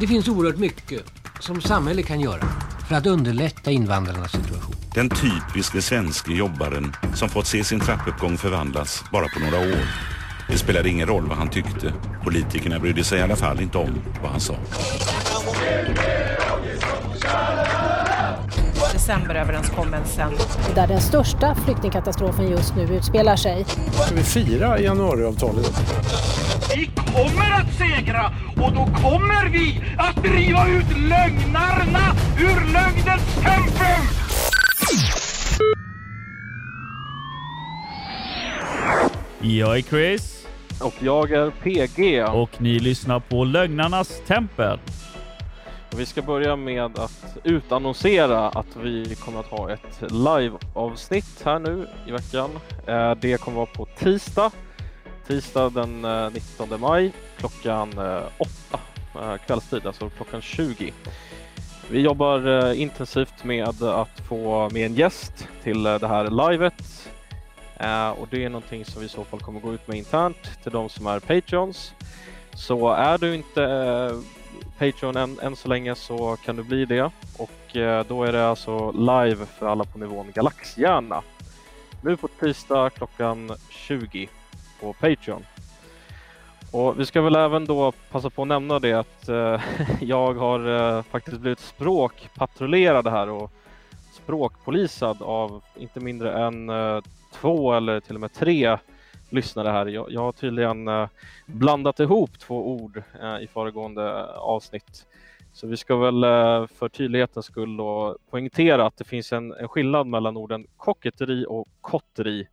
Det finns oerhört mycket som samhället kan göra för att underlätta invandrarnas situation. Den typiske svenske jobbaren som fått se sin trappuppgång förvandlas bara på några år. Det spelade ingen roll vad han tyckte. Politikerna brydde sig i alla fall inte om vad han sa. Decemberöverenskommelsen. Där den största flyktingkatastrofen just nu utspelar sig. Ska vi fira januariavtalet? Vi kommer att segra och då kommer vi att driva ut lögnarna ur lögnens tempel! Jag är Chris. Och jag är PG. Och ni lyssnar på Lögnarnas tempel. Vi ska börja med att utannonsera att vi kommer att ha ett live-avsnitt här nu i veckan. Eh, det kommer vara på tisdag. Tisdag den eh, 19 maj klockan eh, 8 eh, kvällstid, alltså klockan 20. Vi jobbar intensivt med att få med en gäst till det här livet och det är någonting som vi i så fall kommer gå ut med internt till de som är Patreons. Så är du inte Patreon än, än så länge så kan du bli det och då är det alltså live för alla på nivån Galaxhjärna. Nu på tisdag klockan 20 på Patreon. Och vi ska väl även då passa på att nämna det att eh, jag har eh, faktiskt blivit språkpatrullerad här och språkpolisad av inte mindre än eh, två eller till och med tre lyssnare här. Jag, jag har tydligen eh, blandat ihop två ord eh, i föregående eh, avsnitt. Så vi ska väl eh, för tydlighetens skull då poängtera att det finns en, en skillnad mellan orden koketteri och kotteri.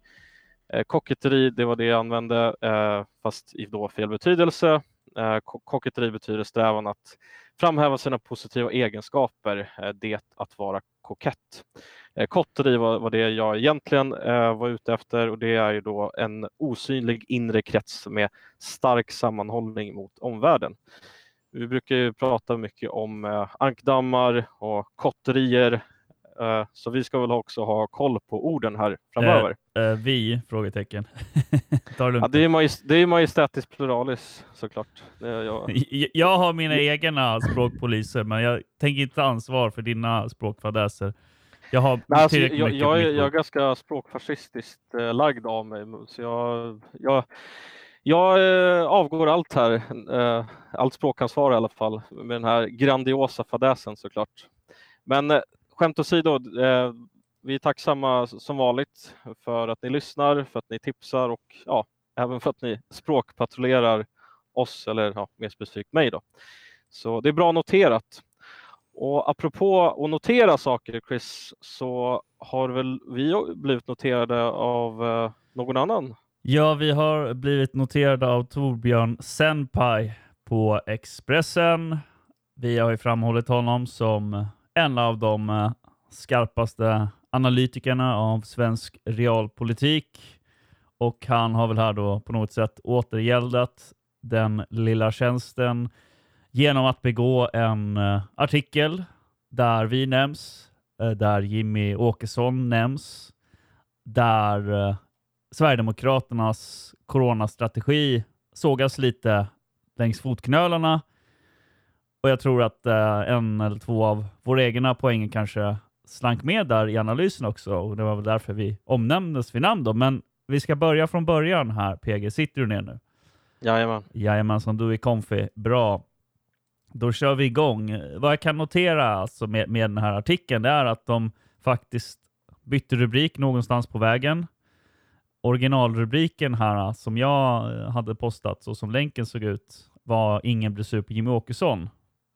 Eh, koketteri, det var det jag använde, eh, fast i då fel betydelse. Eh, koketteri betyder strävan att framhäva sina positiva egenskaper, eh, det att vara kokett. Eh, kotteri var, var det jag egentligen eh, var ute efter och det är ju då en osynlig inre krets med stark sammanhållning mot omvärlden. Vi brukar ju prata mycket om eh, ankdammar och kotterier så vi ska väl också ha koll på orden här framöver. Eh, eh, vi? Frågetecken. ja, det, är majest, det är majestätis pluralis såklart. Jag... jag har mina egna språkpoliser men jag tänker inte ansvar för dina språkfadäser. Jag har Nej, alltså, jag, jag, är, jag är ganska språkfascistiskt eh, lagd av mig. Så jag, jag, jag eh, avgår allt här, eh, allt språkansvar i alla fall, med den här grandiosa fadäsen såklart. Men eh, skämt åsido, eh, vi är tacksamma som vanligt för att ni lyssnar, för att ni tipsar och ja, även för att ni språkpatrullerar oss, eller ja, mer specifikt mig. Då. Så det är bra noterat. Och apropå att notera saker Chris, så har väl vi blivit noterade av eh, någon annan? Ja, vi har blivit noterade av Torbjörn Senpai på Expressen. Vi har ju framhållit honom som en av de eh, skarpaste analytikerna av svensk realpolitik. Och han har väl här då på något sätt återgäldat den lilla tjänsten genom att begå en eh, artikel där vi nämns, eh, där Jimmy Åkesson nämns, där Sverigedemokraternas coronastrategi sågas lite längs fotknölarna. Och jag tror att en eller två av våra egna poänger kanske slank med där i analysen också. Och det var väl därför vi omnämndes vid namn då. Men vi ska börja från början här, PG. Sitter du ner nu? Jajamän. Jajamensan, du är comfy. Bra. Då kör vi igång. Vad jag kan notera alltså med, med den här artikeln det är att de faktiskt bytte rubrik någonstans på vägen. Originalrubriken här som jag hade postat och som länken såg ut var Ingen blir sur på Jimmy Åkesson.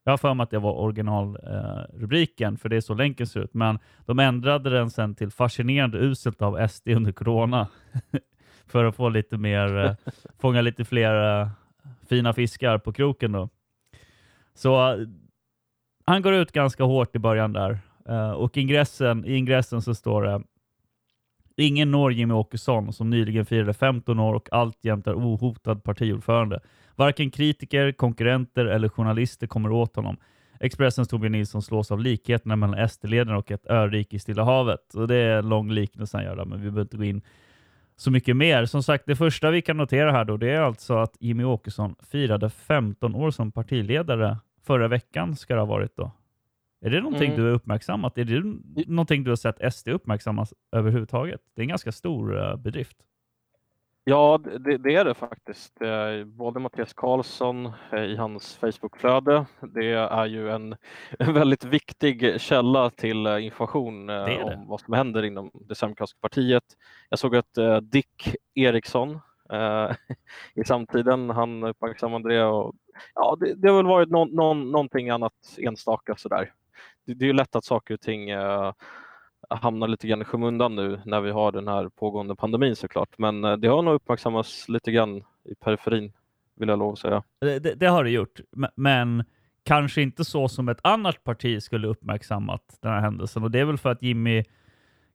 Jag har för mig att det var originalrubriken, eh, för det är så länken ser ut. Men de ändrade den sen till fascinerande uselt av SD under corona. för att få lite mer, eh, fånga lite fler eh, fina fiskar på kroken då. Så eh, han går ut ganska hårt i början där. Eh, och ingressen, i ingressen så står det Ingen når Jimmy Åkesson som nyligen firade 15 år och alltjämt är ohotad partiordförande. Varken kritiker, konkurrenter eller journalister kommer åt honom. Expressens Torbjörn Nilsson slås av likheterna mellan SD-ledaren och ett örike i Stilla havet. Och det är en lång liknelse han gör där, men vi behöver inte gå in så mycket mer. Som sagt, det första vi kan notera här då, det är alltså att Jimmy Åkesson firade 15 år som partiledare förra veckan ska det ha varit då. Är det någonting Mm. du har uppmärksammat? Är det någonting du har sett SD uppmärksammas överhuvudtaget? Det är en ganska stor eh, bedrift. Ja, det, det är det faktiskt. Eh, Både Mattias Karlsson eh, i hans Facebookflöde, det är ju en, en väldigt viktig källa till eh, information Det det. om vad som händer inom det Sverigedemokratiska partiet. Jag såg att Dick Eriksson eh, i samtiden, han uppmärksammade det. Och, ja, det, det har väl varit någon, någon, någonting annat enstaka sådär. Det, det är ju lätt att saker och ting eh, hamnar lite grann i skymundan nu när vi har den här pågående pandemin såklart. Men eh, det har nog uppmärksammats lite grann i periferin, vill jag lov att säga. Det, det, det har det gjort, men kanske inte så som ett annat parti skulle uppmärksammat den här händelsen. Och det är väl för att Jimmy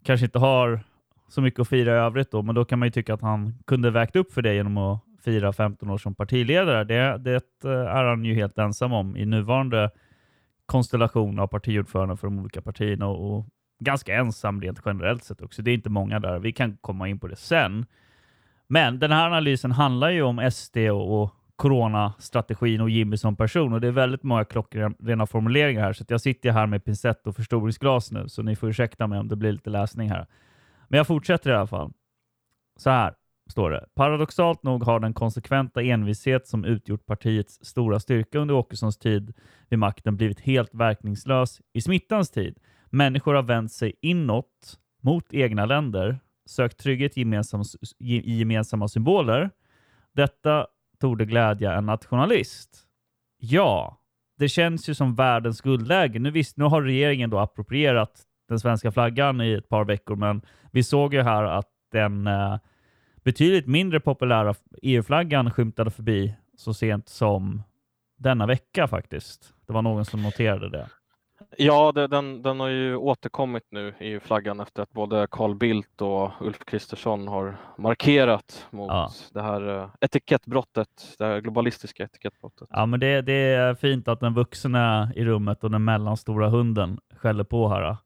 kanske inte har så mycket att fira i övrigt då, men då kan man ju tycka att han kunde vägt upp för det genom att fira 15 år som partiledare. Det, det eh, är han ju helt ensam om i nuvarande konstellation av partiordförande för de olika partierna och, och ganska ensam rent generellt sett också. Det är inte många där. Vi kan komma in på det sen. Men den här analysen handlar ju om SD och, och coronastrategin och Jimmy som person och det är väldigt många klockrena formuleringar här så att jag sitter här med pincett och förstoringsglas nu så ni får ursäkta mig om det blir lite läsning här. Men jag fortsätter i alla fall. Så här står det. Paradoxalt nog har den konsekventa envishet som utgjort partiets stora styrka under Åkessons tid vid makten blivit helt verkningslös i smittans tid. Människor har vänt sig inåt mot egna länder, sökt trygghet i gemensamma, symboler. Detta torde glädja en nationalist. Ja, det känns ju som världens guldläge. Nu visst, nu har regeringen då approprierat den svenska flaggan i ett par veckor, men vi såg ju här att den eh, betydligt mindre populära EU-flaggan skymtade förbi så sent som denna vecka faktiskt. Det var någon som noterade det. Ja, det, den, den har ju återkommit nu i flaggan efter att både Carl Bildt och Ulf Kristersson har markerat mot Ja. det här eh, etikettbrottet, det här globalistiska etikettbrottet. Ja, men det, det är fint att den vuxna i rummet och den mellanstora hunden skäller på här eh,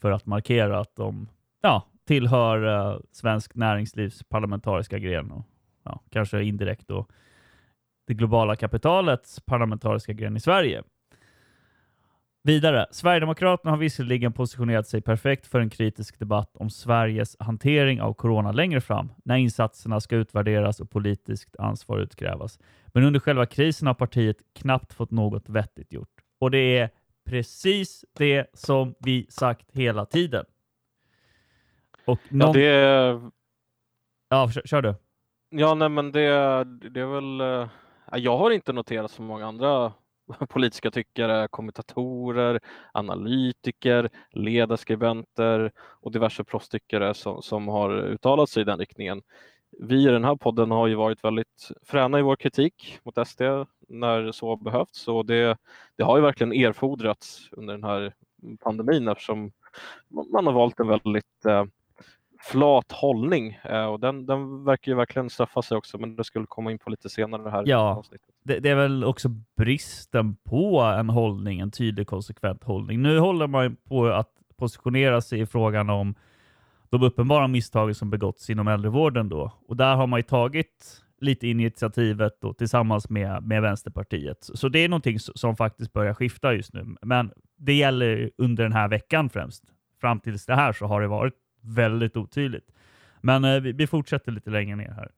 för att markera att de ja, tillhör eh, svensk näringslivs parlamentariska gren och ja, kanske indirekt då det globala kapitalets parlamentariska gren i Sverige. Vidare, Sverigedemokraterna har visserligen positionerat sig perfekt för en kritisk debatt om Sveriges hantering av corona längre fram, när insatserna ska utvärderas och politiskt ansvar utkrävas. Men under själva krisen har partiet knappt fått något vettigt gjort. Och det är precis det som vi sagt hela tiden. Och Ja, någon... det är ja kör, kör du. Ja, nej, men det, det är väl... eh, ja, Jag har inte noterat så många andra politiska tyckare, kommentatorer, analytiker, ledarskribenter och diverse proffstyckare som, som har uttalat sig i den riktningen. Vi i den här podden har ju varit väldigt fräna i vår kritik mot SD när så behövts och det, det har ju verkligen erfordrats under den här pandemin eftersom man har valt en väldigt eh, flat hållning eh, och den, den verkar ju verkligen straffa sig också men det skulle komma in på lite senare det här Ja. Det, det är väl också bristen på en hållning, en tydlig konsekvent hållning. Nu håller man på att positionera sig i frågan om de uppenbara misstagen som begåtts inom äldrevården då. Och där har man ju tagit lite initiativet då, tillsammans med, med Vänsterpartiet. Så, det är någonting som faktiskt börjar skifta just nu. Men det gäller under den här veckan främst. Fram tills det här så har det varit väldigt otydligt. Men eh, vi, vi fortsätter lite längre ner här.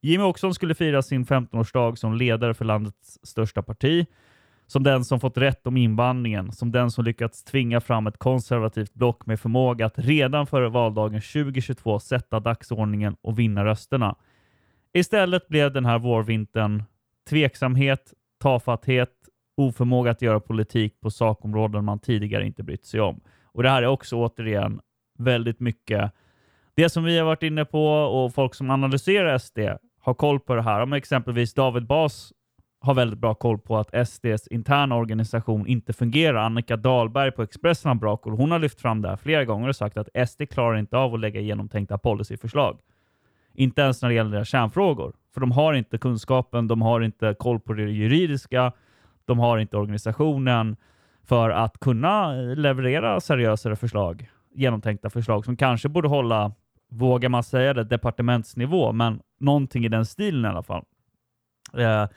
Jimmy Åkesson skulle fira sin 15-årsdag som ledare för landets största parti, som den som fått rätt om invandringen, som den som lyckats tvinga fram ett konservativt block med förmåga att redan före valdagen 2022 sätta dagsordningen och vinna rösterna. Istället blev den här vårvintern tveksamhet, tafatthet, oförmåga att göra politik på sakområden man tidigare inte brytt sig om. Och det här är också återigen väldigt mycket det som vi har varit inne på och folk som analyserar SD har koll på det här. Om exempelvis David Bas har väldigt bra koll på att SDs interna organisation inte fungerar. Annika Dahlberg på Expressen har bra koll. Hon har lyft fram det här flera gånger och sagt att SD klarar inte av att lägga genomtänkta policyförslag. Inte ens när det gäller deras kärnfrågor. För de har inte kunskapen, de har inte koll på det juridiska, de har inte organisationen för att kunna leverera seriösare förslag, genomtänkta förslag som kanske borde hålla, vågar man säga det, departementsnivå, men någonting i den stilen i alla fall. Eh,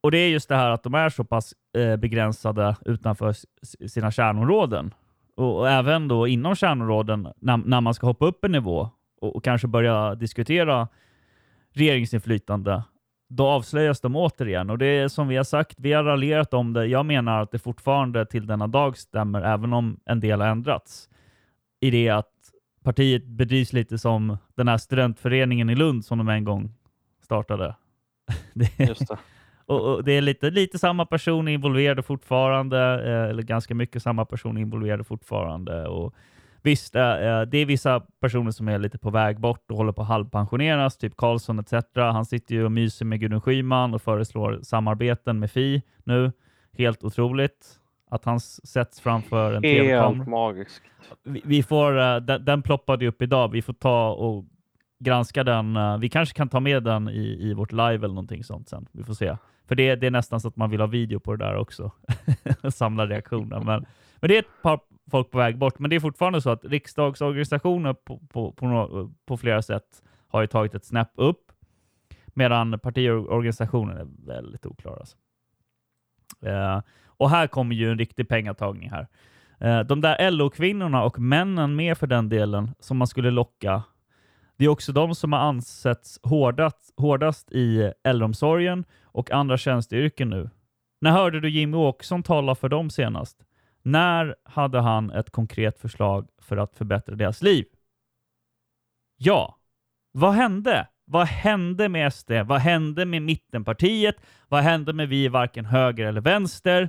Och det är just det här att de är så pass eh, begränsade utanför sina kärnområden. Och, och även då inom kärnområden, när, när man ska hoppa upp en nivå och, och kanske börja diskutera regeringsinflytande, då avslöjas de återigen. Och det är som vi har sagt, vi har raljerat om det. Jag menar att det fortfarande till denna dag stämmer, även om en del har ändrats. I det att partiet bedrivs lite som den här studentföreningen i Lund som de en gång startade. Det, Just det. och, och det är lite, lite samma personer involverade fortfarande, eh, eller ganska mycket samma personer involverade fortfarande. Och visst, eh, eh, det är vissa personer som är lite på väg bort och håller på att halvpensioneras, typ Karlsson etc. Han sitter ju och myser med Gudrun Schyman och föreslår samarbeten med Fi nu. Helt otroligt att han sätts framför en tv-kamera. Helt magiskt. Vi, vi får, eh, den, den ploppade upp idag. Vi får ta och granska den. eh, vi kanske kan ta med den i, i vårt live eller någonting sånt sen. Vi får se. För det, det är nästan så att man vill ha video på det där också. Samla reaktioner. Men, men det är ett par folk på väg bort. Men det är fortfarande så att riksdagsorganisationer på, på, på, på flera sätt har ju tagit ett snäpp upp. Medan partiorganisationer är väldigt oklara. Alltså. Eh, och här kommer ju en riktig pengatagning här. Eh, de där LO-kvinnorna och männen med för den delen som man skulle locka, det är också de som har ansetts hårdast, hårdast i äldreomsorgen och andra tjänsteyrken nu. När hörde du Jimmy Åkesson tala för dem senast? När hade han ett konkret förslag för att förbättra deras liv? Ja. Vad hände? Vad hände med SD? Vad hände med mittenpartiet? Vad hände med vi varken höger eller vänster?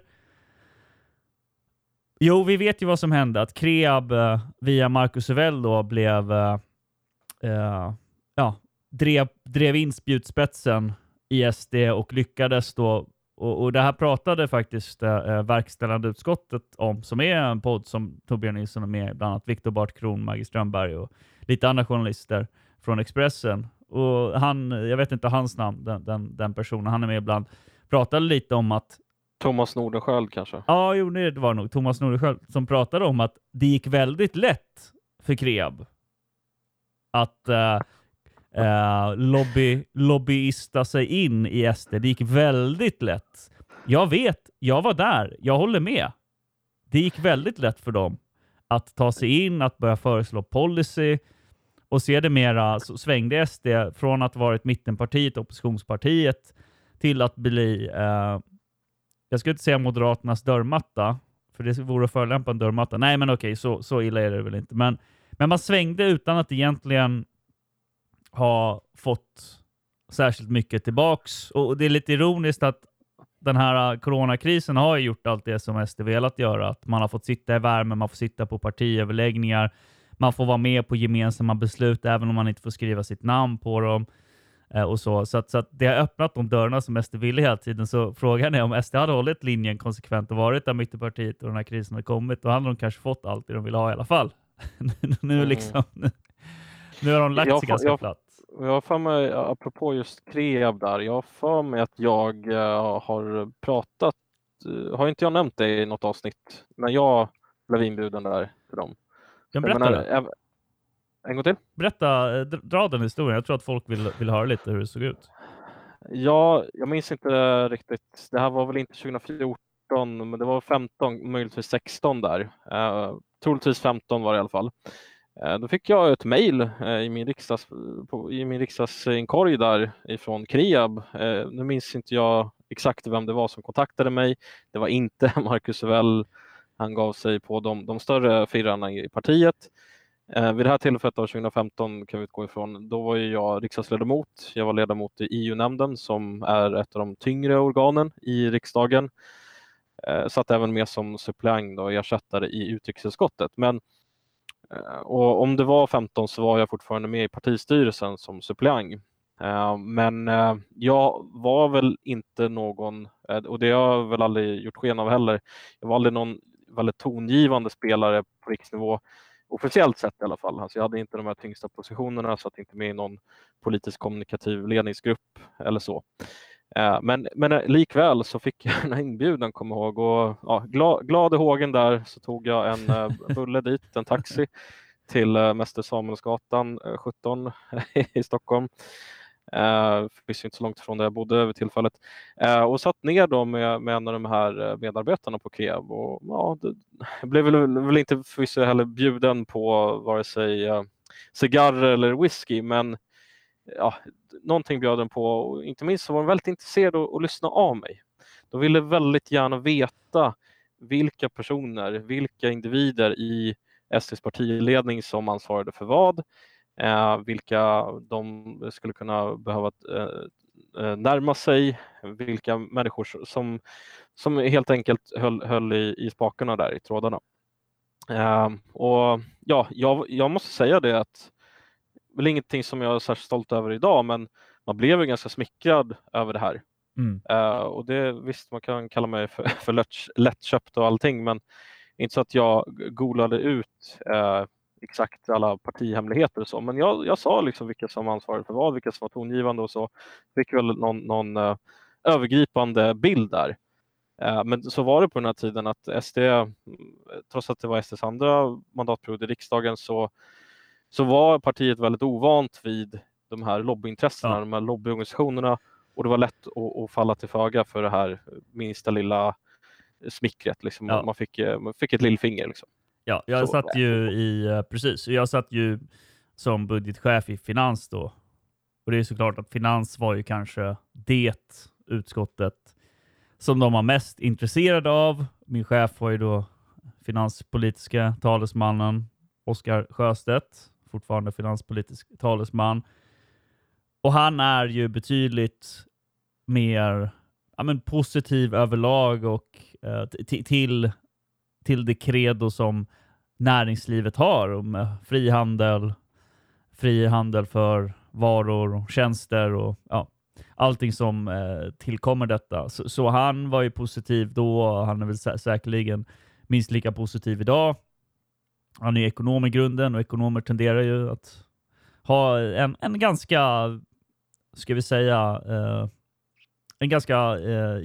Jo, vi vet ju vad som hände. Att Kreab eh, via Marcus Uvell då blev, eh, eh, ja, drev, drev in spjutspetsen i SD och lyckades då. Och, och det här pratade faktiskt eh, eh, verkställande utskottet om, som är en podd som Torbjörn Nilsson är med i, bland annat Viktor Bart Kron, Maggie Strömberg och lite andra journalister från Expressen. Och han, jag vet inte hans namn, den, den, den personen, han är med ibland, pratade lite om att Thomas Nordenskjöld kanske? Ja, jo, det var nog Thomas Nordenskjöld som pratade om att det gick väldigt lätt för Kreab att uh, lobby, lobbyista sig in i SD. Det gick väldigt lätt. Jag vet, jag var där, jag håller med. Det gick väldigt lätt för dem att ta sig in, att börja föreslå policy och sedermera så svängde SD från att vara ett mittenpartiet, oppositionspartiet, till att bli eh, jag skulle inte säga Moderaternas dörrmatta, för det vore att förolämpa en dörrmatta. Nej, men okej, så, så illa är det väl inte. Men, men man svängde utan att egentligen ha fått särskilt mycket tillbaks. Och det är lite ironiskt att den här äh, coronakrisen har gjort allt det som SD velat göra. Att man har fått sitta i värme, man får sitta på partiöverläggningar, man får vara med på gemensamma beslut även om man inte får skriva sitt namn på dem. Eh, och så. Så, att, så att det har öppnat de dörrarna som SD ville hela tiden. Så frågan är om SD hade hållit linjen konsekvent och varit där mittenpartiet och den här krisen har kommit, då hade de kanske fått allt det de ville ha i alla fall. nu, liksom, nu, nu har de lagt Jag sig ganska jag- platt. Jag har för mig, apropå just Kreab där, jag har för mig att jag eh, har pratat, eh, har inte jag nämnt det i något avsnitt, när jag blev inbjuden där till dem? Jag Jag berätta, menar, en gång till? berätta eh, dra- den historien. Jag tror att folk vill, vill höra lite hur det såg ut. Ja, jag minns inte riktigt. Det här var väl inte 2014, men det var 15, möjligtvis 16 där. Uh, troligtvis 15 var det i alla fall. Eh, då fick jag ett mejl eh, i min, riksdags, på, i min riksdagsinkorg där ifrån Kreab. Eh, nu minns inte jag exakt vem det var som kontaktade mig. Det var inte Marcus Uvell. Han gav sig på de, de större firarna i partiet. Eh, vid det här tillfället 2015 kan vi utgå ifrån, då var ju jag riksdagsledamot. Jag var ledamot i EU-nämnden som är ett av de tyngre organen i riksdagen. Eh, satt även med som suppleant och ersättare i utrikesutskottet. Men eh, och om det var 15 så var jag fortfarande med i partistyrelsen som suppleant. Eh, men eh, jag var väl inte någon, eh, och det har jag väl aldrig gjort sken av heller, jag var aldrig någon väldigt tongivande spelare på riksnivå officiellt sett i alla fall. Alltså jag hade inte de här tyngsta positionerna, satt inte med i någon politisk kommunikativ ledningsgrupp eller så. Eh, men, men eh, likväl så fick jag den här inbjudan, kommer jag ihåg. Och, ja, glad, glad i hågen där så tog jag en eh, bulle dit, en taxi till Mäster Samuelsgatan 17 i Stockholm. Eh, förvisso inte så långt ifrån där jag bodde vid tillfället. Eh, och satt ner då med, med en av de här eh, medarbetarna på Keab. Och, ja, det, jag blev väl, väl inte förvisso heller bjuden på vare sig eh, cigarrer eller whisky, men ja, någonting bjöd den på. Och inte minst så var de väldigt intresserade av att lyssna av mig. De ville väldigt gärna veta vilka personer, vilka individer i SDs partiledning som ansvarade för vad, vilka de skulle kunna behöva eh, eh, närma sig, vilka människor som, som helt enkelt höll, höll i, i spakarna där, i trådarna. Eh, och ja, jag, jag måste säga det att väl ingenting som jag är särskilt stolt över idag, men man blev ju ganska smickrad över det här. Mm. Uh, och det, visst, man kan kalla mig för, för lätt, lättköpt och allting, men inte så att jag golade ut uh, exakt alla partihemligheter och så, men jag, jag sa liksom vilka som ansvarade för vad, vilka som var tongivande och så. Fick väl någon, någon uh, övergripande bild där. Men så var det på den här tiden att SD, trots att det var SDs andra mandatperiod i riksdagen, så, så var partiet väldigt ovant vid de här lobbyintressena, ja. de här lobbyorganisationerna och det var lätt att, att, falla till föga för det här minsta lilla smickret. Liksom. Ja. Man, fick, man fick ett lillfinger. Liksom. Ja, jag Så, satt ju i, eh, precis, jag satt ju som budgetchef i finans då. Och det är såklart att finans var ju kanske det utskottet som de var mest intresserade av. Min chef var ju då finanspolitiska talesmannen Oskar Sjöstedt, fortfarande finanspolitisk talesman. Och han är ju betydligt mer ja, men positiv överlag och eh, till, till det credo som näringslivet har om eh, frihandel, frihandel för varor och tjänster och ja, allting som eh, tillkommer detta. Så, så, han var ju positiv då och han är väl sä säkerligen minst lika positiv idag. Han är ekonom i grunden och ekonomer tenderar ju att ha en, en ganska, ska vi säga, eh, en ganska, eh,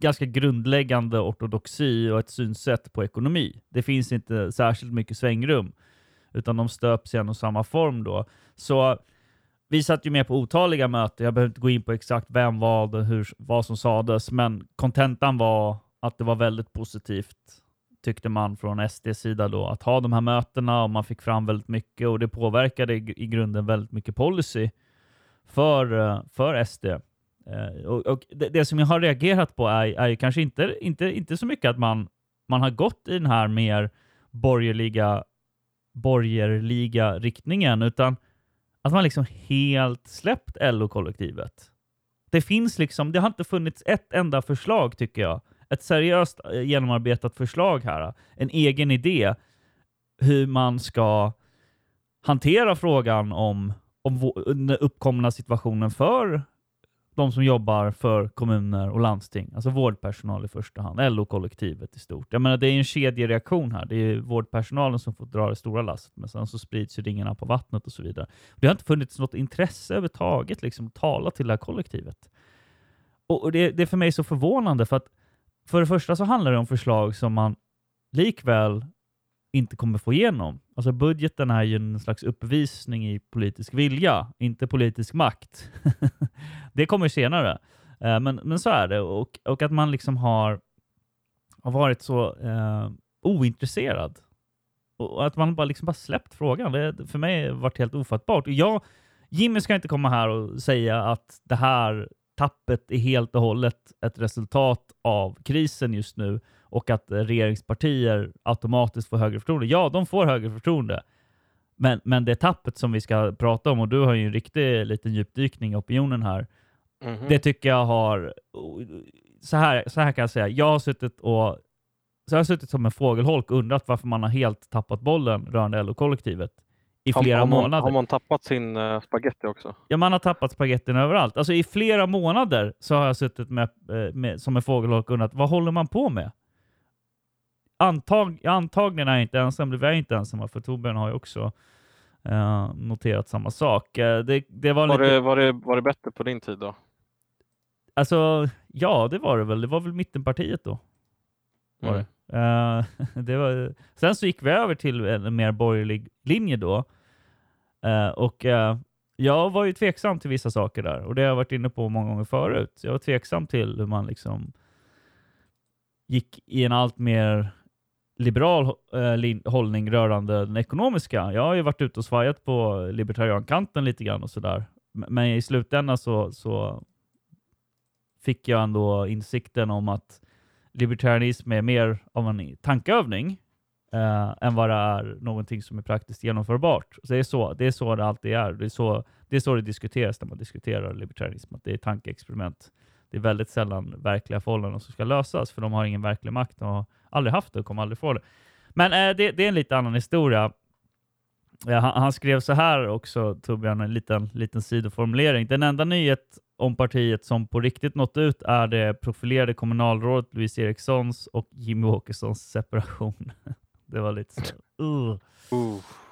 ganska grundläggande ortodoxi och ett synsätt på ekonomi. Det finns inte särskilt mycket svängrum, utan de stöps i en och samma form då. Så vi satt ju med på otaliga möten. Jag behöver inte gå in på exakt vem, vad och hur, vad som sades, men kontentan var att det var väldigt positivt tyckte man från SDs sida då, att ha de här mötena och man fick fram väldigt mycket och det påverkade i, i grunden väldigt mycket policy för, eh, för SD. Eh, och, och det, det, som jag har reagerat på är, är kanske inte, inte, inte så mycket att man, man har gått i den här mer borgerliga, borgerliga riktningen, utan att man liksom helt släppt LO-kollektivet. Det finns liksom, det har inte funnits ett enda förslag tycker jag. Ett seriöst eh, genomarbetat förslag här. En egen idé hur man ska hantera frågan om, om den uppkomna situationen för de som jobbar för kommuner och landsting, alltså vårdpersonal i första hand, LO-kollektivet i stort. Jag menar, det är en kedjereaktion här. Det är vårdpersonalen som får dra det stora lasset, men sen så sprids ju ringarna på vattnet och så vidare. Det har inte funnits något intresse överhuvudtaget liksom, att tala till det här kollektivet. Och, det, det är för mig så förvånande, för att för det första så handlar det om förslag som man likväl inte kommer få igenom. Alltså budgeten är ju en slags uppvisning i politisk vilja, inte politisk makt. det kommer senare. Eh, men, men så är det. Och, och att man liksom har, har varit så eh, ointresserad. Och att man bara, liksom bara släppt frågan. Det för mig har varit helt ofattbart. Jag, Jimmy ska inte komma här och säga att det här tappet är helt och hållet ett resultat av krisen just nu och att regeringspartier automatiskt får högre förtroende. Ja, de får högre förtroende. Men, men det tappet som vi ska prata om, och du har ju en riktig liten djupdykning i opinionen här, mm -hmm. det tycker jag har... Så här, så här kan jag säga, jag har suttit och så jag har suttit som en fågelholk och undrat varför man har helt tappat bollen rörande LO-kollektivet i flera har, man, månader. Har man tappat sin uh, spaghetti också? Ja, man har tappat spagettin överallt. Alltså i flera månader så har jag suttit med, eh, med, som en fågelholk och undrat, vad håller man på med? Antag, antagligen är jag inte ensam, vi är inte ensamma, för Torbjörn har ju också uh, noterat samma sak. Uh, det, det var, var, lite... det, var, det, var det bättre på din tid då? Alltså, ja det var det väl. Det var väl mittenpartiet då. Var mm. det. Uh, det var... Sen så gick vi över till en mer borgerlig linje då. Uh, och uh, jag var ju tveksam till vissa saker där och det har jag varit inne på många gånger förut. Jag var tveksam till hur man liksom gick i en allt mer liberal eh, hållning rörande den ekonomiska. Jag har ju varit ute och svajat på libertariankanten lite grann och sådär. Men i slutändan så, så fick jag ändå insikten om att libertarianism är mer av en tankeövning eh, än vad det är någonting som är praktiskt genomförbart. Så det, är så, det är så det alltid är. Det är så det, är så det diskuteras när man diskuterar libertarianism, att det är tankeexperiment. Det är väldigt sällan verkliga förhållanden som ska lösas, för de har ingen verklig makt och aldrig haft det och kommer aldrig få det. Men eh, det, det, är en lite annan historia. Ja, han, han, skrev så här också, Torbjörn, en liten, liten sidoformulering. Den enda nyhet om partiet som på riktigt nått ut är det profilerade kommunalrådet Louise Erikssons och Jimmy Åkessons separation. det var lite så, uh,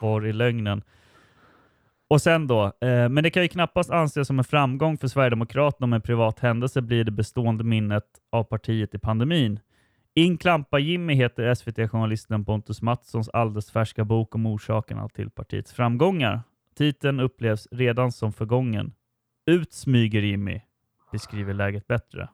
var i lögnen. Och sen då, eh, men det kan ju knappast anses som en framgång för Sverigedemokraterna om en privat händelse blir det bestående minnet av partiet i pandemin. Inklampa-Jimmy heter SVT-journalisten Pontus Mattssons alldeles färska bok om orsakerna till partiets framgångar. Titeln upplevs redan som förgången. Ut smyger Jimmy, beskriver läget bättre.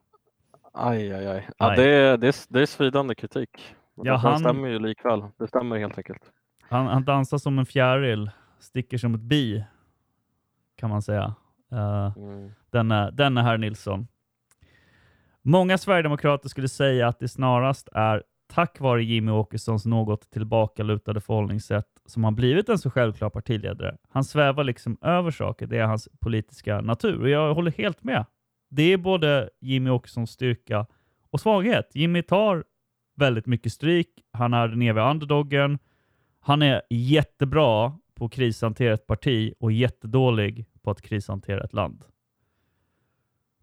Aj, aj, aj. Ja, aj. Det, är, det, är, det är svidande kritik. Ja, han, stämmer ju likväl. Det stämmer helt enkelt. Han, han dansar som en fjäril sticker som ett bi, kan man säga. Uh, mm. denna, denna herr Nilsson. Många sverigedemokrater skulle säga att det snarast är tack vare Jimmy Åkessons något tillbakalutade förhållningssätt som han blivit en så självklar partiledare. Han svävar liksom över saker, det är hans politiska natur. Och jag håller helt med. Det är både Jimmy Åkessons styrka och svaghet. Jimmy tar väldigt mycket stryk, han är den eviga underdoggen, han är jättebra på att krishantera ett parti och jättedålig på att krishantera ett land.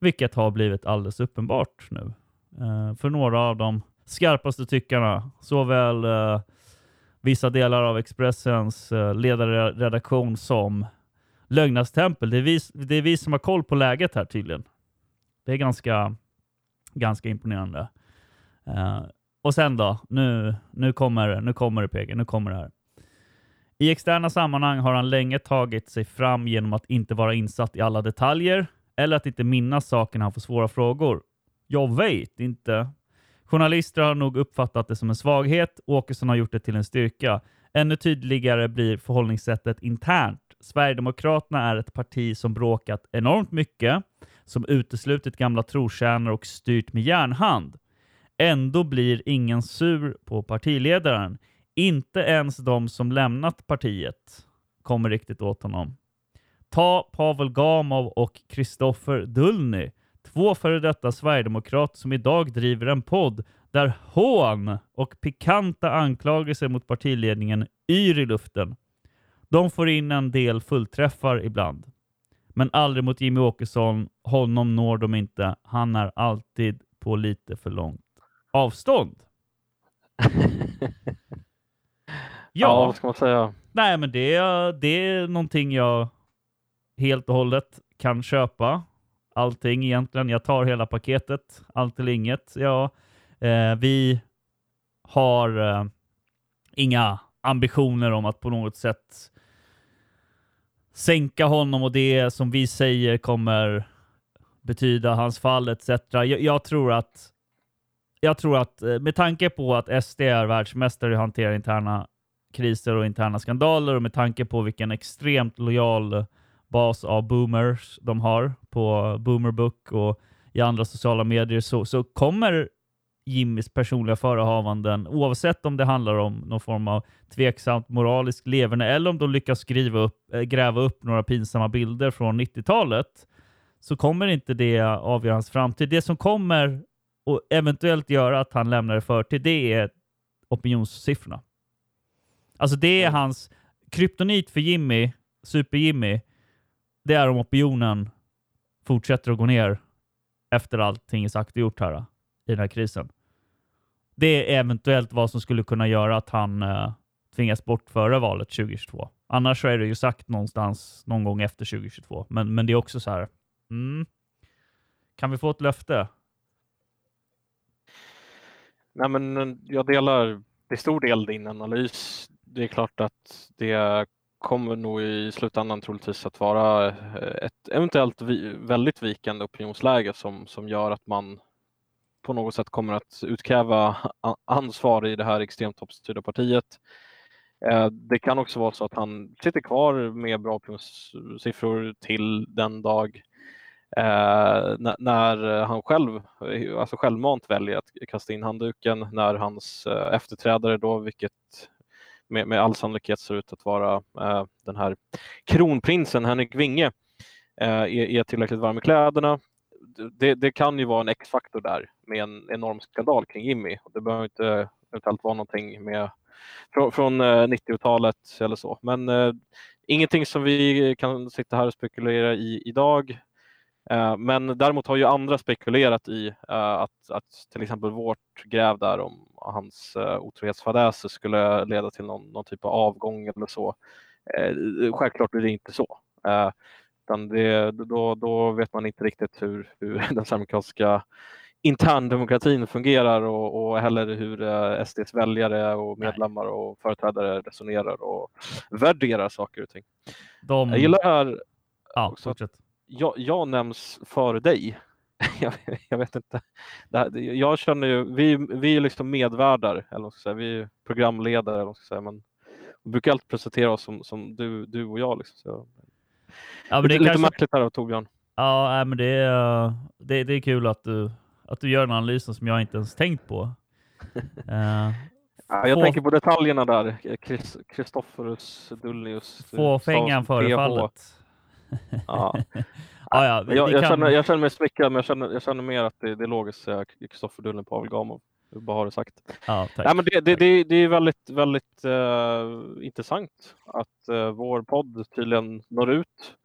Vilket har blivit alldeles uppenbart nu. Eh, för några av de skarpaste tyckarna, såväl eh, vissa delar av Expressens eh, ledarredaktion som Lögnas tempel. Det är, vi, det är vi som har koll på läget här tydligen. Det är ganska, ganska imponerande. Eh, och sen då, nu, nu kommer, nu kommer det PG, nu kommer det här. I externa sammanhang har han länge tagit sig fram genom att inte vara insatt i alla detaljer eller att inte minnas saker när han får svåra frågor. Jag vet inte. Journalister har nog uppfattat det som en svaghet. Åkesson har gjort det till en styrka. Ännu tydligare blir förhållningssättet internt. Sverigedemokraterna är ett parti som bråkat enormt mycket, som uteslutit gamla trotjänare och styrt med järnhand. Ändå blir ingen sur på partiledaren. Inte ens de som lämnat partiet kommer riktigt åt honom. Ta Pavel Gamov och Kristoffer Dullny, två före detta sverigedemokrater som idag driver en podd där hån och pikanta anklagelser mot partiledningen yr i luften. De får in en del fullträffar ibland. Men aldrig mot Jimmy Åkesson. Honom når de inte. Han är alltid på lite för långt avstånd. Ja, vad ska man säga? Nej, men det, det är någonting jag helt och hållet kan köpa. Allting egentligen. Jag tar hela paketet. Allt eller inget. Ja, eh, vi har eh, inga ambitioner om att på något sätt sänka honom och det som vi säger kommer betyda hans fall etc. Jag, jag, tror att jag tror att eh, med tanke på att SD är världsmästare i att hantera interna kriser och interna skandaler och med tanke på vilken extremt lojal bas av boomers de har på Boomerbook och i andra sociala medier så, så kommer Jimmys personliga förehavanden, oavsett om det handlar om någon form av tveksamt moraliskt leverne eller om de lyckas skriva upp, äh, gräva upp några pinsamma bilder från 90-talet, så kommer inte det avgöra hans framtid. Det som kommer och eventuellt göra att han lämnar i förtid, det är opinionssiffrorna. Alltså det är hans kryptonit för Jimmy, Super-Jimmy, det är om opinionen fortsätter att gå ner efter allting är sagt och gjort här i den här krisen. Det är eventuellt vad som skulle kunna göra att han eh, tvingas bort före valet 2022. Annars så är det ju sagt någonstans någon gång efter 2022. Men, men det är också så här. Mm, kan vi få ett löfte? Nej, men eh, jag delar till stor del din analys det är klart att det kommer nog i slutändan troligtvis att vara eh, ett eventuellt vi, väldigt vikande opinionsläge som, som gör att man på något sätt kommer att utkräva ansvar i det här extremt toppstyrda partiet. Eh, det kan också vara så att han sitter kvar med bra opinionssiffror till den dag eh, när, han själv, alltså självmant väljer att kasta in handduken, när hans efterträdare då, vilket med, med all sannolikhet ser ut att vara eh, den här kronprinsen Henrik Winge, eh, är, är tillräckligt varm i kläderna. Det, det kan ju vara en X-faktor där med en enorm skandal kring Jimmy. Det behöver inte eventuellt vara någonting med, från, från eh, 90-talet eller så. Men eh, ingenting som vi kan sitta här och spekulera i idag. Eh, Men däremot har ju andra spekulerat i eh, att, att till exempel vårt gräv där om hans uh, otrohetsfadäser skulle leda till någon, någon typ av avgång eller så. Eh, Självklart är det inte så. Eh, det, då, då vet man inte riktigt hur, hur den sverigedemokratiska interndemokratin fungerar och, och heller hur eh, SDs väljare och medlemmar och företrädare resonerar och värderar saker och ting. De... Jag gillar här Ja, fortsätt. Jag, jag nämns före dig. jag, jag vet inte. Här, jag känner ju, vi, vi är liksom medvärdar, eller ska säga. vi är programledare, eller ska säga. Men vi brukar alltid presentera oss som, som du, du och jag. Liksom. Så, Ja, men det är lite kanske... märkligt här av Torbjörn. Ja, men det är, det, det är kul att du, att du gör en analys som jag inte ens tänkt på. Eh, Ja, jag Få- tänker på detaljerna där. Christophorus Dulnius. Fåfängan stavas Ja. Ja, ja, Jag, jag, kan... känner, jag känner mig smickrad, men jag känner, jag känner mer att det, det är logiskt att säga Kristoffer Dullen Pavel Gamov. Bara har det sagt. tack. Nej, men det, det, det, det är väldigt, väldigt eh, intressant att eh, vår podd tydligen når ut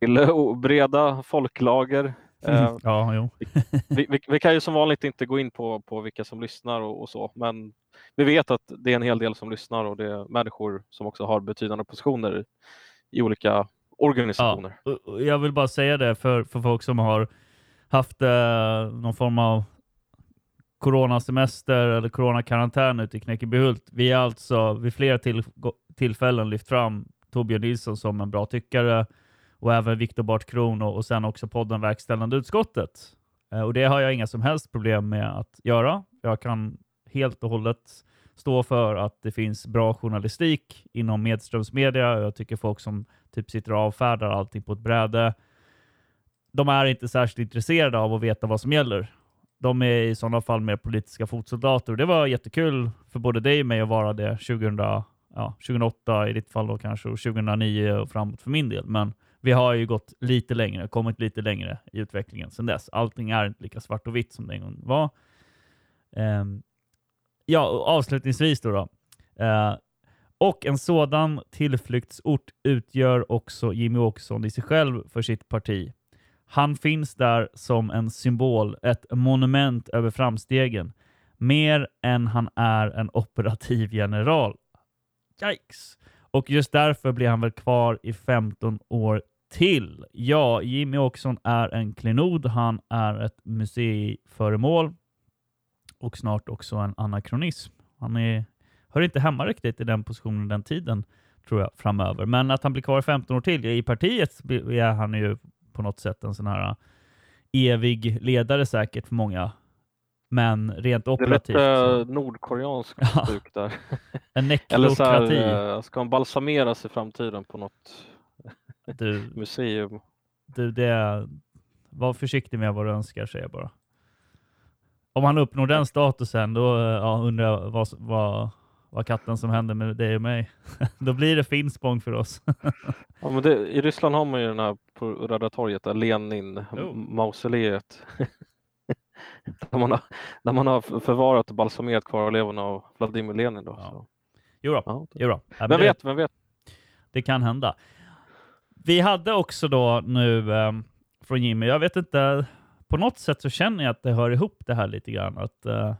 till eh, breda folklager. Eh, ja, jo. vi, vi, vi kan ju som vanligt inte gå in på, på vilka som lyssnar och, och så, men vi vet att det är en hel del som lyssnar och det är människor som också har betydande positioner i olika organisationer. Ja, Jag vill bara säga det för, för folk som har haft eh, någon form av coronasemester eller coronakarantän ute i Knäckebyhult. Vi har alltså vid flera till, tillfällen lyft fram Torbjörn Nilsson som en bra tyckare och även Viktor Bart Kron och, och sen också podden Verkställande utskottet. Eh, och det har jag inga som helst problem med att göra. Jag kan helt och hållet stå för att det finns bra journalistik inom medströmsmedia. Jag tycker folk som typ sitter och avfärdar allting på ett bräde, de är inte särskilt intresserade av att veta vad som gäller. De är i sådana fall mer politiska fotsoldater. Det var jättekul för både dig och mig att vara det 2000, ja, 2008 i ditt fall då kanske och 2009 och framåt för min del. Men vi har ju gått lite längre, kommit lite längre i utvecklingen sedan dess. Allting är inte lika svart och vitt som det en gång var. Um, ja, avslutningsvis då. då. Eh, och en sådan tillflyktsort utgör också Jimmy Åkesson i sig själv för sitt parti. Han finns där som en symbol, ett monument över framstegen. Mer än han är en operativ general. Yikes! Och just därför blir han väl kvar i 15 år till. Ja, Jimmy Åkesson är en klenod. Han är ett museiföremål och snart också en anakronism. Han är, hör inte hemma riktigt i den positionen den tiden, tror jag, framöver. Men att han blir kvar i 15 år till, i partiet är han ju på något sätt en sån här evig ledare säkert för många. Men rent Det är operativt. lite så- nordkoreansk Ja. stuk där. En nekrokrati. eh, ska han balsameras i framtiden på något Du, museum? du, det, var försiktig med vad du önskar, säger jag bara. Om han uppnår den statusen, då eh, ja, undrar jag vad, vad, vad katten som händer med dig och mig. då blir det Finspång för oss. Ja, men det, I Ryssland har man ju den här på Röda torget, där Lenin, Oh. mausoleet. där, man har, där man har förvarat och balsamerat kvarlevorna av Vladimir Lenin. Då, Ja. så. Jo då, Ja. jo då. Ja, Vem vet, vem vet? Det kan hända. Vi hade också då nu eh, från Jimmy, jag vet inte, på något sätt så känner jag att det hör ihop det här lite grann. Att, uh,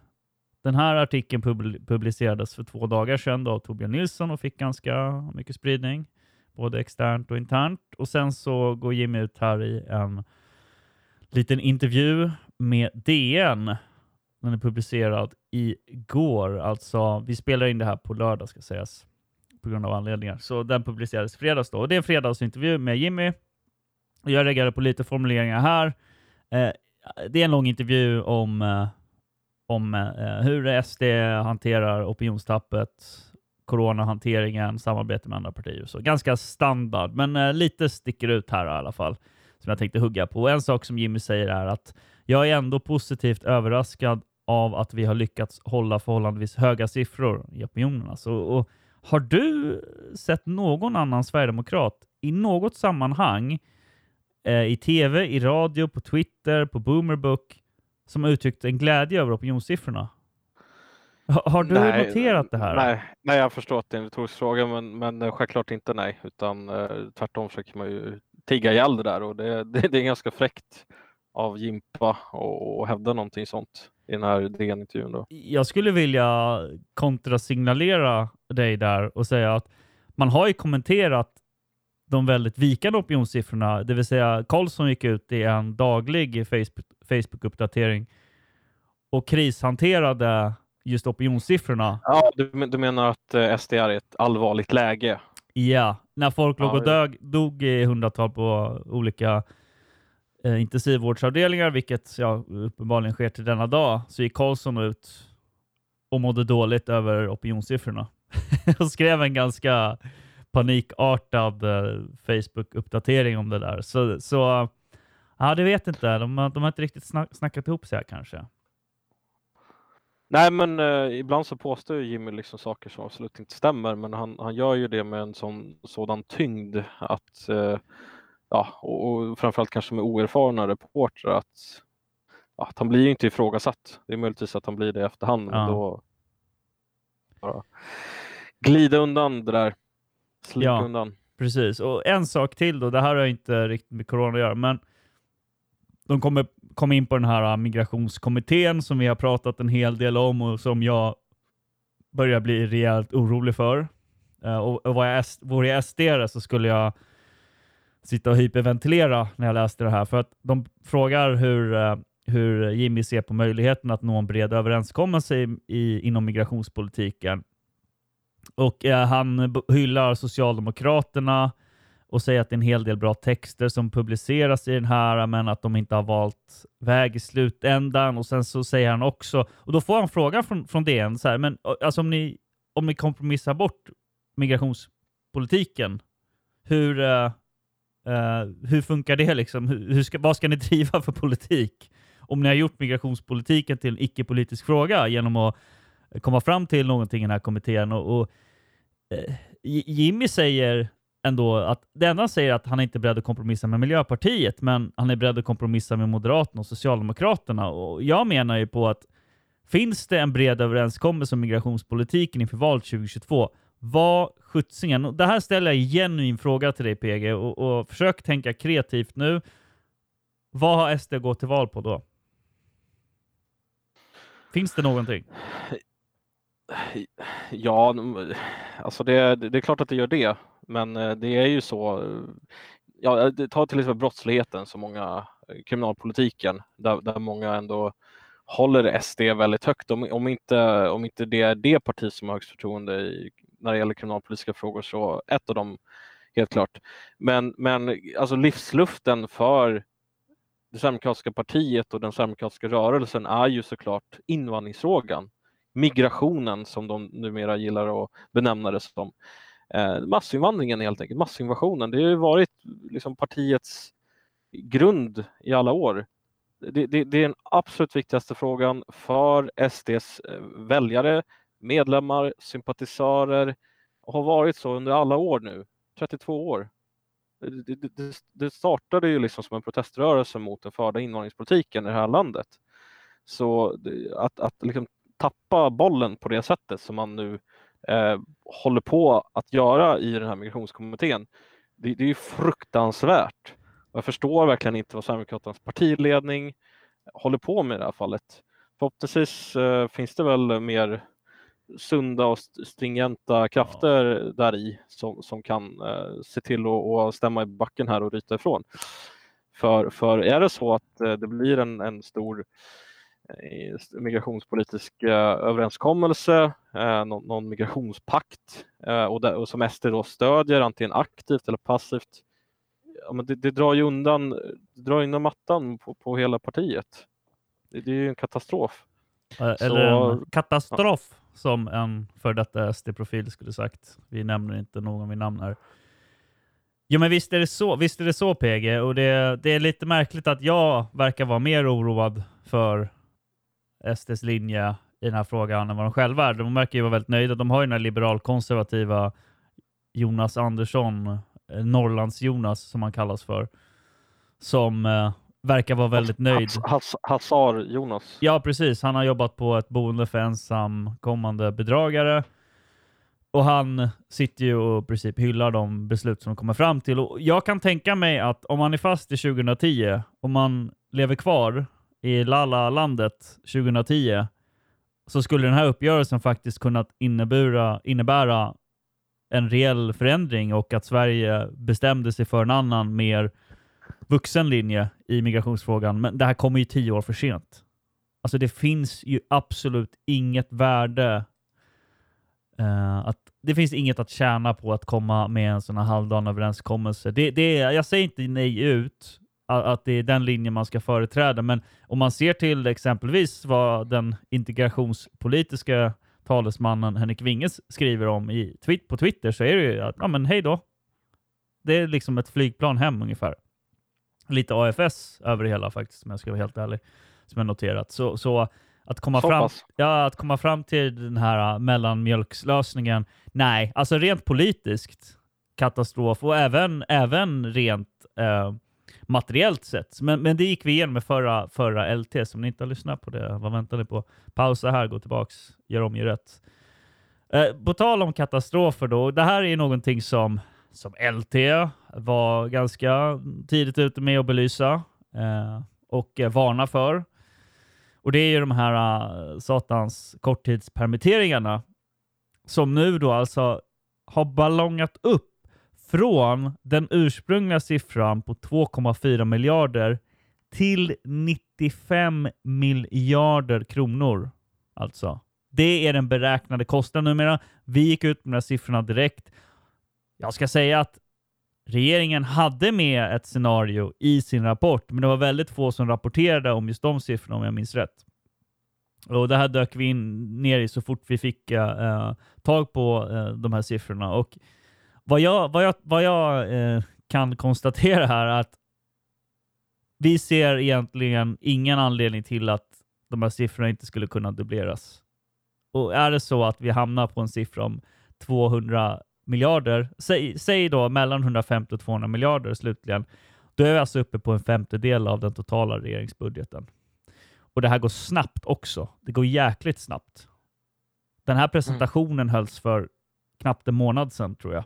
den här artikeln pub publicerades för två dagar sedan då av Torbjörn Nilsson och fick ganska mycket spridning, både externt och internt. Och sen så går Jimmy ut här i en liten intervju med DN. Den är publicerad igår, alltså vi spelar in det här på lördag ska sägas på grund av anledningar. Så den publicerades i fredags då. Och det är en fredagsintervju med Jimmy. Jag reagerade på lite formuleringar här. Eh, det är en lång intervju om, eh, om eh, hur SD hanterar opinionstappet, coronahanteringen, samarbete med andra partier. Så ganska standard, men lite sticker ut här i alla fall som jag tänkte hugga på. En sak som Jimmy säger är att jag är ändå positivt överraskad av att vi har lyckats hålla förhållandevis höga siffror i opinionerna. Så, och har du sett någon annan sverigedemokrat i något sammanhang i tv, i radio, på Twitter, på Boomerbook som har uttryckt en glädje över opinionssiffrorna? Har, du Nej, noterat det här? Nej, nej, jag förstår att det är en retorisk fråga, men, men eh, självklart inte nej, utan eh, tvärtom försöker man ju tigga ihjäl det där och det, det, det är ganska fräckt av Jimpa och, och hävda någonting sånt i den här DN-intervjun. Då. Jag skulle vilja kontrasignalera dig där och säga att man har ju kommenterat de väldigt vikande opinionssiffrorna, det vill säga Karlsson gick ut i en daglig Facebook- Facebook-uppdatering och krishanterade just opinionssiffrorna. Ja, du, du menar att eh, SD är i ett allvarligt läge? Ja, när folk låg och dög, dog i hundratal på olika eh, intensivvårdsavdelningar, vilket ja, uppenbarligen sker till denna dag, så gick Karlsson ut och mådde dåligt över opinionssiffrorna. och skrev en ganska panikartad eh, Facebook-uppdatering om det där. Så, så ja, det vet inte. De, har- de har inte riktigt snack, snackat ihop sig här kanske. Nej, men eh, ibland så påstår Jimmy liksom saker som absolut inte stämmer, men han, han gör ju det med en sån, sådan tyngd att, eh, ja, och, och framförallt kanske med oerfarna reportrar att, ja, att han blir ju inte ifrågasatt. Det är möjligtvis att han blir det i efterhand, men Ja. då bara glida undan det där, slippa Ja. undan. Precis, och en sak till då, det här har inte riktigt med corona att göra, men de kommer komma in på den här äh, migrationskommittén som vi har pratat en hel del om och som jag börjar bli rejält orolig för. Eh, och, och var jag, vore jag SD så skulle jag sitta och hyperventilera när jag läste det här, för att de frågar hur, eh, hur Jimmy ser på möjligheten att nå en bred överenskommelse i, i, inom migrationspolitiken. Och eh, han hyllar Socialdemokraterna och säger att det är en hel del bra texter som publiceras i den här, men att de inte har valt väg i slutändan. Och sen så säger han också, och då får han frågan från, från DN, så här, men alltså om ni, om ni kompromissar bort migrationspolitiken, hur, eh, eh, hur funkar det liksom? Hur, hur ska, vad ska ni driva för politik? Om ni har gjort migrationspolitiken till en icke-politisk fråga genom att Eh, komma fram till någonting i den här kommittén. Och, och eh, Jimmy säger ändå att det enda han säger är att han inte är beredd att kompromissa med Miljöpartiet, men han är beredd att kompromissa med Moderaterna och Socialdemokraterna. Och jag menar ju på att finns det en bred överenskommelse om migrationspolitiken inför valet 2022, vad skjutsingen? Och Det här ställer jag en genuin fråga till dig PG och, och försök tänka kreativt nu. Vad har SD gått till val på då? Finns det någonting? Ja, alltså det, det är klart att det gör det, men eh, det är ju så. Ja, ta till exempel brottsligheten, så många eh, kriminalpolitiken, där, där många ändå håller SD väldigt högt. Om, om, inte, om inte det är det parti som har högst förtroende i, när det gäller kriminalpolitiska frågor, så ett av dem helt klart. Men, men alltså livsluften för det Sverigedemokratiska partiet och den Sverigedemokratiska rörelsen är ju såklart invandringsfrågan migrationen som de numera gillar att benämna det som. Eh, massinvandringen helt enkelt, massinvasionen. Det har ju varit liksom partiets grund i alla år. Det, det, det är den absolut viktigaste frågan för SDs eh, väljare, medlemmar, sympatisörer och har varit så under alla år nu, 32 år. Det, det, det, startade ju liksom som en proteströrelse mot den förda invandringspolitiken i det här landet. Så att, att liksom tappa bollen på det sättet som man nu eh, håller på att göra i den här migrationskommittén. Det, det är ju fruktansvärt. Jag förstår verkligen inte vad Sverigedemokraternas partiledning håller på med i det här fallet. Förhoppningsvis eh, finns det väl mer sunda och st- stringenta krafter där i som, som kan eh, se till att att stämma i backen här och ryta ifrån. För, för är det så att eh, det blir en, en stor eh, migrationspolitisk eh, överenskommelse eh, någon, någon migrationspakt eh, och, där, och som SD då stödjer antingen aktivt eller passivt. Ja, men det, det drar ju undan, drar undan mattan på, på hela partiet. Det, det är ju en katastrof. Eller en katastrof som en för detta SD-profil skulle sagt. Vi nämner inte någon vid namn här. Jo men visst är det så, visst är det så PG, och det, det är lite märkligt att jag verkar vara mer oroad för SDs linje i den här frågan än vad de själva är. De verkar ju vara väldigt nöjda. De har ju den här liberalkonservativa Jonas Andersson, eh, Norrlands-Jonas som han kallas för, som eh, verkar vara väldigt nöjd. Hassar-Jonas. Ja, precis. Han har jobbat på ett boende för ensamkommande bedragare. Och han sitter ju och i princip hyllar de beslut som de kommer fram till. Och jag kan tänka mig att om man är fast i 2010, om man lever kvar i Lala-landet 2010, så skulle den här uppgörelsen faktiskt kunna innebära, innebära en reell förändring och att Sverige bestämde sig för en annan, mer vuxen linje i migrationsfrågan. Men det här kommer ju tio år för sent. Alltså det finns ju absolut inget värde Uh, att det finns inget att tjäna på att komma med en sån här halvdan överenskommelse. Det, det jag säger inte nej ut, att, det är den linjen man ska företräda, men om man ser till exempelvis vad den integrationspolitiska talesmannen Henrik Winges skriver om i, på Twitter så är det ju att, ja men hej då. Det är liksom ett flygplan hem ungefär. Lite AFS över det hela faktiskt, om jag ska vara helt ärlig, som jag noterat. Så, så att komma, fram, ja, att komma fram till den här äh, mellanmjölkslösningen, nej, alltså rent politiskt katastrof och även, även rent eh, materiellt sett. Men, men det gick vi igenom med förra, förra LT, så om ni inte har lyssnat på det, vad väntar ni på? Pausa här, gå tillbaks, gör om, gör rätt. Eh, på tal om katastrofer då, det här är någonting som, som LT var ganska tidigt ute med att belysa eh, och eh, varna för. Och det är ju de här uh, satans korttidspermitteringarna som nu då alltså har ballongat upp från den ursprungliga siffran på 2,4 miljarder till 95 miljarder kronor. Alltså. Det är den beräknade kostnaden numera. Vi gick ut med de här siffrorna direkt. Jag ska säga att Regeringen hade med ett scenario i sin rapport, men det var väldigt få som rapporterade om just de siffrorna om jag minns rätt. Och Det här dök vi in ner i så fort vi fick uh, tag på uh, de här siffrorna. Och vad jag, vad jag, vad jag uh, kan konstatera här är att vi ser egentligen ingen anledning till att de här siffrorna inte skulle kunna dubbleras. Och är det så att vi hamnar på en siffra om 200 miljarder, säg, säg då mellan 150 och 200 miljarder slutligen, då är vi alltså uppe på en femtedel av den totala regeringsbudgeten. Och det här går snabbt också. Det går jäkligt snabbt. Den här presentationen mm. hölls för knappt en månad sedan tror jag.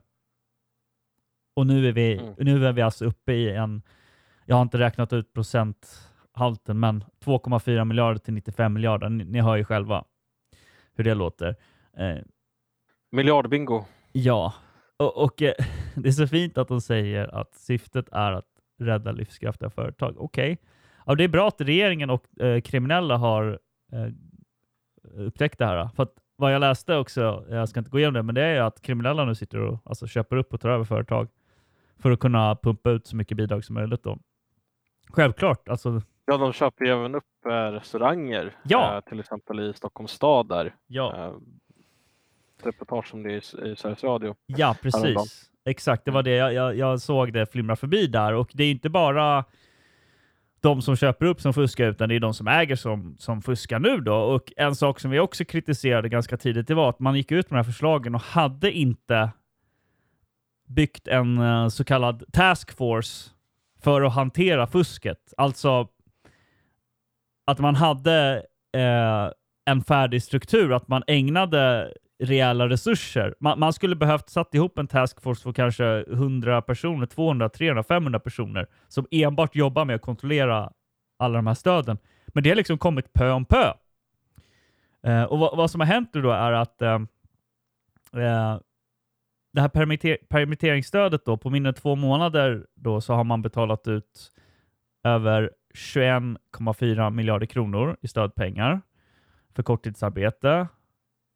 Och nu är vi, mm. nu är vi alltså uppe i en, jag har inte räknat ut procenthalten, men 2,4 miljarder till 95 miljarder. Ni, ni, hör ju själva hur det låter. Eh, Miljardbingo. Ja, och, och eh, det är så fint att de säger att syftet är att rädda livskraftiga företag. Okej, okay. ja, det är bra att regeringen och eh, kriminella har eh, upptäckt det här. För att vad jag läste också, jag ska inte gå igenom det, men det är att kriminella nu sitter och alltså, köper upp och tar över företag för att kunna pumpa ut så mycket bidrag som möjligt. Då. Självklart. Alltså, ja, de köper ju även upp eh, restauranger, ja. Eh, till exempel i Stockholms stad. Där. Ja. Eh, reportage om det i, Sveriges Radio. Ja, precis. Exakt, det var det. Jag, jag, jag, såg det flimra förbi där. Och det är inte bara de som köper upp som fuskar, utan det är de som äger som, som fuskar nu. Då. Och En sak som vi också kritiserade ganska tidigt, det var att man gick ut med de här förslagen och hade inte byggt en eh, så kallad taskforce för att hantera fusket. Alltså att man hade eh, en färdig struktur, att man ägnade rejäla resurser. Man, man, skulle behövt satt ihop en taskforce för kanske 100 personer, 200, 300, 500 personer som enbart jobbar med att kontrollera alla de här stöden. Men det har liksom kommit pö om pö. Eh, och vad, vad, som har hänt då är att eh, eh, det här permitter permitteringsstödet då, på mindre än två månader då, så har man betalat ut över 21,4 miljarder kronor i stödpengar för korttidsarbete.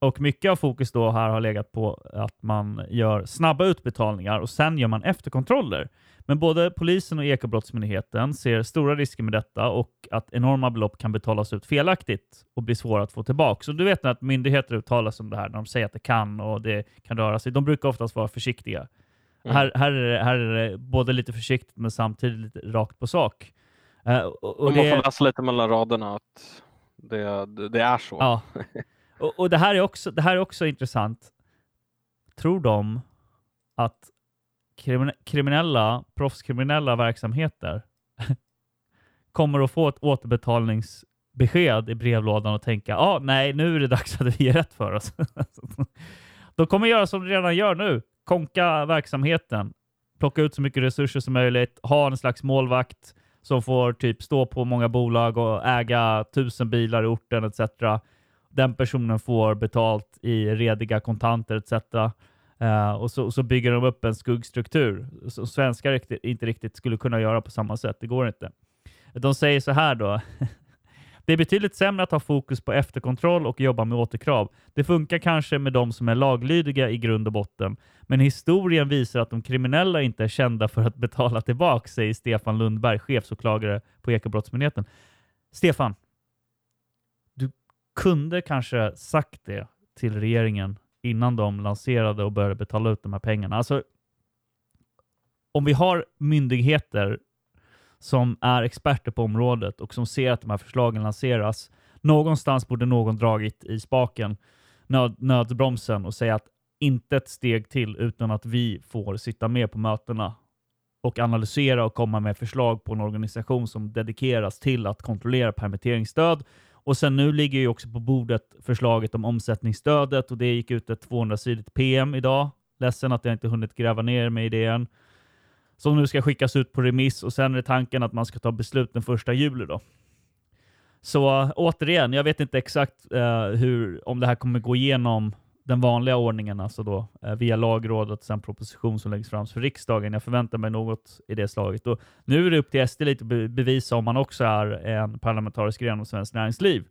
Och mycket av fokus då här har legat på att man gör snabba utbetalningar och sen gör man efterkontroller. Men både polisen och Ekobrottsmyndigheten ser stora risker med detta och att enorma belopp kan betalas ut felaktigt och bli svåra att få tillbaka. Så du vet att myndigheter uttalar sig om det här när de säger att det kan och det kan röra sig. De brukar oftast vara försiktiga. Mm. Här, här, är det, här är det både lite försiktigt men samtidigt lite rakt på sak. Eh, och, och man det- får läsa lite mellan raderna att det, det, det är så. Ja. Och, och det, här är också, det här är också intressant. Tror de att kriminella, proffskriminella verksamheter kommer att få ett återbetalningsbesked i brevlådan och tänka ah, nej, nu är det dags att vi ger rätt för oss. de kommer göra som de redan gör nu. Konka verksamheten, plocka ut så mycket resurser som möjligt, ha en slags målvakt som får typ stå på många bolag och äga tusen bilar i orten etc. Den personen får betalt i rediga kontanter etc. Uh, och så, så bygger de upp en skuggstruktur som svenskar riktigt, inte riktigt skulle kunna göra på samma sätt. Det går inte. De säger så här då. Det är betydligt sämre att ha fokus på efterkontroll och jobba med återkrav. Det funkar kanske med de som är laglydiga i grund och botten, men historien visar att de kriminella inte är kända för att betala tillbaka, säger Stefan Lundberg, chefsåklagare på Ekobrottsmyndigheten. Stefan, du kunde kanske sagt det till regeringen innan de lanserade och började betala ut de här pengarna. Alltså, om vi har myndigheter som är experter på området och som ser att de här förslagen lanseras. Någonstans borde någon dragit i spaken, nöd, nödbromsen och säga att inte ett steg till utan att vi får sitta med på mötena och analysera och komma med förslag på en organisation som dedikeras till att kontrollera permitteringsstöd. Och sen nu ligger ju också på bordet förslaget om omsättningsstödet och det gick ut ett 200-sidigt PM idag. Ledsen att jag inte hunnit gräva ner mig i det än som nu ska skickas ut på remiss och sen är tanken att man ska ta beslut den första juli då. Så återigen, jag vet inte exakt eh, hur, om det här kommer gå igenom den vanliga ordningen, alltså då eh, via lagrådet och sen proposition som läggs fram för riksdagen. Jag förväntar mig något i det slaget. Och nu är det upp till SD lite att bevisa om man också är en parlamentarisk gren av svenskt näringsliv.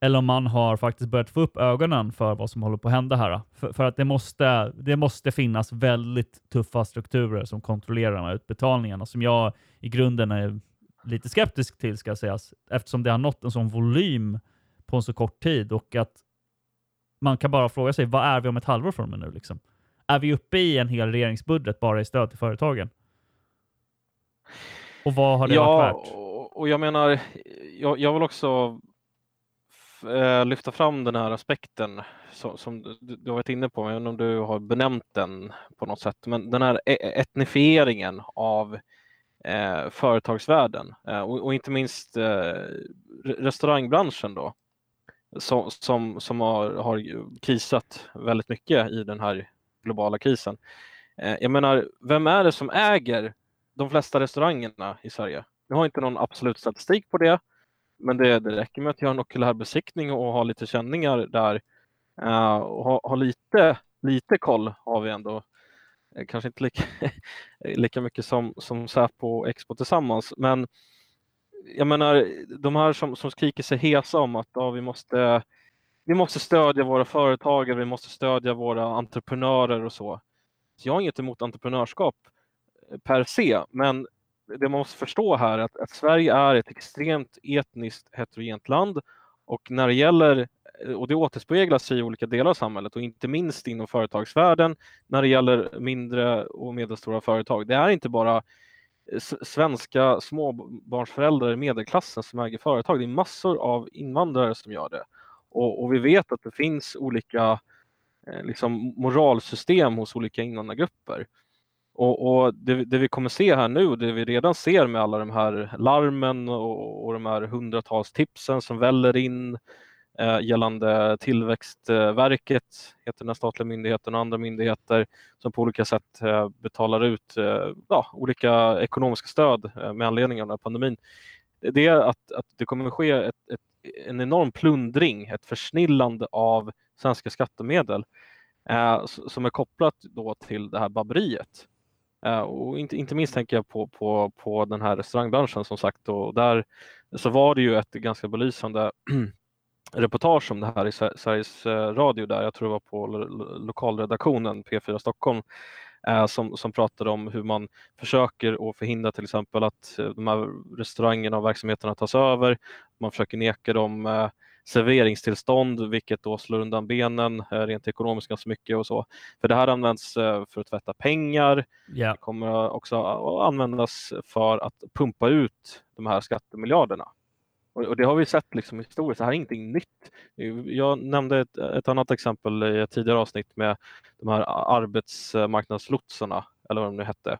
Eller om man har faktiskt börjat få upp ögonen för vad som håller på att hända här. För, för att det måste, det måste finnas väldigt tuffa strukturer som kontrollerar de här utbetalningarna som jag i grunden är lite skeptisk till ska sägas eftersom det har nått en sån volym på en så kort tid och att man kan bara fråga sig vad är vi om ett halvår från nu liksom? Är vi uppe i en hel regeringsbudget bara i stöd till företagen? Och vad har det ja, varit värt? och, jag menar, jag, jag vill också eh, lyfta fram den här aspekten som, som du, du har varit inne på, även om du har benämnt den på något sätt, men den här e- etnifieringen av eh, företagsvärlden eh, och, och inte minst eh, re- restaurangbranschen då, som, som, som har, har krisat väldigt mycket i den här globala krisen. Eh, jag menar, vem är det som äger de flesta restaurangerna i Sverige? Jag har inte någon absolut statistik på det, men det, det räcker med att göra en okulär besiktning och ha lite känningar där. Eh, och ha, ha lite, lite koll har vi ändå. Eh, kanske inte lika, lika mycket som, som Säpo och Expo tillsammans, men jag menar, de här som, som skriker sig hesa om att ja, vi, måste, vi måste stödja våra företagare, vi måste stödja våra entreprenörer och så. så jag har inget emot entreprenörskap eh, per se, men det man måste förstå här är att, att Sverige är ett extremt etniskt heterogent land och när det gäller, eh, och det återspeglas i olika delar av samhället och inte minst inom företagsvärlden när det gäller mindre och medelstora företag. Det är inte bara svenska småbarnsföräldrar i medelklassen som äger företag. Det är massor av invandrare som gör det. Och, och vi vet att det finns olika eh, liksom moralsystem hos olika invandrargrupper. Och, och det, det vi kommer se här nu, det vi redan ser med alla de här larmen och, och de här hundratals tipsen som väller in Eh, gällande Tillväxtverket, heter den här statliga myndigheten och andra myndigheter som på olika sätt eh, betalar ut eh, ja, olika ekonomiska stöd eh, med anledning av den här pandemin. Det är att, att det kommer att ske ett, ett, en enorm plundring, ett försnillande av svenska skattemedel eh, som är kopplat då till det här babberiet. Eh, och inte, inte minst tänker jag på, på, på den här restaurangbranschen som sagt och där så var det ju ett ganska belysande reportage om det här i Sver- Sveriges eh, Radio där, jag tror det var på lo- lo- lokalredaktionen P4 Stockholm, eh, som, som pratade om hur man försöker att förhindra till exempel att eh, de här restaurangerna och verksamheterna tas över. Man försöker neka dem serveringstillstånd, vilket då slår undan benen rent ekonomiskt ganska mycket och så. För det här används för att tvätta pengar. Ja. Det kommer också att användas för att pumpa ut de här skattemiljarderna. Och, det har vi sett liksom historiskt, det här är ingenting nytt. Jag nämnde ett, ett annat exempel i ett tidigare avsnitt med de här arbetsmarknadslotsarna, eller vad de nu hette.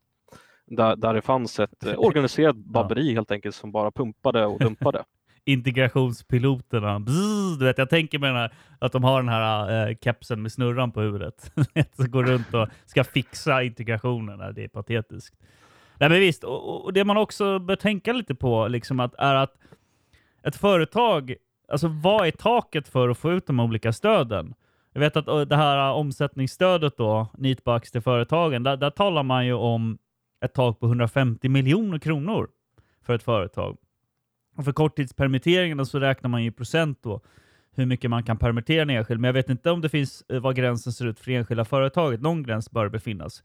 Där, där det fanns ett organiserat babberi helt enkelt som bara pumpade och dumpade. integrationspiloterna. Bzzz, du vet, jag tänker mig här, att de har den här äh, kepsen med snurran på huvudet. som går runt och ska fixa integrationen. Det är patetiskt. Nej, men visst, och, och det man också bör tänka lite på liksom att, är att ett företag, alltså vad är taket för att få ut de olika stöden? Jag vet att det här omsättningsstödet då, Neatbucks till företagen, där, där talar man ju om ett tak på 150 miljoner kronor för ett företag. Och för korttidspermitteringarna så räknar man ju i procent då hur mycket man kan permittera en enskild. Men jag vet inte om det finns eh, vad gränsen ser ut för enskilda företaget. Någon gräns bör befinnas.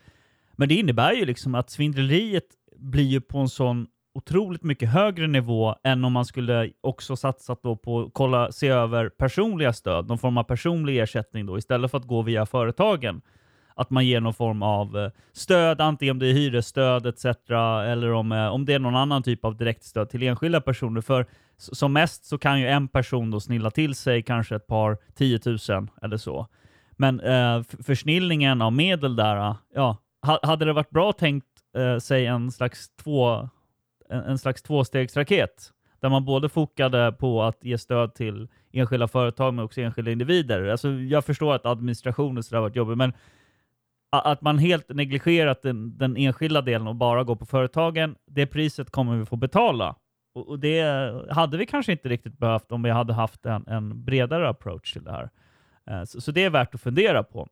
Men det innebär ju liksom att svindleriet blir ju på en sån otroligt mycket högre nivå än om man skulle också satsat då på att kolla, se över personliga stöd, någon form av personlig ersättning då, istället för att gå via företagen. Att man ger någon form av eh, stöd, antingen om det är hyresstöd etc. eller om, eh, om det är någon annan typ av direktstöd till enskilda personer. För som mest så kan ju en person då snilla till sig kanske ett par tiotusen eller så. Men eh, försnillningen av medel där, ja, hade det varit bra tänkt eh, sig en slags två en, en slags tvåstegsraket där man både fokade på att ge stöd till enskilda företag men också enskilda individer. Alltså, jag förstår att administrationen så där varit jobbigt, men att man helt negligerat den, den enskilda delen och bara går på företagen, det priset kommer vi få betala. Och, och det hade vi kanske inte riktigt behövt om vi hade haft en, en bredare approach till det här. Eh, så, så det är värt att fundera på.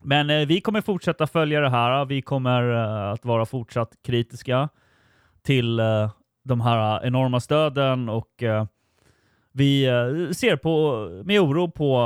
Men eh, vi kommer fortsätta följa det här. Vi kommer eh, att vara fortsatt kritiska till eh, de här enorma stöden och eh, vi eh, ser på, med oro på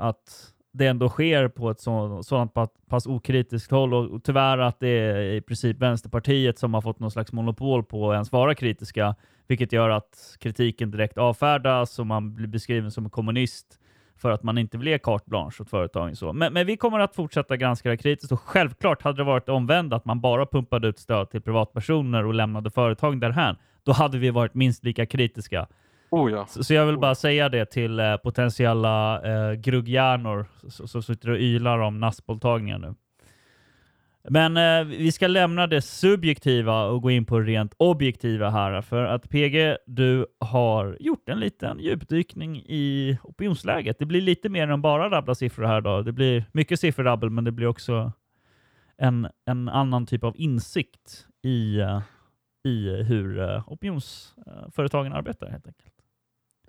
att det ändå sker på ett så, sådant pass okritiskt håll och, och tyvärr att det är i princip Vänsterpartiet som har fått någon slags monopol på att ens vara kritiska, vilket gör att kritiken direkt avfärdas och man blir beskriven som en kommunist för att man inte vill ge carte blanche åt företagen. Så. Men, men vi kommer att fortsätta granska det kritiskt och självklart hade det varit omvänt att man bara pumpade ut stöd till privatpersoner och lämnade företag därhän. Då hade vi varit minst lika kritiska. Oh ja. Så, så jag vill bara säga det till eh, potentiella eh, grugghjärnor som sitter och ylar om nassbolltagningar nu. Men eh, vi ska lämna det subjektiva och gå in på det rent objektiva här. För att PG, du har gjort en liten djupdykning i opinionsläget. Det blir lite mer än bara rabbla siffror här då. Det blir mycket sifferrabbel, men det blir också en, en annan typ av insikt i, eh, i hur eh, opinionsföretagen arbetar helt enkelt.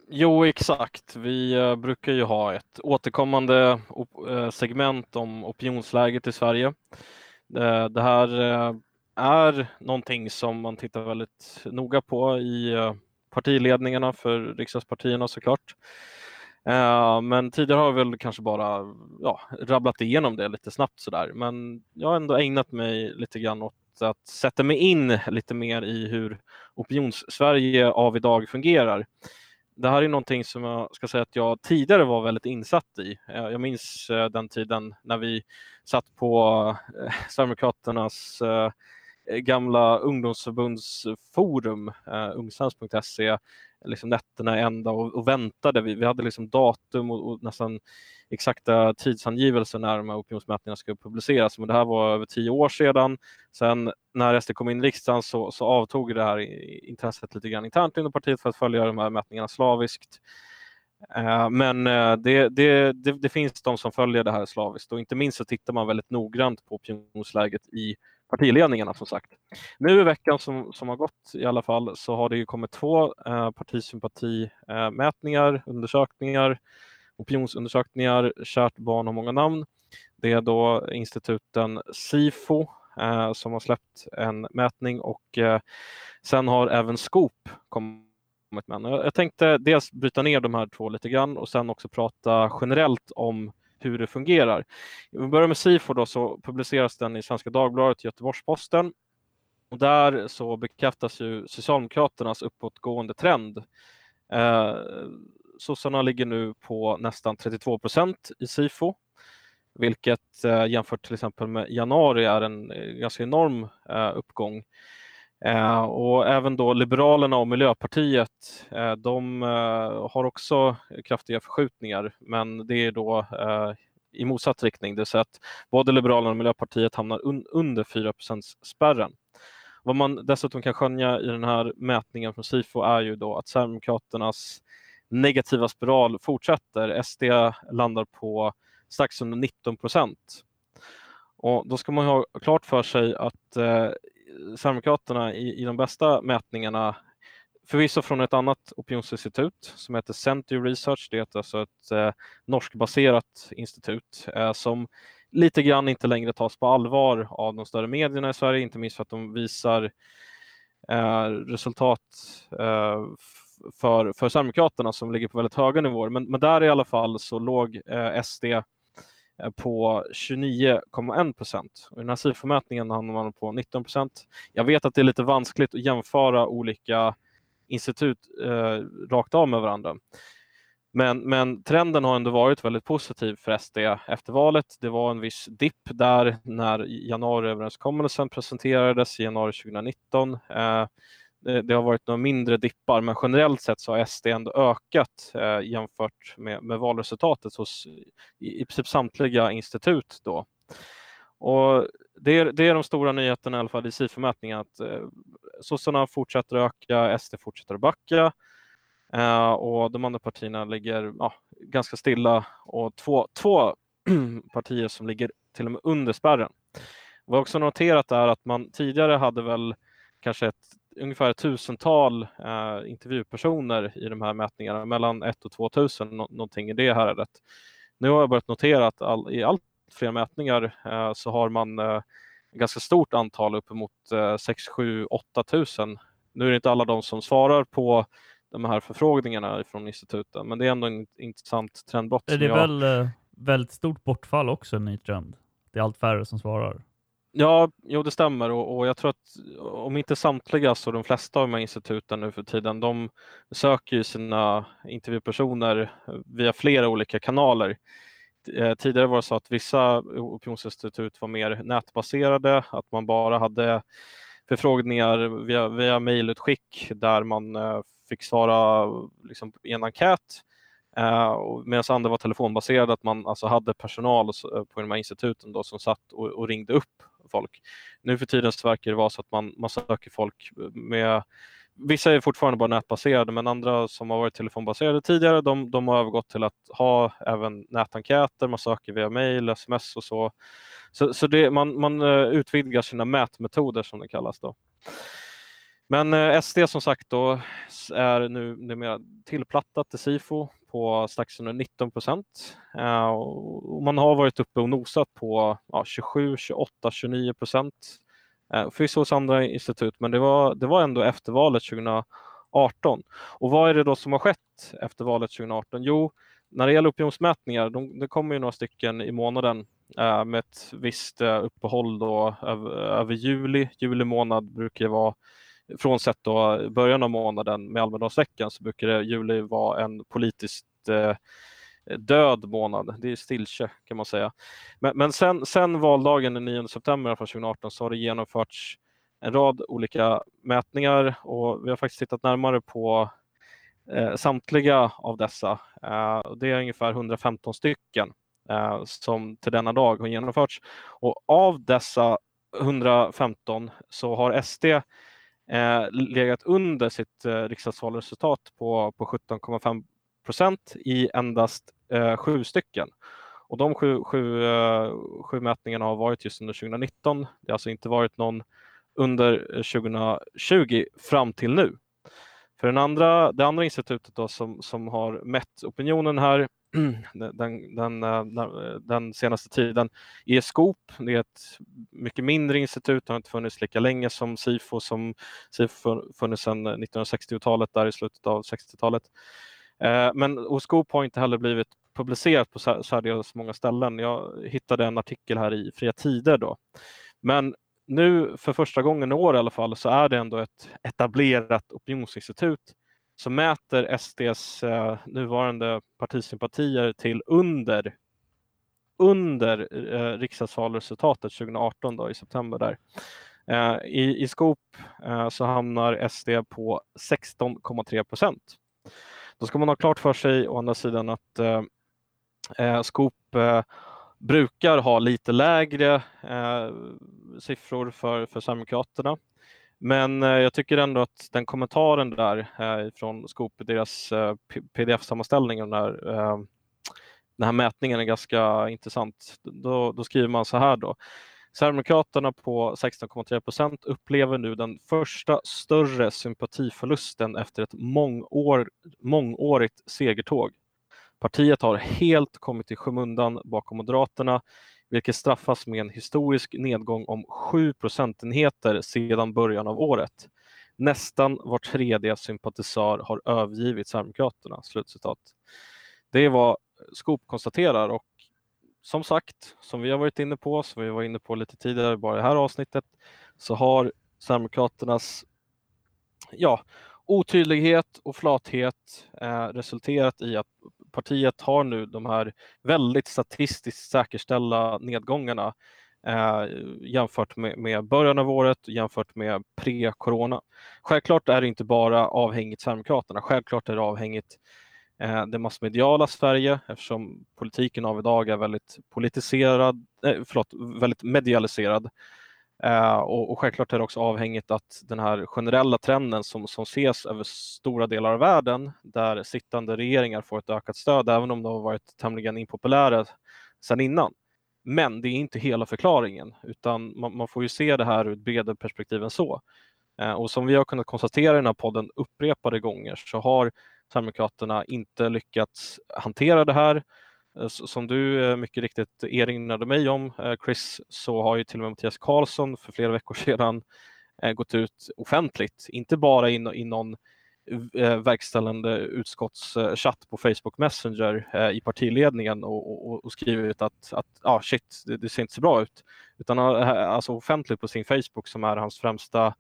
Jo, exakt. Vi eh, brukar ju ha ett återkommande segment om opinionsläget i Sverige. Eh, det, här eh, är någonting som man tittar väldigt noga på i eh, partiledningarna för riksdagspartierna såklart. Men tidigare har jag väl kanske bara ja, rabblat igenom det lite snabbt sådär. Men jag har ändå ägnat mig lite grann åt att sätta mig in lite mer i hur Opinionssverige av idag fungerar det här är någonting som jag ska säga att jag tidigare var väldigt insatt i. Eh, jag minns eh, den tiden när vi satt på eh, Sverigedemokraternas gamla ungdomsförbundsforum, eh, ungsvensk.se, liksom nätterna ända och, och väntade. Vi, vi hade liksom datum och, och nästan exakta tidsangivelser när de här opinionsmätningarna skulle publiceras. Men det här var över tio år sedan. Sen när SD kom in i riksdagen så, så avtog det här intresset lite grann internt inom partiet för att följa de här mätningarna slaviskt. Eh, men eh, det, det, det, det finns de som följer det här slaviskt och inte minst så tittar man väldigt noggrant på opinionsläget i partiledningarna som sagt. Nu i veckan som, som har gått i alla fall så har det ju kommit två eh, partisympatimätningar, undersökningar, opinionsundersökningar. Kärt barn har många namn. Det är då instituten Sifo eh, som har släppt en mätning och eh, sen har även Skop kommit med. med. Jag tänkte dels bryta ner de här två lite grann och sen också prata generellt om hur det fungerar. Om vi börjar med SIFO då så publiceras den i Svenska Dagbladet, Göteborgs-Posten. Och där så bekräftas ju Socialdemokraternas uppåtgående trend. Eh, sossarna ligger nu på nästan 32 procent i SIFO, vilket eh, jämfört till exempel med januari är en eh, ganska enorm eh, uppgång. Eh, och även då Liberalerna och Miljöpartiet, eh, de eh, har också kraftiga förskjutningar, men det är då eh, i motsatt riktning, det vill säga att både Liberalerna och Miljöpartiet hamnar un under 4 spärren. Vad man dessutom kan skönja i den här mätningen från Sifo är ju då att Sverigedemokraternas negativa spiral fortsätter. SD landar på strax under 19 procent. Och då ska man ha klart för sig att eh, Sverigedemokraterna i, i de bästa mätningarna förvisso från ett annat opinionsinstitut som heter Century Research. Det är alltså ett eh, norskbaserat institut eh, som lite grann inte längre tas på allvar av de större medierna i Sverige, inte minst för att de visar eh, resultat eh, för, för Sverigedemokraterna som ligger på väldigt höga nivåer. Men, men där i alla fall så låg eh, SD Eh, på 29,1 procent. I den här SIFO-mätningen hamnar man på 19 procent. Jag vet att det är lite vanskligt att jämföra olika institut eh, rakt av med varandra. Men, men, trenden har ändå varit väldigt positiv för SD efter valet. Det var en viss dipp där när januariöverenskommelsen presenterades i januari 2019. Eh, Eh, det, har varit några mindre dippar, men generellt sett så har SD ändå ökat eh, jämfört med, med valresultatet hos i, i princip samtliga institut. Då. Och det, är, det är de stora nyheterna i alla fall i SIFO-mätningen att eh, sossarna fortsätter öka, SD fortsätter att backa eh, och de andra partierna ligger ja, ganska stilla och två, två partier som ligger till och med under spärren. Vad jag också noterat är att man tidigare hade väl kanske ett ungefär tusental eh, intervjupersoner i de här mätningarna, mellan 1 och 2000, no någonting i det häradet. Nu har jag börjat notera att all, i allt fler mätningar eh, så har man eh, ganska stort antal, uppemot eh, 6, 7, 8 tusen. Nu är det inte alla de som svarar på de här förfrågningarna från instituten, men det är ändå en intressant trendbrott. Det är jag... väl eh, väldigt stort bortfall också, en ny trend? Det är allt färre som svarar. Ja, jo det stämmer och, och, jag tror att om inte samtliga så de flesta av de här instituten nu för tiden, de söker ju sina intervjupersoner via flera olika kanaler. Eh, tidigare var det så att vissa opinionsinstitut var mer nätbaserade, att man bara hade förfrågningar via, via mejlutskick där man eh, fick svara liksom, i en enkät. Uh, Medan andra var telefonbaserade, att man alltså hade personal på de här instituten då, som satt och, och ringde upp folk. Nu för tiden så verkar det vara så att man, man söker folk eh, med Vissa är fortfarande bara nätbaserade men andra som har varit telefonbaserade tidigare de, de har övergått till att ha även nätenkäter, man söker via mail, sms och så. Så, så det, man, man eh, utvidgar sina mätmetoder som det kallas. Då. Men eh, SD som sagt då är nu numera tillplattat till SIFO på strax under 19 procent. Eh, man har varit uppe och nosat på ja, 27, 28, 29 procent. Eh, förvisso hos andra institut, men det var, det var ändå efter valet 2018. Och vad är det då som har skett efter valet 2018? Jo, när det gäller opinionsmätningar, de, det kommer ju några stycken i månaden eh, med ett visst eh, uppehåll då över, över juli. Juli månad brukar vara frånsett då början av månaden med Almedalsveckan så brukar det, juli vara en politiskt eh, död månad. Det är stiltje kan man säga. Men, men sen, sen valdagen den 9 september 2018 så har det genomförts en rad olika mätningar och vi har faktiskt tittat närmare på eh, samtliga av dessa. Eh, det är ungefär 115 stycken eh, som till denna dag har genomförts och av dessa 115 så har SD eh, legat under sitt eh, riksdagsvalresultat på, på 17,5 procent i endast eh, sju stycken. Och de sju, sju, eh, sju mätningarna har varit just under 2019. Det har alltså inte varit någon under eh, 2020 fram till nu. För den andra, det andra institutet då som, som har mätt opinionen här Mm. den, eh, den, den, senaste tiden. är Scoop. det är ett mycket mindre institut, det har inte funnits lika länge som SIFO, som SIFO funnits sedan 1960-talet, där i slutet av 60-talet. Eh, men och Scoop har inte heller blivit publicerat på särdeles många ställen. Jag hittade en artikel här i Fria Tider då. Men nu för första gången i år i alla fall så är det ändå ett etablerat opinionsinstitut som mäter SDs eh, nuvarande partisympatier till under under eh, riksdagsvalresultatet 2018 då, i september där. Eh, i, I Skop eh, så hamnar SD på 16,3 procent. Då ska man ha klart för sig å andra sidan att eh, eh Skop eh, brukar ha lite lägre eh, siffror för, för Sverigedemokraterna. Men eh, jag tycker ändå att den kommentaren där eh, från Scoop, deras eh, pdf-sammanställning den här, eh, den här mätningen är ganska intressant. Då, då skriver man så här då. Sverigedemokraterna på 16,3 procent upplever nu den första större sympatiförlusten efter ett mångår, mångårigt segertåg. Partiet har helt kommit i skymundan bakom Moderaterna vilket straffas med en historisk nedgång om 7 procentenheter sedan början av året. Nästan var tredje sympatisör har övergivit Sverigedemokraterna. Slutcitat. Det är vad Skop konstaterar och som sagt, som vi har varit inne på, som vi var inne på lite tidigare bara i det här avsnittet, så har Sverigedemokraternas ja, otydlighet och flathet eh, resulterat i att partiet har nu de här väldigt statistiskt säkerställda nedgångarna eh, jämfört med, med, början av året jämfört med pre-corona. Självklart är det inte bara avhängigt Sverigedemokraterna, självklart är det avhängigt eh, det massmediala Sverige eftersom politiken av idag är väldigt politiserad, eh, förlåt, väldigt medialiserad. Eh, och, och självklart är det också avhängigt att den här generella trenden som, som ses över stora delar av världen, där sittande regeringar får ett ökat stöd, även om de har varit tämligen impopulära sedan innan. Men det är inte hela förklaringen, utan man, man får ju se det här ur ett bredare perspektiv än så. Eh, och som vi har kunnat konstatera i den här podden upprepade gånger så har Sverigedemokraterna inte lyckats hantera det här Eh, som du eh, mycket riktigt erinrade mig om, eh, Chris, så har ju till och med Mattias Karlsson för flera veckor sedan gått ut offentligt, inte bara i, i någon verkställande utskottschatt på Facebook Messenger i partiledningen och, och, och skrivit att, att ah, shit, det, det, ser inte så bra ut. Utan alltså offentligt på sin Facebook som är hans främsta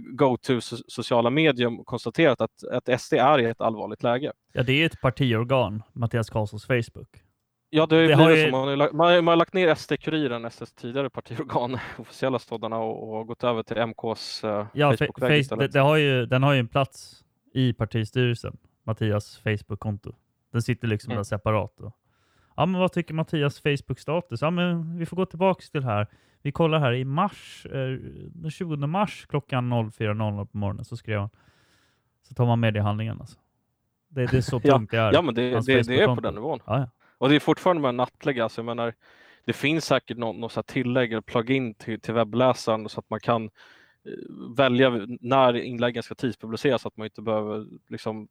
go-to sociala medium konstaterat att, att SD är i ett allvarligt läge. Ja, det är ett partiorgan, Mattias Karlssons Facebook. Ja, det, det har ju... så. Man, har, man, har lagt ner SD-Kuriren, SDs tidigare partiorgan, officiella sådana, och, och gått över till MKs uh, ja, Facebook-väg istället. Det, det har ju, den har ju en plats i partistyrelsen, Mattias Facebook-konto. Den sitter liksom mm. där separat. Och, ja, men vad tycker Mattias Facebook-status? Ja, men vi får gå tillbaka till här. Vi kollar här i mars, eh, den 20 mars klockan 04.00 på morgonen så skrev han. Så tar man med det i handlingen alltså. Det, det är så tungt ja, det är. Ja, men det, det, det är på den nivån. Ja, ja. Och det är fortfarande med nattliga. Alltså, jag menar, det finns säkert något, något så tillägg eller plugin till, till webbläsaren så att man kan eh, välja när inläggen ska tidspubliceras så att man inte behöver liksom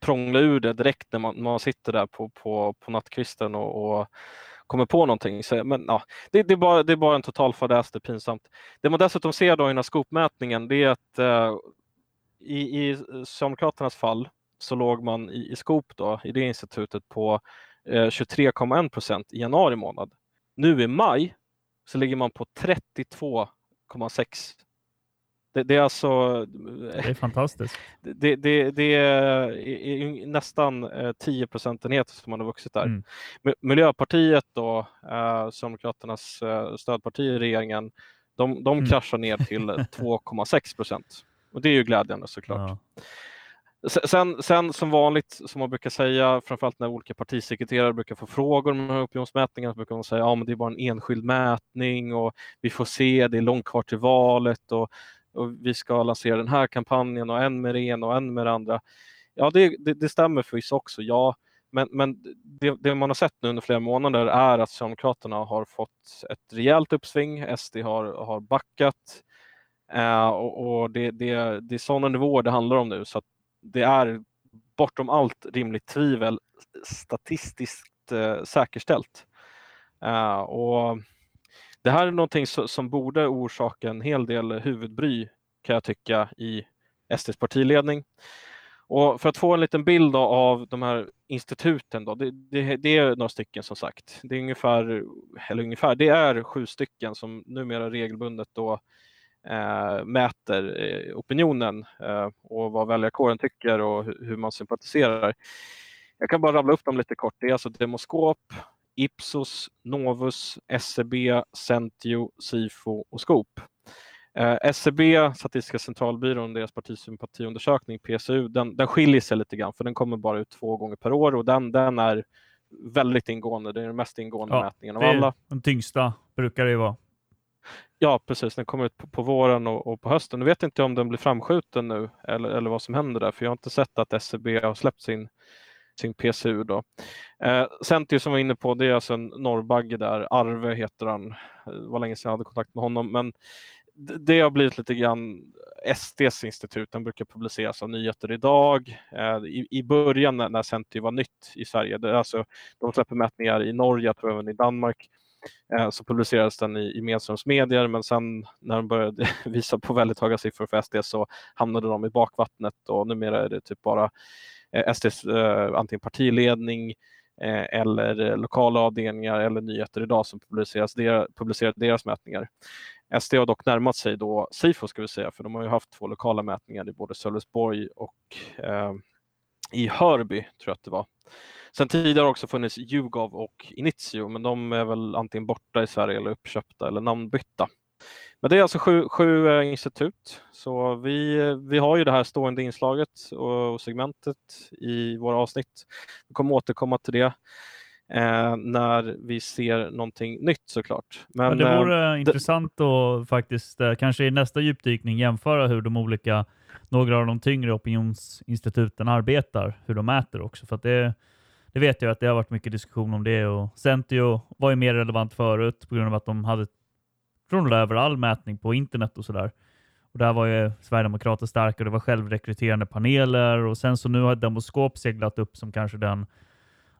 prångla ur det direkt när man, man sitter där på, på, på nattkvisten och, och kommer på någonting. Så, men, ja, det, det, är bara, det är bara en total fadäs, det är pinsamt. Det man dessutom ser då i den här skopmätningen det är att eh, i, i Socialdemokraternas fall så låg man i, i skop då, i det institutet på eh, 23,1 procent i januari månad. Nu i maj så ligger man på 32,6 det, det, är alltså... Det är fantastiskt. Det, det, det är nästan 10 eh, procentenheter som man har vuxit där. Mm. Miljöpartiet då, eh, Socialdemokraternas eh, stödparti i regeringen, de, de mm. kraschar ner till 2,6 procent. Och det är ju glädjande såklart. Ja. Sen, sen som vanligt, som man brukar säga, framförallt när olika partisekreterare brukar få frågor om opinionsmätningarna, så brukar de säga att ja, det är bara en enskild mätning och vi får se, det är långt kvar till valet och och vi ska lansera den här kampanjen och en med det ena och en med det andra. Ja, det, det, det stämmer förvisso också, ja. Men, men det, det, man har sett nu under flera månader är att Socialdemokraterna har fått ett rejält uppsving. SD har, har backat. Eh, och, och det, det, det är sådana nivåer det handlar om nu. Så det är bortom allt rimligt tvivel statistiskt eh, säkerställt. Eh, och det här är någonting som borde orsaka en hel del huvudbry kan jag tycka i SDs partiledning. Och för att få en liten bild av de här instituten då, det, det, det, är några stycken som sagt. Det är ungefär, eller ungefär, det är sju stycken som numera regelbundet då eh, mäter eh, opinionen eh, och vad väljarkåren tycker och hur man sympatiserar. Jag kan bara rabbla upp dem lite kort. Det är alltså Demoskop, Ipsos, Novus, SCB, Centio, Sifo och Skop. Eh, SCB, Statistiska centralbyrån, deras partisympatiundersökning, PSU, den, den skiljer sig lite grann för den kommer bara ut två gånger per år och den, den är väldigt ingående. Det är den mest ingående ja, mätningen av alla. Den tyngsta brukar det ju vara. Ja, precis. Den kommer ut på, på våren och, och, på hösten. Nu vet inte om den blir framskjuten nu eller, eller vad som händer där, för jag har inte sett att SCB har släppt sin, sin PCU. Då. Eh, Centius som var inne på, det är alltså en norrbagge där. Arve heter han. Det var länge sedan jag hade kontakt med honom, men det har blivit lite grann SDs institut, den brukar publiceras av Nyheter idag. Eh, I, i början när, när Centio var nytt i Sverige, det, alltså, de släpper mätningar i Norge, jag tror även i Danmark, Eh, så publicerades den i, i Medströms medier, men sen när de började visa på väldigt höga siffror för SD så hamnade de i bakvattnet och numera är det typ bara eh, SDs eh, antingen partiledning, eh, eller eh, lokala avdelningar eller Nyheter idag som publiceras der, publicerar deras mätningar. SD har dock närmat sig då Sifo ska vi säga, för de har ju haft två lokala mätningar i både Sölvesborg och eh, i Hörby, tror jag att det var. Sen tidigare har också funnits Yougov och Initio, men de är väl antingen borta i Sverige eller uppköpta eller namnbytta. Men det är alltså sju, sju eh, institut, så vi, vi har ju det här stående inslaget och, och segmentet i våra avsnitt. Vi kommer återkomma till det eh, när vi ser någonting nytt såklart. Men, Men det vore eh, intressant att faktiskt eh, kanske i nästa djupdykning jämföra hur de olika, några av de tyngre opinionsinstituten arbetar, hur de mäter också. För att det, det vet jag att det har varit mycket diskussion om det och Centio var ju mer relevant förut på grund av att de hade från över all mätning på internet och sådär. Och där var ju Sverigedemokrater starka och det var självrekryterande paneler och sen så nu har Demoskop seglat upp som kanske den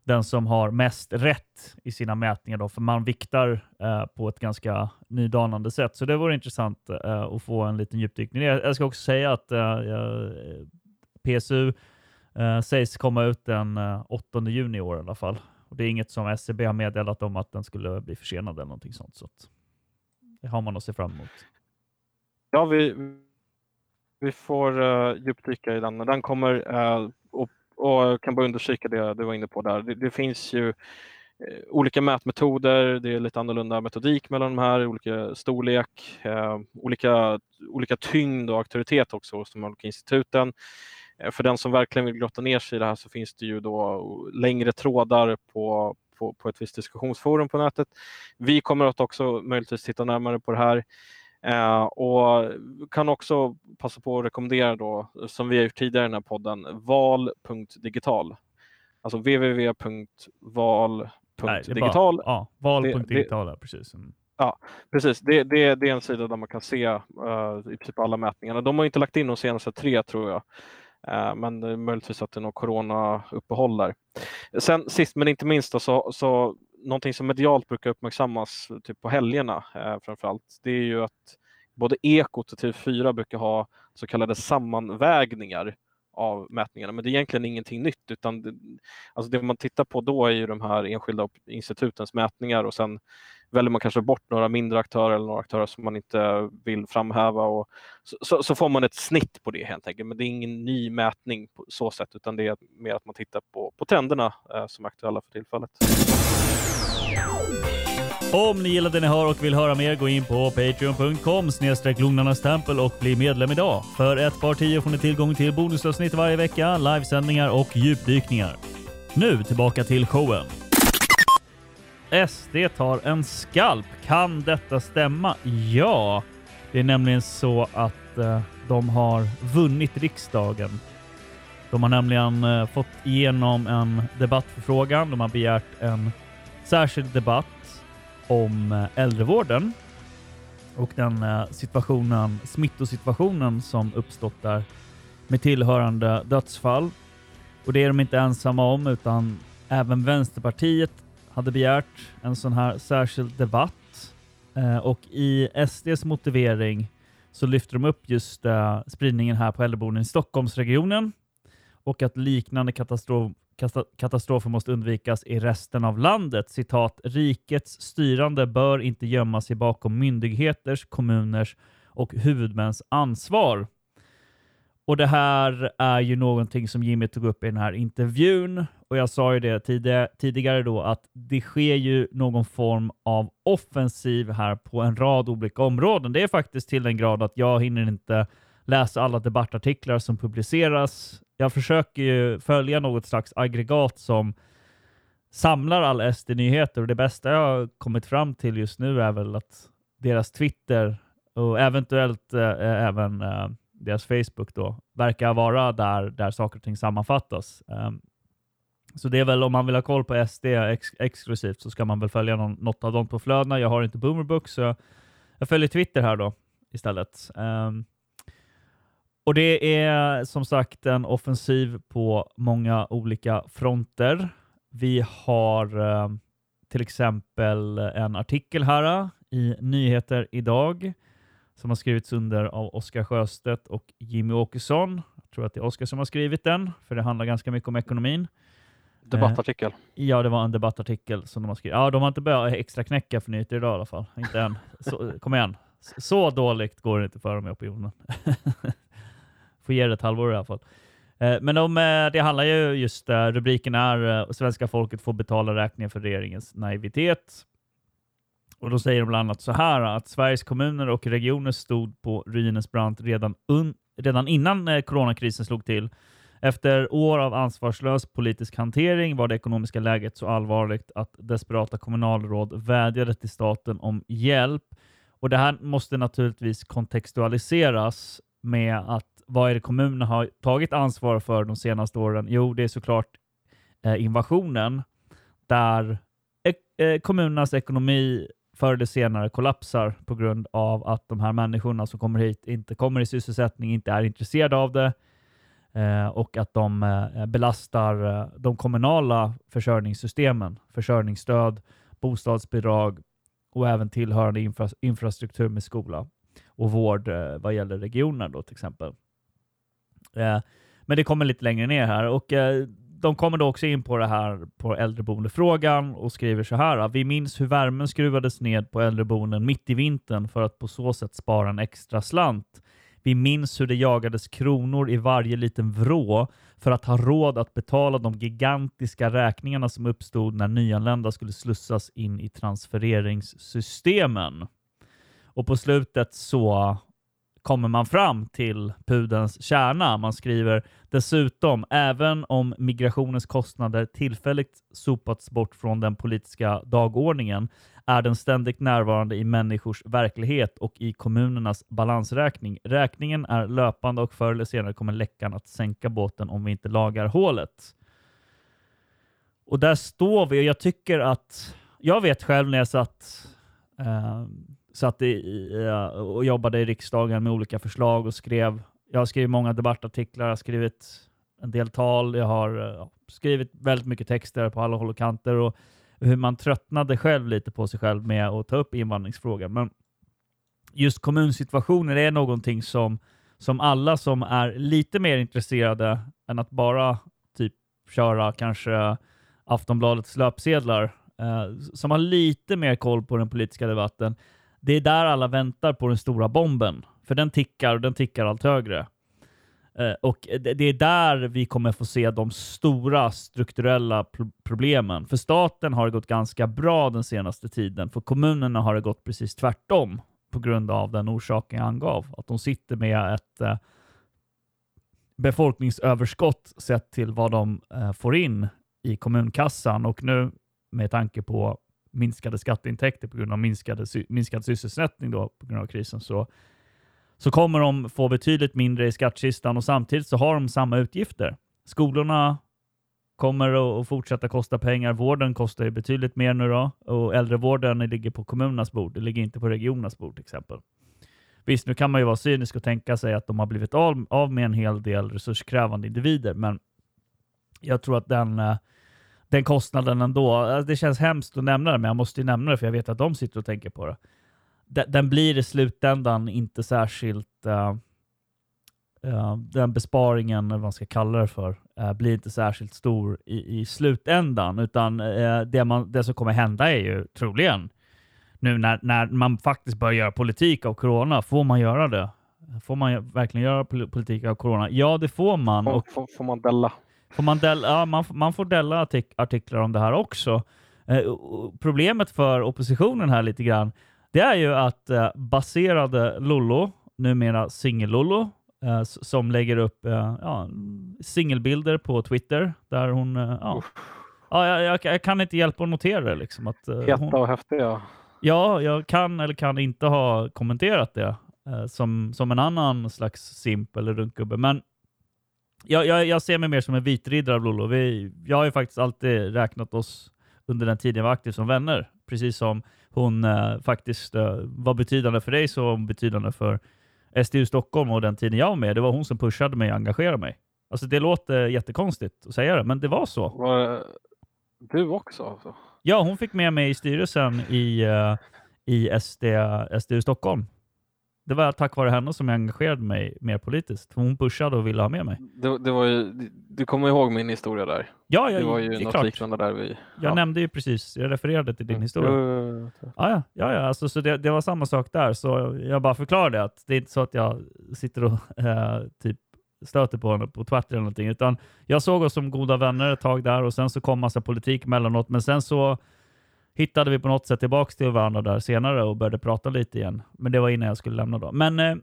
den som har mest rätt i sina mätningar, då, för man viktar eh, på ett ganska nydanande sätt. Så det vore intressant eh, att få en liten djupdykning. Jag, jag ska också säga att eh, eh PSU eh, sägs komma ut den eh, 8 juni i år i alla fall. Och det är inget som SCB har meddelat om att den skulle bli försenad eller någonting sånt. Så det har man att se fram emot. Ja, vi, vi får uh, djupdyka i den. Den kommer uh, och jag kan bara understryka det du var inne på där. Det, det finns ju olika mätmetoder, det är lite annorlunda metodik mellan de här, olika storlek, eh, olika, olika tyngd och auktoritet också hos de olika instituten. Eh, för den som verkligen vill grotta ner sig i det här så finns det ju då längre trådar på, på, på ett visst diskussionsforum på nätet. Vi kommer att också möjligtvis titta närmare på det här. Eh, och kan också passa på att rekommendera då, som vi har gjort tidigare i den här podden, val.digital. Alltså www.val.digital. Ja, val.digital, precis. Mm. Ja, precis. Det, det, det, är en sida där man kan se uh, i princip alla mätningarna. De har inte lagt in de senaste tre tror jag. Eh, men möjligtvis att det är något corona-uppehåll där. Sen sist men inte minst då, så, så någonting som medialt brukar uppmärksammas typ på helgerna eh, framförallt, det är ju att både Ekot och TV4 brukar ha så kallade sammanvägningar av mätningarna, men det är egentligen ingenting nytt utan det, alltså det man tittar på då är ju de här enskilda institutens mätningar och sen väljer man kanske bort några mindre aktörer eller några aktörer som man inte vill framhäva och så, så, så får man ett snitt på det helt enkelt. Men det är ingen ny mätning på så sätt utan det är mer att man tittar på, på trenderna eh, som är aktuella för tillfället. Om ni gillar det ni hör och vill höra mer, gå in på patreon.com snedstreck tempel och bli medlem idag. För ett par tio får ni tillgång till bonusavsnitt varje vecka, livesändningar och djupdykningar. Nu tillbaka till showen. SD tar en skalp. Kan detta stämma? Ja, det är nämligen så att eh, de har vunnit riksdagen. De har nämligen eh, fått igenom en debattförfrågan. De har begärt en särskild debatt om eh, äldrevården och den eh, situationen, smittosituationen som uppstått där med tillhörande dödsfall. Och det är de inte ensamma om utan även Vänsterpartiet hade begärt en sån här särskild debatt. Eh, och i SDs motivering så lyfter de upp just eh, spridningen här på äldreboenden i Stockholmsregionen och att liknande katastrof, katastrofer måste undvikas i resten av landet. Citat, rikets styrande bör inte gömma sig bakom myndigheters, kommuners och huvudmäns ansvar. Och det här är ju någonting som Jimmy tog upp i den här intervjun. Och jag sa ju det tidigare, tidigare då att det sker ju någon form av offensiv här på en rad olika områden. Det är faktiskt till den grad att jag hinner inte läsa alla debattartiklar som publiceras. Jag försöker ju följa något slags aggregat som samlar alla SD-nyheter och det bästa jag har kommit fram till just nu är väl att deras Twitter och eventuellt eh, eh även eh, deras Facebook då verkar vara där, där saker och ting sammanfattas. Um, så det är väl om man vill ha koll på SD ex exklusivt så ska man väl följa någon, något av dem på flödena. Jag har inte Boomerbook så jag följer Twitter här då istället. Um, och det är som sagt en offensiv på många olika fronter. Vi har um, till exempel en artikel här eh, i Nyheter idag som har skrivits under av Oskar Sjöstedt och Jimmy Åkesson. Jag tror att det är Oskar som har skrivit den, för det handlar ganska mycket om ekonomin. Debattartikel. Eh, ja, det var en debattartikel som de har skrivit. Ja, de har inte börjat extra knäcka för nyheter idag i alla fall. Inte än. Så, kom igen. Så dåligt går det inte för dem i opinionen. Får ge det ett halvår i alla fall. Eh, men de, eh, det handlar ju just, eh, rubriken är Svenska folket får betala räkningen för regeringens naivitet. Och då säger de bland annat så här att Sveriges kommuner och regioner stod på ruinens brant redan, redan innan eh, coronakrisen slog till. Efter år av ansvarslös politisk hantering var det ekonomiska läget så allvarligt att desperata kommunalråd vädjade till staten om hjälp. Och Det här måste naturligtvis kontextualiseras med att vad är det kommunerna har tagit ansvar för de senaste åren? Jo, det är såklart eh, invasionen där eh, kommunernas ekonomi förr eller senare kollapsar på grund av att de här människorna som kommer hit inte kommer i sysselsättning, inte är intresserade av det eh, och att de eh, belastar eh, de kommunala försörjningssystemen, försörjningsstöd, bostadsbidrag och även tillhörande infra infrastruktur med skola och vård vad gäller regioner då till exempel. Men det kommer lite längre ner här och de kommer då också in på det här på äldreboendefrågan och skriver så här. Vi minns hur värmen skruvades ned på äldreboenden mitt i vintern för att på så sätt spara en extra slant. Vi minns hur det jagades kronor i varje liten vrå för att ha råd att betala de gigantiska räkningarna som uppstod när nyanlända skulle slussas in i transfereringssystemen. Och på slutet så kommer man fram till pudens kärna. Man skriver dessutom, även om migrationens kostnader tillfälligt sopats bort från den politiska dagordningen, är den ständigt närvarande i människors verklighet och i kommunernas balansräkning. Räkningen är löpande och förr eller senare kommer läckan att sänka båten om vi inte lagar hålet. Och där står vi och jag tycker att, jag vet själv när jag satt eh, satt i, eh, och jobbade i riksdagen med olika förslag och skrev. Jag har skrivit många debattartiklar, jag har skrivit en del tal, jag har eh, skrivit väldigt mycket texter på alla håll och kanter och hur man tröttnade själv lite på sig själv med att ta upp invandringsfrågan. Men just kommunsituationer är någonting som, som alla som är lite mer intresserade än att bara typ köra kanske Aftonbladets löpsedlar, eh, som har lite mer koll på den politiska debatten, det är där alla väntar på den stora bomben. För den tickar och den tickar allt högre. Eh, och det är där vi kommer få se de stora strukturella problemen. För staten har det gått ganska bra den senaste tiden. För kommunerna har det gått precis tvärtom på grund av den orsaken jag angav. Att de sitter med ett eh, befolkningsöverskott sett till vad de eh, får in i kommunkassan. Och nu med tanke på minskade skatteintäkter på grund av minskade, minskad sysselsättning då, på grund av krisen så, så kommer de få betydligt mindre i skattkistan och samtidigt så har de samma utgifter. Skolorna kommer att fortsätta kosta pengar. Vården kostar ju betydligt mer nu då och äldrevården ligger på kommunernas bord. Det ligger inte på regionernas bord till exempel. Visst, nu kan man ju vara cynisk och tänka sig att de har blivit av, med en hel del resurskrävande individer, men jag tror att den, eh, den kostnaden ändå, alltså det känns hemskt att nämna det, men jag måste ju nämna det för jag vet att de sitter och tänker på det. Den, den blir i slutändan inte särskilt uh, Uh, den besparingen, vad man ska kalla det för, uh, blir inte särskilt stor i, i slutändan. Utan det, man, det som kommer hända är ju troligen, nu när, när man faktiskt börjar göra politik av corona, får man göra det? Får man verkligen göra politik av corona? Ja, det får man. Och, får, får man della? Får man, della ja, man, man får della artik artiklar om det här också. problemet för oppositionen här lite grann, det är ju att baserade Lollo, numera singel-Lollo, eh, som lägger upp eh, ja, singelbilder på Twitter där hon... Eh, ja, ja jag, jag, jag, kan inte hjälpa att notera det. Liksom, att, eh, Heta hon, och häftiga. Ja, jag kan eller kan inte ha kommenterat det eh, som, som en annan slags simp eller runkgubbe. Men jag, jag, jag, ser mig mer som en vitriddare av Lollo. Vi, jag har ju faktiskt alltid räknat oss under den tiden jag var aktiv som vänner. Precis som hon eh, faktiskt eh, var betydande för dig så var hon betydande för SDU Stockholm och den tiden jag var med, det var hon som pushade mig och engagerade mig. Alltså det låter jättekonstigt att säga det, men det var så. Var du också alltså? Ja, hon fick med mig i styrelsen i, uh, i SD, SDU Stockholm det var tack vare henne som jag engagerade mig mer politiskt. Hon pushade och ville ha med mig. Det, det var ju, du kommer ihåg min historia där? Ja, ja det var ju det något klart. liknande där. Vi, jag ja. nämnde ju precis, jag refererade till din historia. Ja, ja, ja, ja, ja alltså, så det, det, var samma sak där. Så jag bara förklarade att det är inte så att jag sitter och äh, typ stöter på henne på Twitter eller någonting, utan jag såg oss som goda vänner ett tag där och sen så kom massa politik mellanåt, men sen så hittade vi på något sätt tillbaka till varandra där senare och började prata lite igen. Men det var innan jag skulle lämna då. Men eh,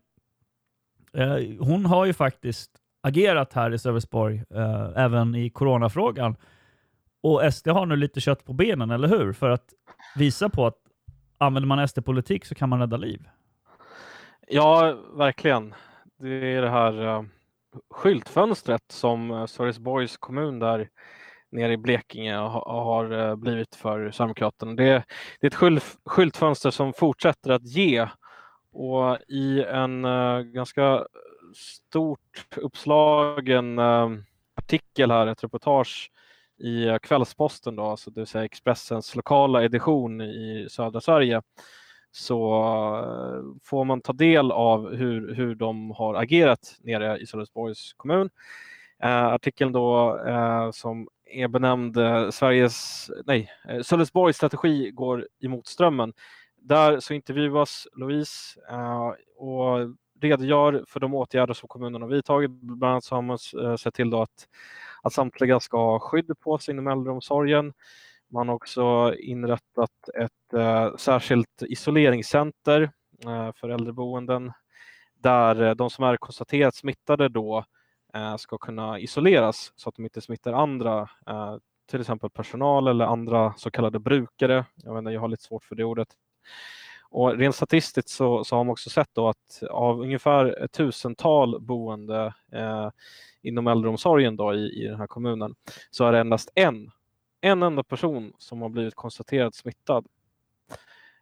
eh hon har ju faktiskt agerat här i Sölvesborg, eh, även i coronafrågan. Och SD har nu lite kött på benen, eller hur? För att visa på att använder man SD-politik så kan man rädda liv. Ja, verkligen. Det är det här uh, skyltfönstret som uh, Sölvesborgs kommun där nere i Blekinge har eh, blivit för Sverigedemokraterna. Det, det är ett skyltfönster som fortsätter att ge och i en uh, ganska stort uppslagen uh, artikel här, ett reportage i uh, Kvällsposten, då, alltså det vill säga Expressens lokala edition i södra Sverige, så får man ta del av hur, hur de har agerat nere i Sölvesborgs kommun. Eh, artikeln då eh, som är benämnd eh, Sveriges, nej, Sölvesborgs strategi går emot strömmen. Där så intervjuas Louise eh, och redogör för de åtgärder som kommunen har vidtagit. Bland annat så har man sett till att, att samtliga ska ha skydd på sig inom äldreomsorgen. Man har också inrättat ett eh, särskilt isoleringscenter eh, för äldreboenden där de som är konstaterat smittade då Eh, Eh, ska kunna isoleras så att de inte smittar andra, eh, till exempel personal eller andra så kallade brukare. Jag, menar, jag har lite svårt för det ordet. Och rent statistiskt så, så har man också sett då att av ungefär ett tusental boende eh, inom äldreomsorgen då i, i den här kommunen så är det endast en, en enda person som har blivit konstaterad smittad.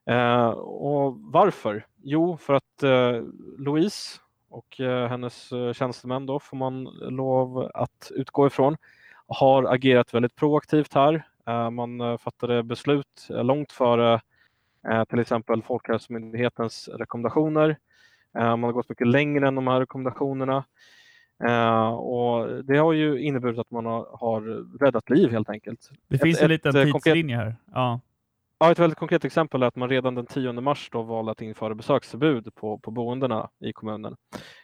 Eh, och varför? Jo, för att eh, Louise och eh, hennes eh, tjänstemän då får man lov att utgå ifrån har agerat väldigt proaktivt här. Eh, man fattade beslut långt före till exempel Folkhälsomyndighetens rekommendationer. Man har gått mycket längre än de här rekommendationerna. Och det har ju inneburit att man har, räddat liv helt enkelt. Det finns ett, en liten tidslinje här. Ja. Ja, ett väldigt konkret exempel är att man redan den 10 mars då valde att införa besöksförbud på, på boendena i kommunen.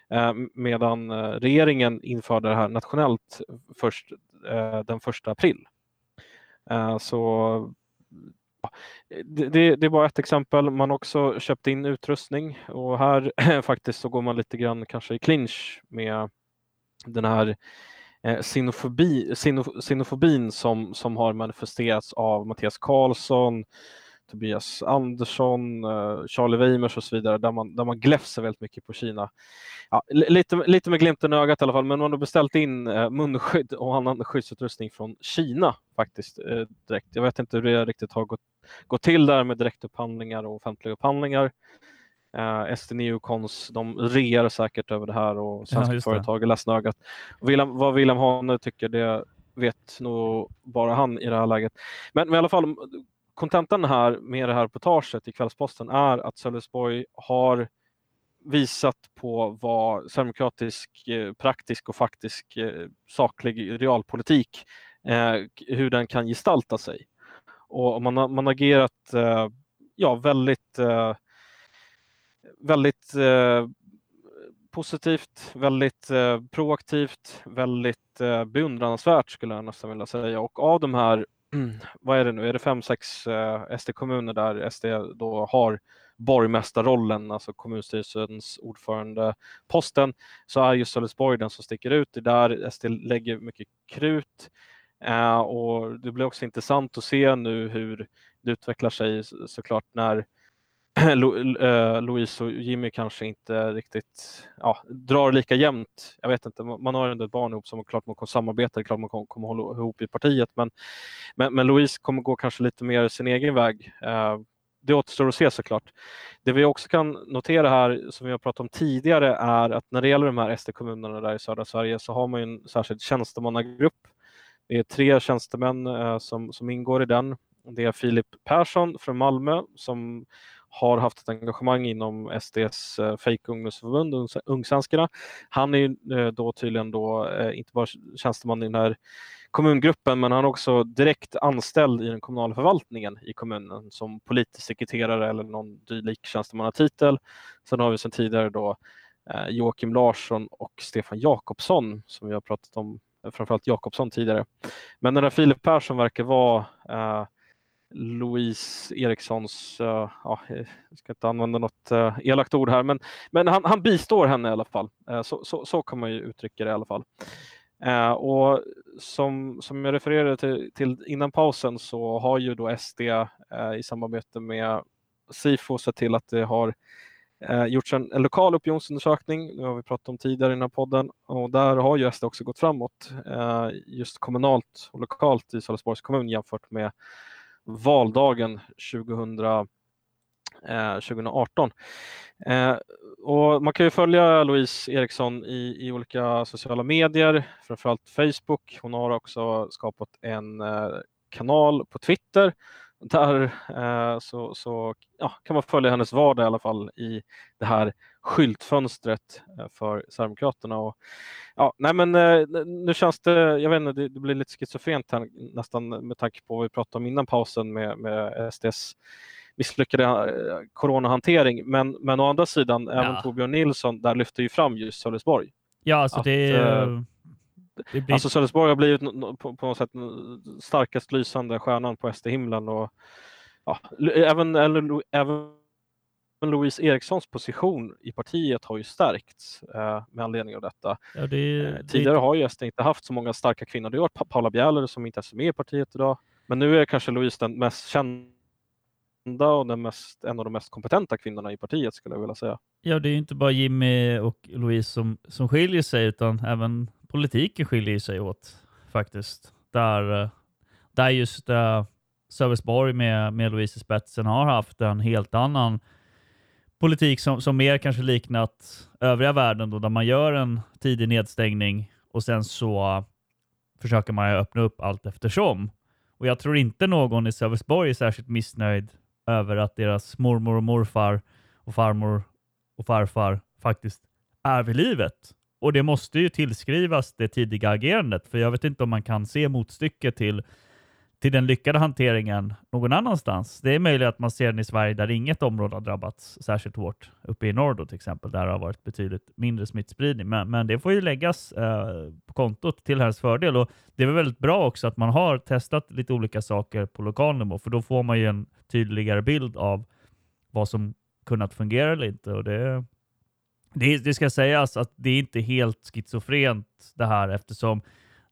Eh, medan eh, regeringen införde det här nationellt först eh, den 1 april. Eh, så det, det, det är bara ett exempel. Man har också köpt in utrustning och här faktiskt så går man lite grann kanske i clinch med den här eh, sinofobi, sino, sinofobin som, som har manifesterats av Mattias Karlsson, Tobias Andersson, eh, Charlie Weimers och så vidare, där man, där man gläfser väldigt mycket på Kina. Ja, lite, lite med glimten i ögat i alla fall, men man har beställt in eh, munskydd och annan skyddsutrustning från Kina faktiskt eh, direkt. Jag vet inte hur det riktigt har gått, gått till där med direktupphandlingar och offentliga upphandlingar. Uh, SD Neocons, de rear säkert över det här och svenska ja, företag är ledsna ögat. William, vad William Hane tycker, det, vet nog bara han i det här läget. Men, men i alla fall, kontentan här med det här reportaget i Kvällsposten är att Sölvesborg har visat på vad sverigedemokratisk eh, praktisk och faktisk eh, saklig realpolitik, eh, hur den kan gestalta sig. Och man har, man agerat eh, ja, väldigt, eh, väldigt eh, positivt, väldigt eh, proaktivt, väldigt eh, beundransvärt skulle jag nästan vilja säga. Och av de här, vad är det nu, är det fem, sex eh, SD-kommuner där SD då har borgmästarrollen, alltså kommunstyrelsens ordförandeposten, så är just Sölvesborg den som sticker ut. Det är där SD lägger mycket krut. Och det blir också intressant att se nu hur det utvecklar sig såklart när Eh, Louise och Jimmy kanske inte riktigt ja, drar lika jämnt. Jag vet inte, man har ändå ett barn ihop som klart man kommer samarbeta, klart man kommer hålla ihop i partiet. Men, men, men, Louise kommer gå kanske lite mer sin egen väg. Eh, det återstår att se såklart. Det vi också kan notera här, som vi har pratat om tidigare, är att när det gäller de här SD-kommunerna där i södra Sverige så har man en särskild tjänstemannagrupp. Det är tre tjänstemän eh, som, som ingår i den. Det är Filip Persson från Malmö som har haft ett engagemang inom SDs eh, fake ungdomsförbund, Ungsvenskarna. Han är eh, då tydligen då, eh, inte bara tjänsteman i den här kommungruppen, men han är också direkt anställd i den kommunala förvaltningen i kommunen som politisk sekreterare eller någon dylik tjänstemannatitel. Sen har vi sedan tidigare då eh, Joakim Larsson och Stefan Jakobsson som vi har pratat om, framförallt Jakobsson tidigare. Men den här Filip Persson verkar vara Louise Erikssons, uh, ja, eh, jag ska inte använda något uh, elakt ord här, men, men han, han bistår henne i alla fall. Uh, så, så, så, kan man ju uttrycka det i alla fall. Uh, och som, som jag refererade till, till, innan pausen så har ju då SD i samarbete med Sifo sett till att det har gjorts en, en, lokal opinionsundersökning, det har vi pratat om tidigare i den här podden, och där har ju SD också gått framåt just kommunalt och lokalt i Sölvesborgs kommun jämfört med valdagen 2000, eh, 2018. Eh, och man kan ju följa Louise Eriksson i, i olika sociala medier, framförallt Facebook. Hon har också skapat en eh, kanal på Twitter där eh, så, så ja, kan man följa hennes vardag i alla fall i det här skyltfönstret eh, för Sverigedemokraterna. Och, ja, nej men, eh, nu känns det, jag vet inte, det, det blir lite schizofrent här, nästan med tanke på vad vi pratade om innan pausen med, med SDs misslyckade eh, coronahantering. Men, men å andra sidan, ja. även Torbjörn Nilsson där lyfter ju fram just Sölvesborg. Ja, alltså att, det, äh, det blir... Alltså Sölvesborg har blivit på, på något sätt starkast lysande stjärnan på SD-himlen. Och, ja, även, eller, även Louise Erikssons position i partiet har ju stärkts eh, med anledning av detta. Ja, det, eh, tidigare det... har ju SD inte haft så många starka kvinnor. Det har varit Paula Bjäller som inte ens är med i partiet idag. Men nu är kanske Louise den mest kända och den mest, en av de mest kompetenta kvinnorna i partiet skulle jag vilja säga. Ja, det är inte bara Jimmy och Louise som, som skiljer sig utan även politiken skiljer sig åt faktiskt. Där, eh, där just uh, Sölvesborg med, med Louise i spetsen har haft en helt annan politik som, som mer kanske liknat övriga världen då, där man gör en tidig nedstängning och sen så försöker man öppna upp allt eftersom. Och jag tror inte någon i Sölvesborg är särskilt missnöjd över att deras mormor och morfar och farmor och farfar faktiskt är vid livet. Och det måste ju tillskrivas det tidiga agerandet, för jag vet inte om man kan se motstycke till till den lyckade hanteringen någon annanstans. Det är möjligt att man ser den i Sverige där inget område har drabbats särskilt hårt. Uppe i norr då till exempel, där det har varit betydligt mindre smittspridning. Men, men det får ju läggas eh, på kontot till hans fördel. Och det är väl väldigt bra också att man har testat lite olika saker på lokal nivå, för då får man ju en tydligare bild av vad som kunnat fungera eller inte. Och det, det, det ska sägas att det är inte helt schizofrent det här eftersom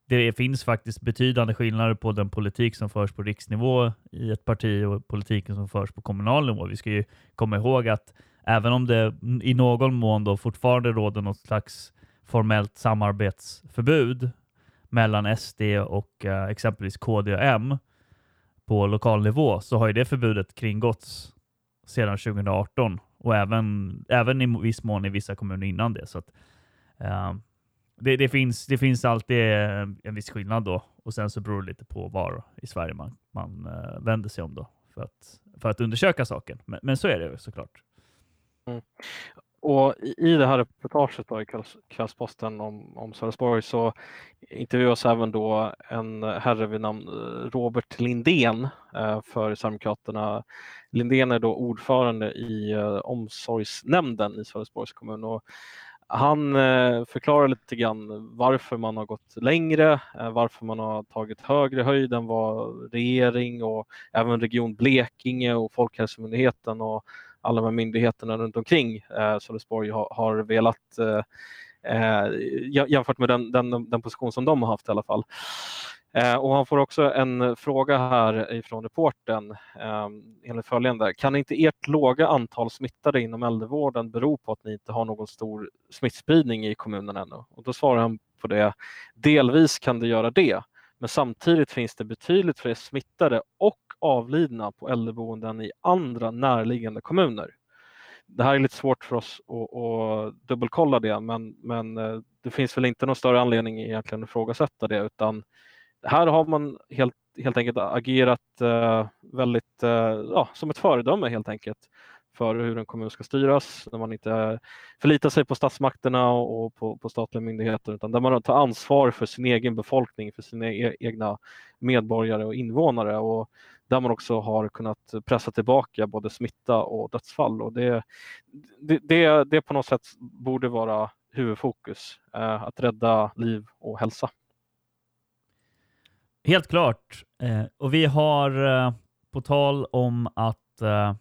det finns faktiskt betydande skillnader på den politik som förs på riksnivå i ett parti och politiken som förs på kommunal nivå. Vi ska ju komma ihåg att även om det i någon mån då fortfarande råder något slags formellt samarbetsförbud mellan SD och eh, exempelvis KD och M på lokal nivå så har ju det förbudet kringgåtts sedan 2018 och även, även i viss mån i vissa kommuner innan det. Så att, eh, det, det, finns, det finns alltid eh, en viss skillnad då. Och sen så beror det lite på var i Sverige man, man eh, vänder sig om då för att, för att undersöka saken. Men, men så är det såklart. Mm. Och i det här reportaget då, i Kvällsposten om, om Sölvesborg så intervjuas även då en herre vid namn eh, Robert Lindén för Sverigedemokraterna. Lindén är då ordförande i omsorgsnämnden i Sölvesborgs kommun och han eh, förklarar lite grann varför man har gått längre, eh, varför man har tagit högre höjd än vad regering och även Region Blekinge och Folkhälsomyndigheten och alla de här myndigheterna runt omkring eh, Sölvesborg har, har velat eh jämfört med den, den, den, position som de har haft i alla fall. Eh, och han får också en fråga här ifrån reporten eh, enligt följande. Kan inte ert låga antal smittade inom äldrevården bero på att ni inte har någon stor smittspridning i kommunen ännu? Och då svarar han på det. Delvis kan det göra det, men samtidigt finns det betydligt fler smittade och avlidna på äldreboenden i andra närliggande kommuner. Det här är lite svårt för oss att, att dubbelkolla det, men, men eh, det finns väl inte någon större anledning egentligen att ifrågasätta det, utan här har man helt, helt enkelt agerat eh, väldigt eh, ja, som ett föredöme helt enkelt för hur en kommun ska styras, när man inte förlitar sig på statsmakterna och på, på statliga myndigheter utan där man tar ansvar för sin egen befolkning, för sina e-, egna medborgare och invånare och där man också har kunnat pressa tillbaka både smitta och dödsfall. Och det, det, det, det på något sätt borde vara huvudfokus, eh, att rädda liv och hälsa. Helt klart. Eh, och vi har eh, på tal om att eh,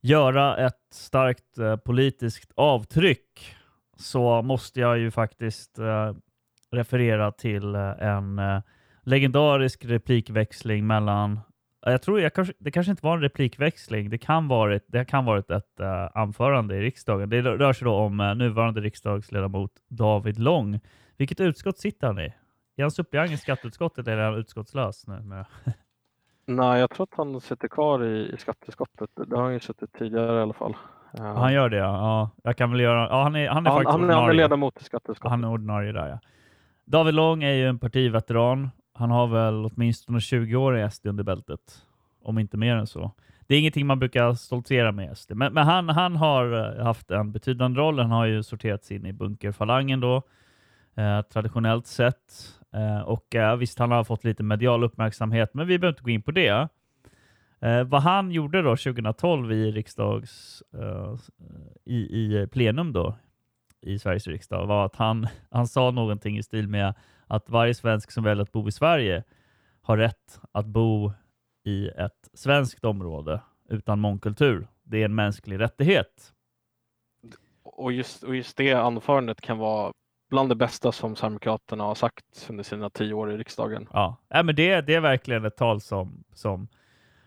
göra ett starkt eh, politiskt avtryck så måste jag ju faktiskt eh, referera till eh, en eh, legendarisk replikväxling mellan jag tror jag kanske, det kanske inte var en replikväxling. Det kan varit, det kan varit ett uh, anförande i riksdagen. Det rör sig då om uh, nuvarande riksdagsledamot David Lång. Vilket utskott sitter han i? Är han suppleant i skatteutskottet eller är han utskottslös nu? Nej, jag tror att han sitter kvar i, i skatteutskottet. Det har han ju suttit tidigare i alla fall. Uh, han gör det ja. ja. Jag kan väl göra... Ja, han är, han är han, faktiskt han, ordinarie. Han är ledamot i skatteutskottet. Han är ordinarie där ja. David Lång är ju en partiveteran. Han har väl åtminstone 20 år i SD under bältet. Om inte mer än så. Det är ingenting man brukar stoltsera med SD. Men, men han, han har eh, haft en betydande roll. Han har ju sorterats in i bunkerfalangen då. Eh, traditionellt sett. Eh, och eh, visst, han har fått lite medial uppmärksamhet, men vi behöver inte gå in på det. Eh, vad han gjorde då 2012 i riksdags i, i plenum då i Sveriges riksdag var att han, han sa någonting i stil med att varje svensk som väljer att bo i Sverige har rätt att bo i ett svenskt område utan mångkultur. Det är en mänsklig rättighet. Och just, och just det anförandet kan vara bland det bästa som Sverigedemokraterna har sagt under sina tio år i riksdagen. Ja, ja men det, det är verkligen ett tal som, som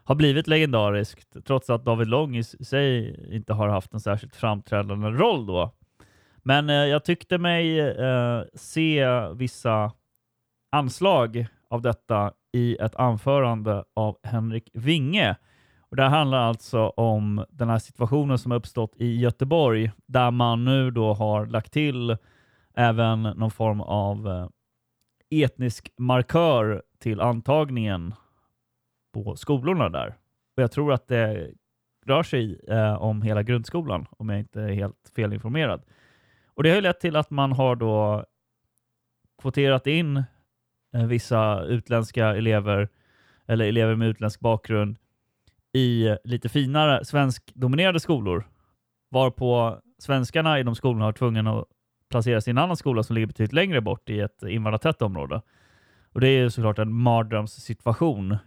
har blivit legendariskt, trots att David Lång i sig inte har haft en särskilt framträdande roll då. Men eh, jag tyckte mig eh, se vissa anslag av detta i ett anförande av Henrik Winge. Och det handlar alltså om den här situationen som uppstått i Göteborg där man nu då har lagt till även någon form av eh, etnisk markör till antagningen på skolorna där. Och jag tror att det rör sig eh, om hela grundskolan om jag inte är helt felinformerad. Och det har lett till att man har då kvoterat in eh, vissa utländska elever eller elever med utländsk bakgrund i lite finare svenskdominerade skolor varpå svenskarna i de skolorna har tvungna att placeras i en annan skola som ligger betydligt längre bort i ett invandrartätt område. Och det är såklart en mardrömssituation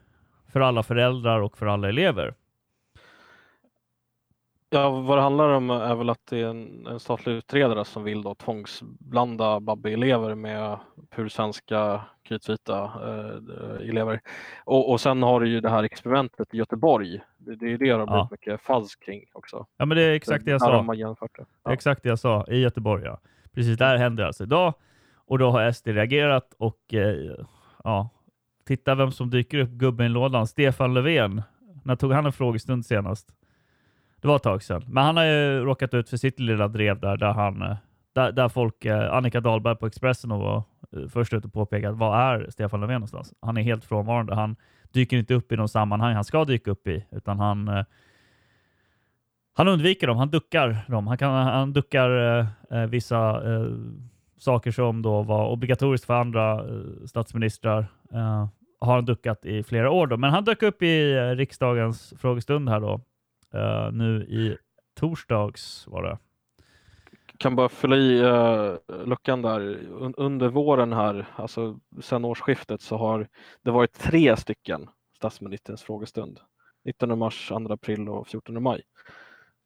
för alla föräldrar och för alla elever. Ja, vad det handlar om är väl att det är en, en statlig utredare som vill då tvångsblanda Babbe-elever med pursvenska kritvita eh, elever. Och, och sen har du ju det här experimentet i Göteborg. Det, det är det det har blivit ja. mycket falskt kring också. Ja, men det är exakt det jag sa. Det. Ja. det är exakt det jag sa i Göteborg. Ja. Precis, där händer alltså idag. Och då har SD reagerat och eh, ja, titta vem som dyker upp, gubben i lådan. Stefan Löfven. När tog han en frågestund senast? Det var ett tag sedan. Men han har ju råkat ut för sitt lilla drev där, där han, eh, där, där folk, eh, Annika Dahlberg på Expressen och var eh, först ut och påpekade vad är Stefan Löfven någonstans? Han är helt frånvarande. Han dyker inte upp i någon sammanhang han ska dyka upp i, utan han eh, han undviker dem, han duckar dem. Han, kan, han duckar eh, eh, vissa eh, saker som då var obligatoriskt för andra eh, statsministrar. Eh, har han duckat i flera år. Då. Men han dök upp i eh, riksdagens frågestund här då. Eh, nu i torsdags var det. Kan bara fylla i uh, luckan där. under våren här, alltså sedan årsskiftet, så har det varit tre stycken statsministerns frågestund. 19 mars, 2 april och 14 maj.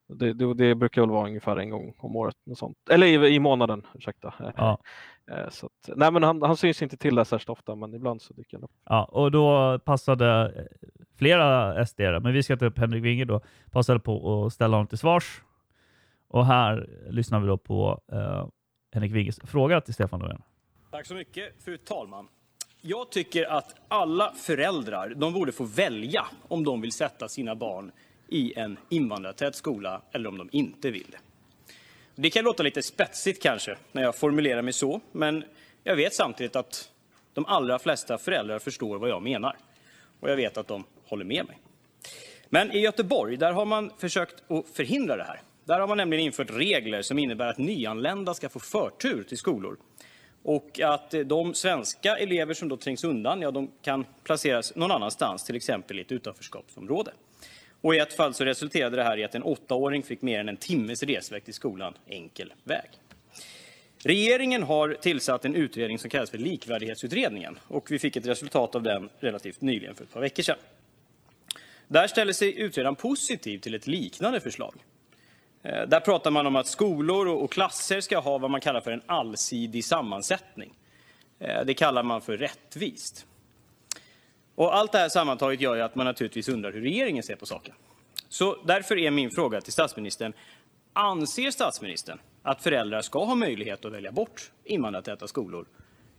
Det, det, det, brukar väl vara ungefär en gång om året. Och sånt. Eller i, i månaden, ursäkta. Ja. Eh, så att, nej, men han, han syns inte till där särskilt ofta, men ibland så dyker han upp. Ja, och då passade eh, flera SD, men vi ska ta upp Henrik Winge då, passade på att ställa honom till svars. Och här lyssnar vi då på uh, Henrik Winges fråga till Stefan Löfven. Tack så mycket, fru talman. Jag tycker att alla föräldrar de borde få välja om de vill sätta sina barn i en invandrartät skola eller om de inte vill det. Det kan låta lite spetsigt kanske när jag formulerar mig så, men jag vet samtidigt att de allra flesta föräldrar förstår vad jag menar. Och jag vet att de håller med mig. Men i Göteborg, där har man försökt att förhindra det här. Där har man nämligen infört regler som innebär att nyanlända ska få förtur till skolor. Och att de svenska elever som då trängs undan, ja, de kan placeras någon annanstans, till exempel i ett utanförskapsområde. Och I ett fall så resulterade det här i att en åttaåring fick mer än en timmes resväg till skolan enkel väg. Regeringen har tillsatt en utredning som kallas för Likvärdighetsutredningen och vi fick ett resultat av den relativt nyligen för ett par veckor sedan. Där ställer sig utredaren positiv till ett liknande förslag. Eh, där pratar man om att skolor och klasser ska ha vad man kallar för en allsidig sammansättning. Eh, det kallar man för rättvist. Och allt det här sammantaget gör ju att man naturligtvis undrar hur regeringen ser på saken. Så därför är min fråga till statsministern. Anser statsministern att föräldrar ska ha möjlighet att välja bort invandrartäta skolor?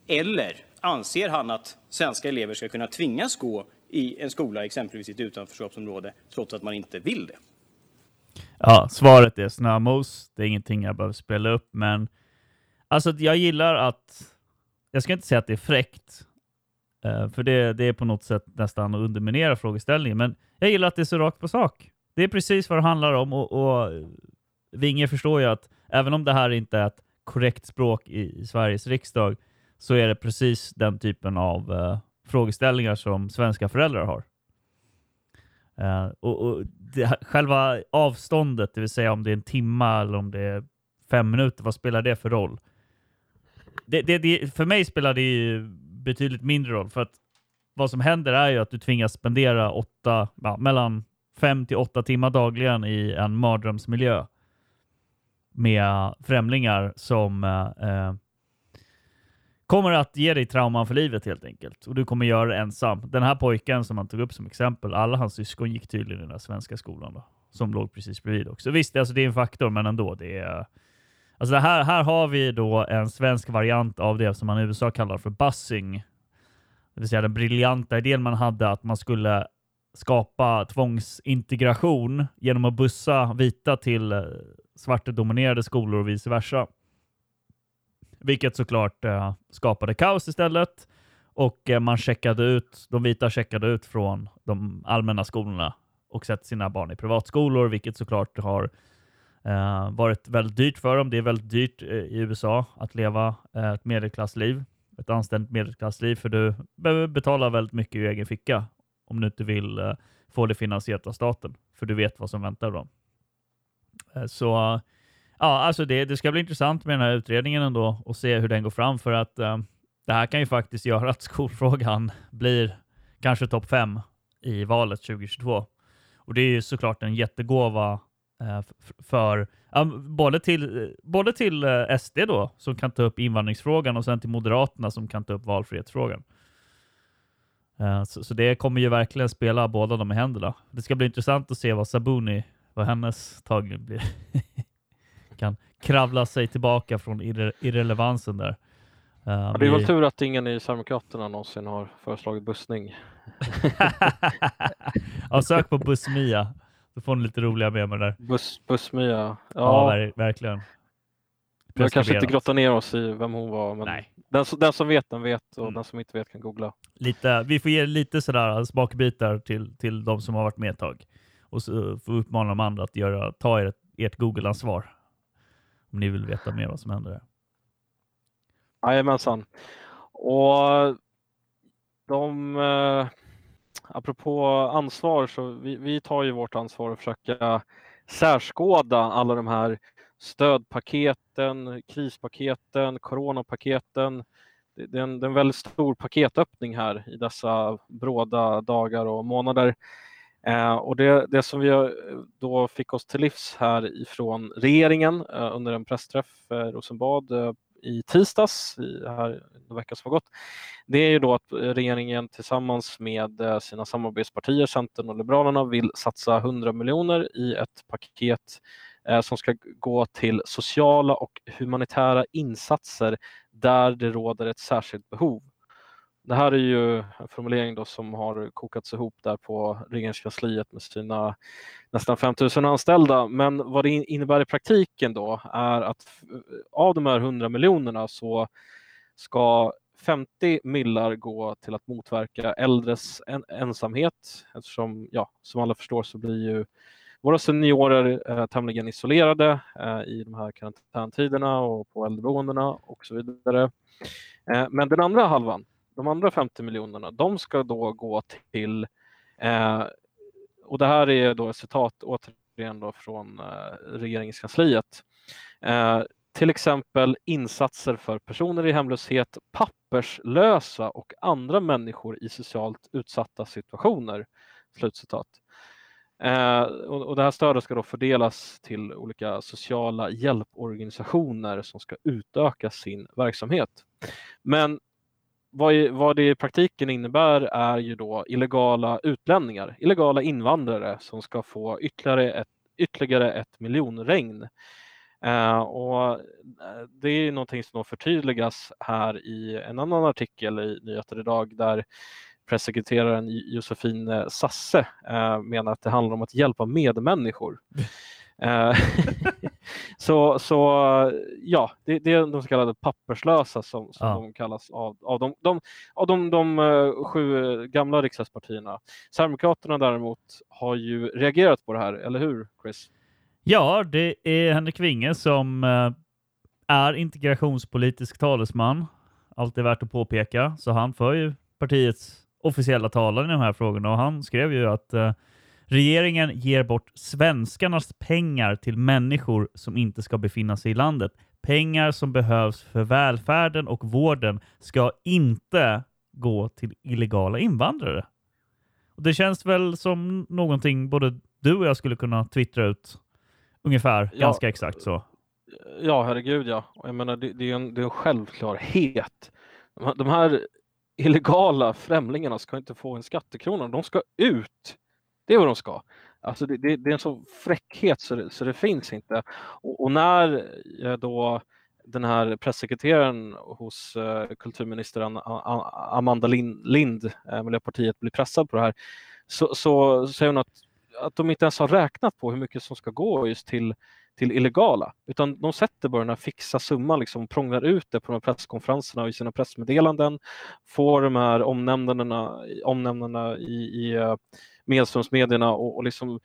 Eller anser han att svenska elever ska kunna tvingas gå i en skola, exempelvis i ett utanförskapsområde, trots att man inte vill det? Ja, svaret är snömos. Det är ingenting jag behöver spela upp, men alltså jag gillar att, jag ska inte säga att det är fräckt, Eh, för det, det är på något sätt nästan att underminera frågeställningen. Men jag gillar att det är så rakt på sak. Det är precis vad det handlar om och, och eh, Vinge förstår ju att även om det här inte är ett korrekt språk i, i Sveriges riksdag så är det precis den typen av uh, frågeställningar som svenska föräldrar har. Uh, och, och det, Själva avståndet, det vill säga om det är en timme eller om det är fem minuter, vad spelar det för roll? Det, det, för mig spelar det ju betydligt mindre roll. För att vad som händer är ju att du tvingas spendera åtta, ja, mellan fem till åtta timmar dagligen i en mardrömsmiljö med främlingar som eh, eh, kommer att ge dig trauman för livet helt enkelt. Och du kommer göra det ensam. Den här pojken som man tog upp som exempel, alla hans syskon gick tydligen i den här svenska skolan då, som låg precis bredvid också. Visst, alltså det är en faktor, men ändå. Det är, Alltså här, här har vi då en svensk variant av det som man i USA kallar för bussing. Det vill säga den briljanta idén man hade att man skulle skapa tvångsintegration genom att bussa vita till eh, svartdominerade skolor och vice versa. Vilket såklart eh, skapade kaos istället. Och eh, man checkade ut, de vita checkade ut från de allmänna skolorna och sett sina barn i privatskolor, vilket såklart har Eh, varit väldigt dyrt för dem. Det är väldigt dyrt eh, i USA att leva eh, ett medelklassliv, ett anständigt medelklassliv, för du behöver betala väldigt mycket i egen ficka om du inte vill eh, få det finansierat av staten, för du vet vad som väntar dem. Eh, så ja, alltså det, det ska bli intressant med den här utredningen ändå och se hur den går fram, för att eh, det här kan ju faktiskt göra att skolfrågan blir kanske topp fem i valet 2022. Och det är ju såklart en jättegåva för både till, både till eh, SD då, som kan ta upp invandringsfrågan och sen till Moderaterna som kan ta upp valfrihetsfrågan. Eh, så, så, det kommer ju verkligen spela båda de i händerna. Det ska bli intressant att se vad Sabuni, vad hennes tag blir. kan kravla sig tillbaka från irre, irrelevansen där. Ja, det är väl tur att ingen i Sverigedemokraterna någonsin har föreslagit bussning. ja, sök på Bussmia. Då får ni lite roliga memer där. Buss, bussmya. Ja, ja ver verkligen. Jag kanske inte grottar ner oss i vem hon var, men Nej. den, som- den som vet den vet och Mm. den som inte vet kan googla. Lite, vi får ge lite sådär smakbitar till, till de som har varit med ett tag. Och så får uppmana de andra att göra, ta ert, ert Google-ansvar. Om ni vill veta mer vad som händer där. Jajamensan. Och de, eh, apropå ansvar, så vi, vi tar ju vårt ansvar att försöka särskåda alla de här stödpaketen, krispaketen, coronapaketen. Det, det, är en, det är en väldigt stor paketöppning här i dessa bråda dagar och månader. Eh, och det, det som vi eh, då fick oss till livs här ifrån regeringen eh, under en pressträff eh, Rosenbad eh, i tisdags, i, här en vecka som har gått, det är ju då att regeringen tillsammans med eh, sina samarbetspartier, Centern och Liberalerna, vill satsa 100 miljoner i ett paket eh, som ska gå till sociala och humanitära insatser där det råder ett särskilt behov. Det här är ju en formulering då som har kokats ihop där på regeringskansliet med sina nästan 5000 anställda. Men vad det innebär i praktiken då är att av de här 100 miljonerna så ska 50 millar gå till att motverka äldres en- ensamhet eftersom, ja, som alla förstår så blir ju våra seniorer eh, tämligen isolerade eh, i de här karantäntiderna och på äldreboendena och så vidare. Eh, men den andra halvan, de andra 50 miljonerna, de ska då gå till, eh, och det här är då ett citat återigen då från eh, regeringskansliet, eh, till exempel insatser för personer i hemlöshet, papperslösa och andra människor i socialt utsatta situationer. Slutcitat. Eh, och, och det här stödet ska då fördelas till olika sociala hjälporganisationer som ska utöka sin verksamhet. Men vad, vad det i praktiken innebär är ju då illegala utlänningar, illegala invandrare som ska få ytterligare ett, ytterligare ett miljonregn. Eh, och eh, det är någonting som förtydligas här i en annan artikel i Nyheter idag där pressekreteraren Josefin eh, Sasse eh, menar att det handlar om att hjälpa medmänniskor. Så, så ja, det, det är de så kallade papperslösa som, som Ja. de kallas av, av de, de, av de, de eh, sju gamla riksdagspartierna. Sverigedemokraterna däremot har ju reagerat på det här, eller hur Chris? Ja, det är Henrik Winge som eh, är integrationspolitisk talesman. Allt är värt att påpeka. Så han för ju partiets officiella talan i de här frågorna och han skrev ju att eh, regeringen ger bort svenskarnas pengar till människor som inte ska befinna sig i landet. Pengar som behövs för välfärden och vården ska inte gå till illegala invandrare. Och Det känns väl som någonting både du och jag skulle kunna twittra ut ungefär Ja. ganska exakt så. Ja, herregud ja. Jag menar, det, det, är en, det är en självklarhet. De här, de här illegala främlingarna ska inte få en skattekrona. De ska ut. Det är vad de ska. Alltså det, det, det är en sån fräckhet så det, så det finns inte. Och, och när eh, då den här pressekreteraren hos eh, kulturminister Amanda Lind, Lind eh, Miljöpartiet, blir pressad på det här så, så säger hon att, att de inte ens har räknat på hur mycket som ska gå just till till illegala, utan de sätter bara den här fixa summan, liksom prånglar ut det på de här presskonferenserna och i sina pressmeddelanden, får de här omnämnandena, omnämnandena i, i eh, medströmsmedierna och, och liksom eh,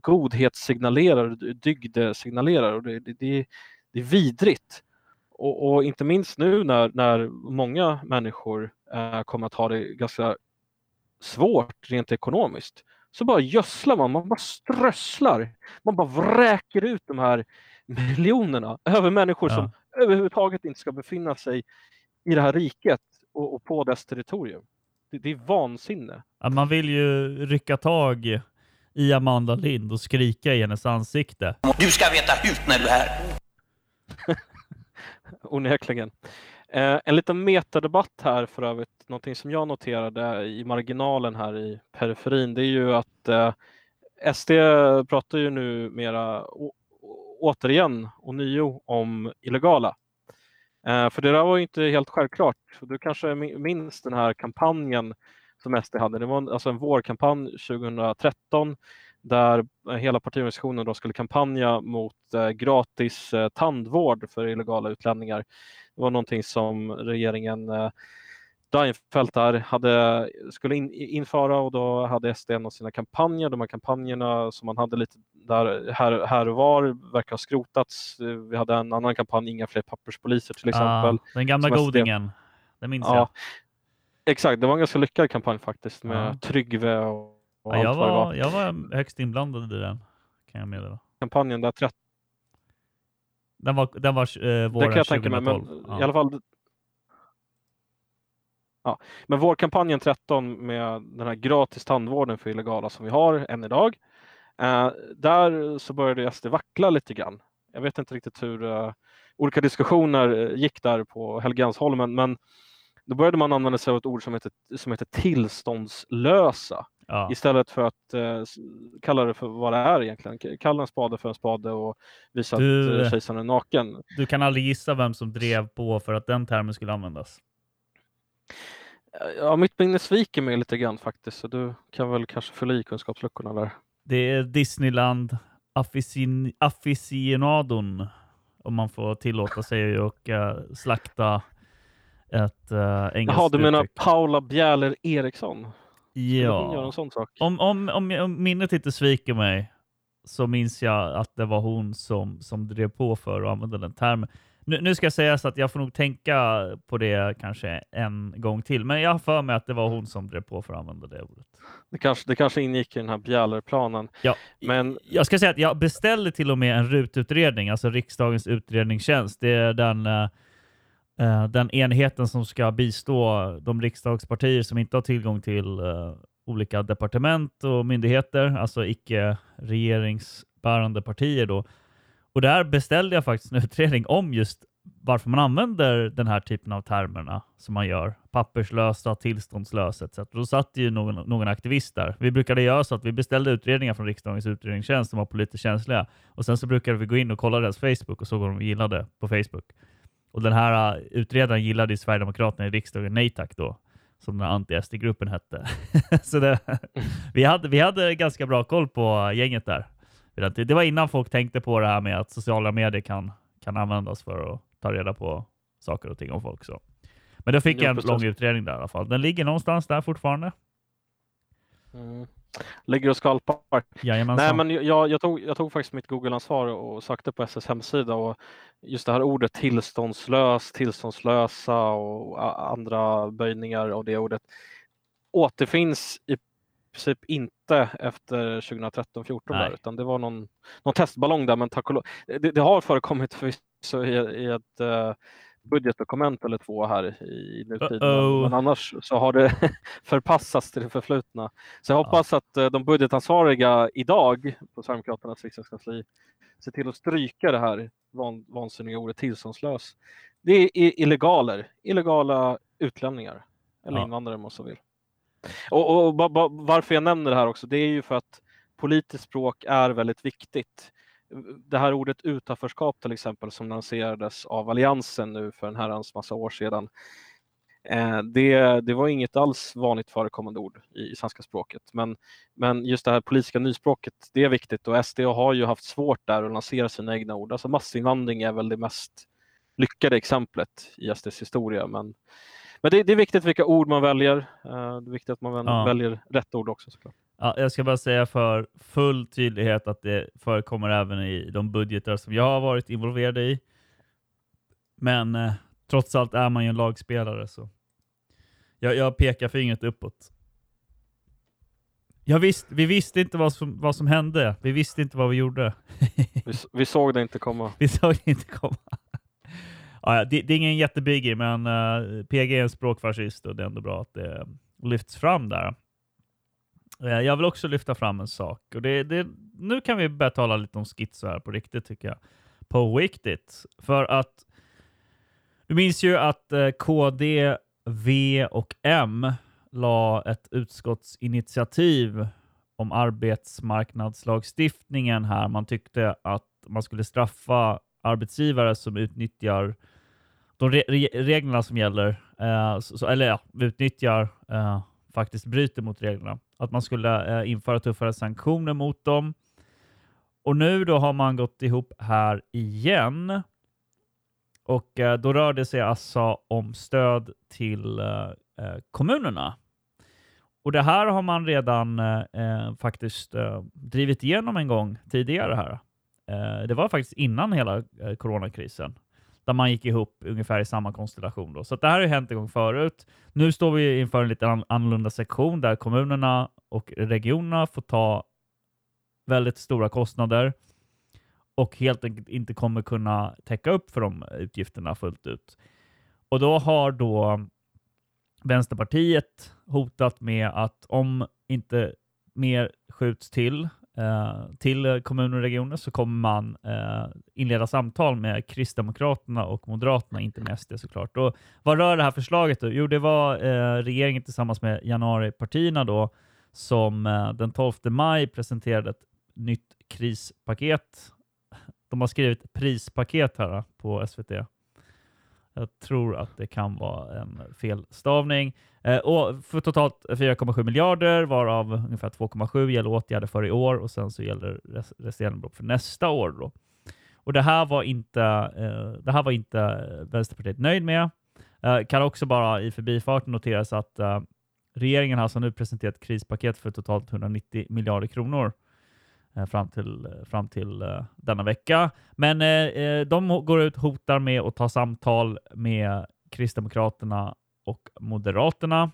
godhetssignalerar, dygdesignalerar och det, det, det, det är vidrigt. Och, och inte minst nu när, när många människor eh, kommer att ha det ganska svårt rent ekonomiskt så bara gödslar man, man bara strösslar. Man bara vräker ut de här miljonerna över människor som överhuvudtaget inte ska befinna sig i det här riket och, och på dess territorium. Det, det är vansinne. Ja, man vill ju rycka tag i Amanda Lind och skrika i hennes ansikte. Du ska veta hut när du är här. Onekligen. Eh, en liten metadebatt här för övrigt, någonting som jag noterade i marginalen här i periferin, det är ju att eh, SD pratar ju nu mera å- återigen och nio om illegala. Eh, för det där var ju inte helt självklart. Du kanske minns den här kampanjen som SD hade. Det var en, alltså en vårkampanj 2013 där hela partiorganisationen då skulle kampanja mot eh, gratis eh, tandvård för illegala utlänningar. Det var någonting som regeringen eh, Reinfeldt där hade, skulle in, införa och då hade SD en av sina kampanjer. De här kampanjerna som man hade lite där här, här och var verkar ha skrotats. Vi hade en annan kampanj, Inga fler papperspoliser till exempel. Ah, den gamla godingen, det minns ja, jag. Exakt, det var en ganska lyckad kampanj faktiskt med Ja. Tryggve och Ja, jag, det var, var. jag var högst inblandad i den, kan jag meddela. Kampanjen där 30 Den var, den var eh, Det våren kan jag tänka mig, 2012. men i alla fall Ja, men vårkampanjen 13 med den här gratis tandvården för illegala som vi har än idag. Eh, där så började SD vackla lite grann. Jag vet inte riktigt hur eh, olika diskussioner eh, gick där på Helgeandsholmen, men då började man använda sig av ett ord som heter, som heter tillståndslösa. Ja. Istället för att eh, kalla det för vad det är egentligen. Kalla en spade för en spade och visa Du- att eh, kejsaren är naken. Du kan aldrig gissa vem som drev på för att den termen skulle användas. Ja, mitt minne sviker mig lite grann faktiskt, så du kan väl kanske fylla i kunskapsluckorna där. Det är Disneyland aficionadon, om man får tillåta sig och eh, slakta ett uh, engelskt Jaha, du menar uttryck. Paula Bjäller Eriksson? Ja. Om, om, om, om minnet inte sviker mig så minns jag att det var hon som, som drev på för att använda den termen. Nu, nu ska jag säga så att jag får nog tänka på det kanske en gång till, men jag har för mig att det var hon som drev på för att använda det ordet. Det kanske, det kanske ingick i den här Bjäller-planen. Ja, Men Jag ska säga att jag beställde till och med en RUT-utredning, alltså riksdagens utredningstjänst. Det är den, eh, Eh, den enheten som ska bistå de riksdagspartier som inte har tillgång till eh, olika departement och myndigheter, alltså icke regeringsbärande partier då. Och där beställde jag faktiskt en utredning om just varför man använder den här typen av termerna som man gör. Papperslösa, tillståndslösa etc. Då satt ju någon, någon aktivist där. Vi brukade göra så att vi beställde utredningar från riksdagens utredningstjänst som var politiskt känsliga. Och sen så brukade vi gå in och kolla deras Facebook och såg vad de gillade på Facebook. Och den här uh, utredaren gillade ju Sverigedemokraterna i riksdagen, nej tack då. Som den anti-SD-gruppen hette. så det, vi, hade, vi hade ganska bra koll på gänget där. Det var innan folk tänkte på det här med att sociala medier kan, kan användas för att ta reda på saker och ting om folk. Så. Men då fick jag en lång utredning där i alla fall. Den ligger någonstans där fortfarande. mm, ligger och skvalpar. Nej, men jag, jag, tog, jag tog faktiskt mitt Google-ansvar och sökte på SS hemsida och just det här ordet tillståndslös, tillståndslösa och andra böjningar av det ordet återfinns i princip inte efter 2013-14 Nej. där, utan det var någon, någon testballong där, men tack och lov. Det, det har förekommit förvisso i, i ett eh, budgetdokument eller två här i nutid, men, Uh-oh. men annars så har det förpassats till det förflutna. Så jag hoppas att eh, de budgetansvariga idag på Sverigedemokraternas riksdagskansli ser till att stryka det här van, vansinniga ordet tillståndslös. Det är illegaler, illegala utlänningar eller Ja. invandrare om man så vill. Och, och ba, ba, varför jag nämner det här också, det är ju för att politiskt språk är väldigt viktigt. Det här ordet utanförskap till exempel som lanserades av Alliansen nu för en herrans massa år sedan. Eh, det, det var inget alls vanligt förekommande ord i, svenska språket. Men, men just det här politiska nyspråket, det är viktigt och SD har ju haft svårt där att lansera sina egna ord. Alltså massinvandring är väl det mest lyckade exemplet i SDs historia. Men, men det, det är viktigt vilka ord man väljer. Eh, det är viktigt att man Ja. väljer rätt ord också såklart. Ja, jag ska bara säga för full tydlighet att det förekommer även i de budgetar som jag har varit involverad i. Men eh, trots allt är man ju en lagspelare så jag, jag pekar fingret uppåt. Jag visst, vi visste inte vad som, vad som hände. Vi visste inte vad vi gjorde. Vi, vi såg det inte komma. Vi såg det inte komma. Ja, det, det är ingen jättebiggie, men eh, PG är en språkfascist och det är ändå bra att det lyfts fram där. Eh, jag vill också lyfta fram en sak. Och det, det, nu kan vi börja tala lite om schizo här på riktigt tycker jag. På riktigt. För att du minns ju att eh, KD, V och M la ett utskottsinitiativ om arbetsmarknadslagstiftningen här. Man tyckte att man skulle straffa arbetsgivare som utnyttjar de re reglerna som gäller, eh, så- eller ja, utnyttjar, eh, faktiskt bryter mot reglerna att man skulle eh, införa tuffare sanktioner mot dem. Och nu då har man gått ihop här igen. Och eh, då rör det sig alltså om stöd till eh, eh kommunerna. Och det här har man redan eh, eh, faktiskt eh, drivit igenom en gång tidigare här. Eh, det var faktiskt innan hela coronakrisen där man gick ihop ungefär i samma konstellation. Då. Så det här har ju hänt en gång förut. Nu står vi inför en lite annorlunda sektion där kommunerna och regionerna får ta väldigt stora kostnader och helt enkelt inte kommer kunna täcka upp för de utgifterna fullt ut. Och då har då Vänsterpartiet hotat med att om inte mer skjuts till Eh, till kommuner och regioner så kommer man eh, inleda samtal med Kristdemokraterna och Moderaterna, inte med SD såklart. Och vad rör det här förslaget då? Jo, det var eh, regeringen tillsammans med januaripartierna då som eh, den 12 maj presenterade ett nytt krispaket. De har skrivit prispaket här på SVT. Jag tror att det kan vara en felstavning. Eh, och för totalt 4,7 miljarder, varav ungefär 2,7 gäller åtgärder för i år och sen så gäller resterande belopp för nästa år. Då. Och det här var inte, eh, det här var inte Vänsterpartiet nöjd med. Eh, kan också bara i förbifarten noteras att eh, regeringen har alltså nu presenterat krispaket för totalt 190 miljarder kronor eh, Eh, fram till, eh, fram till eh, denna vecka. Men de går ut och hotar med att ta samtal med Kristdemokraterna och Moderaterna.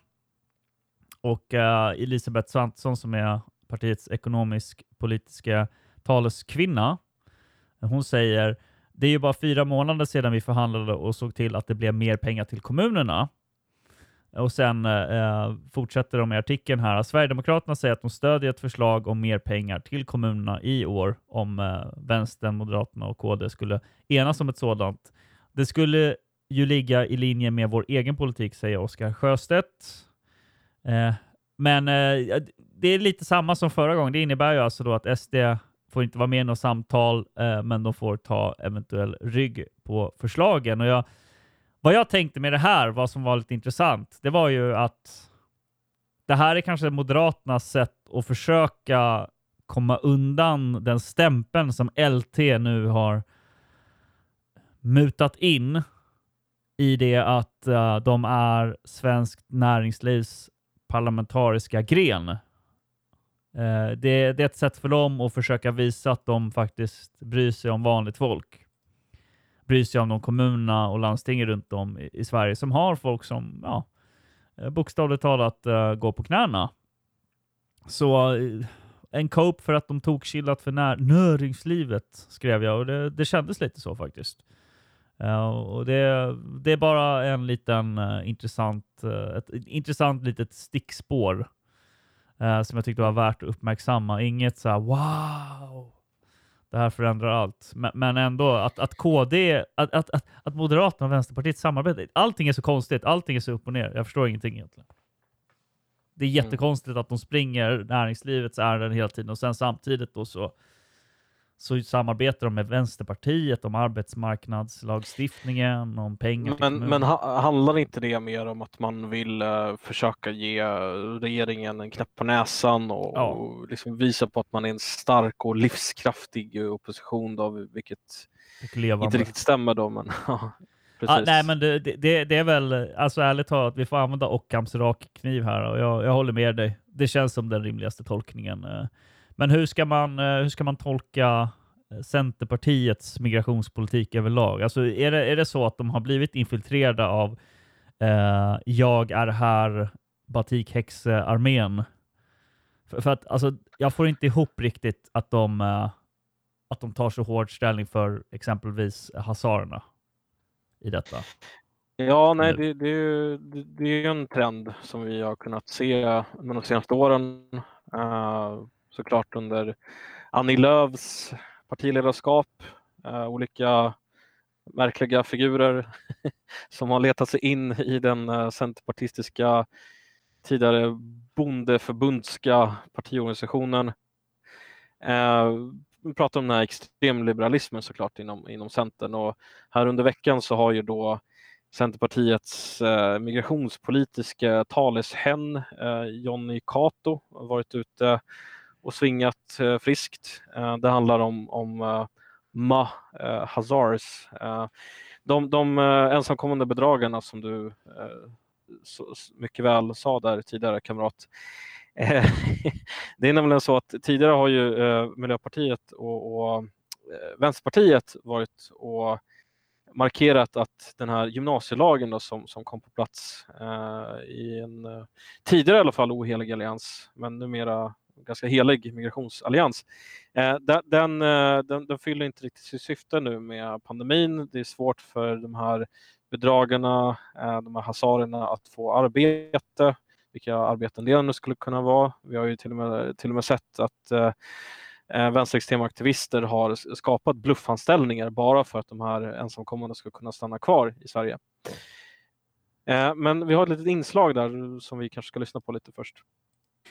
Och Elisabeth Svantesson som är partiets ekonomisk-politiska taleskvinna, hon säger det är ju bara fyra månader sedan vi förhandlade och såg till att det blev mer pengar till kommunerna. Och sen eh, eh fortsätter de i artikeln här. Sverigedemokraterna säger att de stödjer ett förslag om mer pengar till kommunerna i år om eh, Vänstern, Moderaterna och KD skulle enas om ett sådant. Det skulle ju ligga i linje med vår egen politik, säger Oskar Sjöstedt. Eh, men eh, det är lite samma som förra gången. Det innebär ju alltså då att SD får inte vara med i något samtal, eh, men de får ta eventuell rygg på förslagen. Och jag, vad jag tänkte med det här, vad som var lite intressant, det var ju att det här är kanske Moderaternas sätt att försöka komma undan den stämpeln som LT nu har mutat in i det att uh, de är svenskt näringslivs parlamentariska gren. Uh, det, det, är ett sätt för dem att försöka visa att de faktiskt bryr sig om vanligt folk. Bryr sig om de kommunerna och landstingen runt om i, i Sverige som har folk som ja, eh, bokstavligt talat uh, går på knäna. Så eh, en cope för att de tog chillat för när näringslivet, skrev jag och det, det kändes lite så faktiskt. Uh, och det, det, är bara en liten uh, intressant, uh, ett intressant litet stickspår som jag tyckte var värt att uppmärksamma. Inget så här, wow, det här förändrar allt. Men, men ändå att, att KD, att, att, att, att Moderaterna och Vänsterpartiet samarbetar. Allting är så konstigt, allting är så upp och ner. Jag förstår ingenting egentligen. Det är mm. jättekonstigt att de springer näringslivets ärenden hela tiden och sen samtidigt då så så samarbetar de med Vänsterpartiet om arbetsmarknadslagstiftningen, om pengar Men, men ha, handlar inte det mer om att man vill uh, försöka ge regeringen en knäpp på näsan och, ja. och liksom visa på att man är en stark och livskraftig opposition då, vilket inte riktigt stämmer då, men Ah, nej, men det, det, det, är väl, alltså ärligt talat, vi får använda Ockhams rakkniv här och jag, jag håller med dig. Det känns som den rimligaste tolkningen. Men hur ska man, eh, hur ska man tolka eh, Centerpartiets migrationspolitik överlag? Alltså är det, är det så att de har blivit infiltrerade av eh, Jag är här batikhäxarmén? För, för, att alltså, jag får inte ihop riktigt att de, eh, att de tar så hård ställning för exempelvis hazarerna i detta. Ja, nej, det, det, är ju, det är en trend som vi har kunnat se under de senaste åren. Uh, såklart under Annie Lööfs partiledarskap. Uh, olika märkliga figurer som har letat sig in i den uh, centerpartistiska tidigare bondeförbundska partiorganisationen. Uh, vi pratar om den här extremliberalismen såklart inom, inom Centern och här under veckan så har ju då Centerpartiets migrationspolitiska taleshän Jonny Cato varit ute och svingat eh, friskt. Eh, det handlar om, om eh, Ma eh, Hazars. Eh, de de eh, ensamkommande bedragarna som du eh, så, mycket väl sa där tidigare kamrat. Eh, det är nämligen så att tidigare har ju eh, Miljöpartiet och, och eh, Vänsterpartiet varit och markerat att den här gymnasielagen då, som, som kom på plats eh, i en tidigare i alla fall ohelig allians, men numera ganska helig migrationsallians. Eh, den, eh, den, den, fyller inte riktigt sitt syfte nu med pandemin. Det är svårt för de här bedragarna, eh, de här hasarerna att få arbete, vilka arbeten det nu skulle kunna vara. Vi har ju till och med, till och med sett att eh, vänsterextrema aktivister har skapat bluffanställningar bara för att de här ensamkommande ska kunna stanna kvar i Sverige. Eh, men vi har ett litet inslag där som vi kanske ska lyssna på lite först.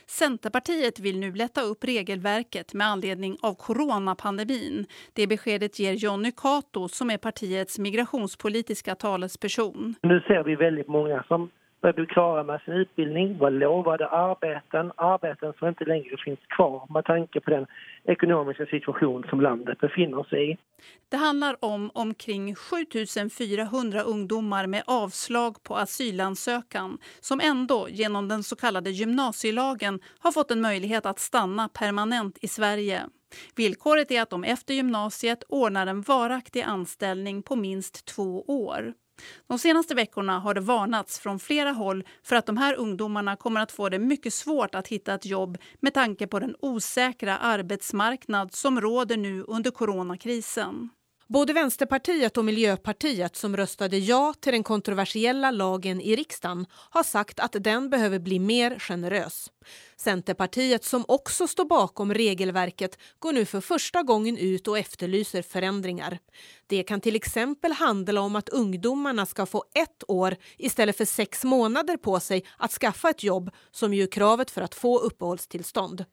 Centerpartiet vill nu lätta upp regelverket med anledning av coronapandemin. Det beskedet ger Jonny Cato som är partiets migrationspolitiska talesperson. Nu ser vi väldigt många som börjar bli klara med sin utbildning, var lovade arbeten, arbeten som inte längre finns kvar med tanke på den ekonomiska situation som landet befinner sig i. Det handlar om omkring 7 400 ungdomar med avslag på asylansökan som ändå genom den så kallade gymnasielagen har fått en möjlighet att stanna permanent i Sverige. Villkoret är att de efter gymnasiet ordnar en varaktig anställning på minst två år. De senaste veckorna har det varnats från flera håll för att de här ungdomarna kommer att få det mycket svårt att hitta ett jobb med tanke på den osäkra arbetsmarknad som råder nu under coronakrisen. Både Vänsterpartiet och Miljöpartiet som röstade ja till den kontroversiella lagen i riksdagen har sagt att den behöver bli mer generös. Centerpartiet som också står bakom regelverket går nu för första gången ut och efterlyser förändringar. Det kan till exempel handla om att ungdomarna ska få ett år istället för sex månader på sig att skaffa ett jobb som ju är kravet för att få uppehållstillstånd.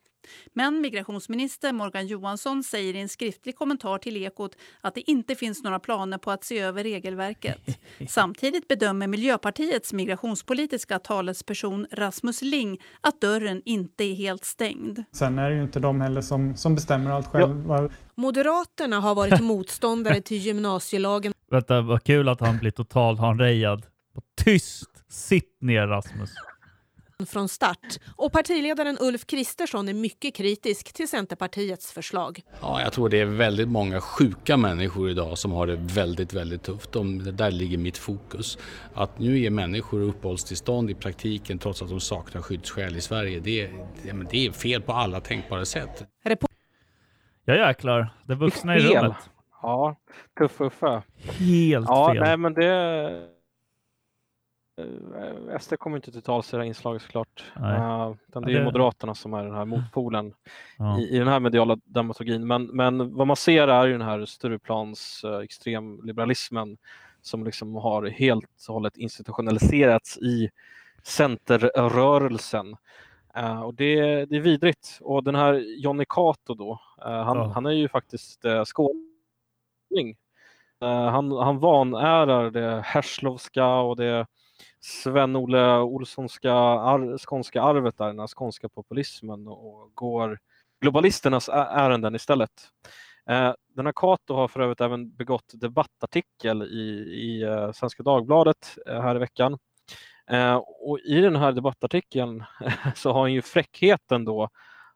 Men migrationsminister Morgan Johansson säger i en skriftlig kommentar till Ekot att det inte finns några planer på att se över regelverket. Samtidigt bedömer Miljöpartiets migrationspolitiska talesperson Rasmus Ling att dörren inte är helt stängd. Sen är det ju inte de heller som, som bestämmer allt själva. Ja. Moderaterna har varit motståndare till gymnasielagen. Vänta, vad kul att han blir totalt hanrejad. Tyst! Sitt ner Rasmus från start. Och partiledaren Ulf Kristersson är mycket kritisk till Centerpartiets förslag. Ja, jag tror det är väldigt många sjuka människor idag som har det väldigt, väldigt tufft. Det där ligger mitt fokus. Att nu ge människor uppehållstillstånd i praktiken trots att de saknar skyddsskäl i Sverige, det, det, det är fel på alla tänkbara sätt. Ja jäklar, det vuxna i rummet. Ja, tuff Uffe. Helt ja, fel. Nej, men det SD kommer inte till tals i det här inslaget såklart. Uh, det är det... Moderaterna som är den här motpolen ja. i, i, den här mediala dramaturgin. Men, men vad man ser är ju den här Stureplans uh, extremliberalismen som liksom har helt och hållet institutionaliserats i centerrörelsen. Uh, och det, det är vidrigt. Och den här Johnny Cato då, han, ja. han är ju faktiskt uh, skåning. han, han vanärar det Herslovska och det Sven-Olle Olssonska ar skånska arvet där, den här skånska populismen och går globalisternas ärenden istället. Eh, den här Cato har för övrigt även begått debattartikel i, i eh, Svenska Dagbladet eh, här i veckan. Eh, och I den här debattartikeln så har han ju fräckheten då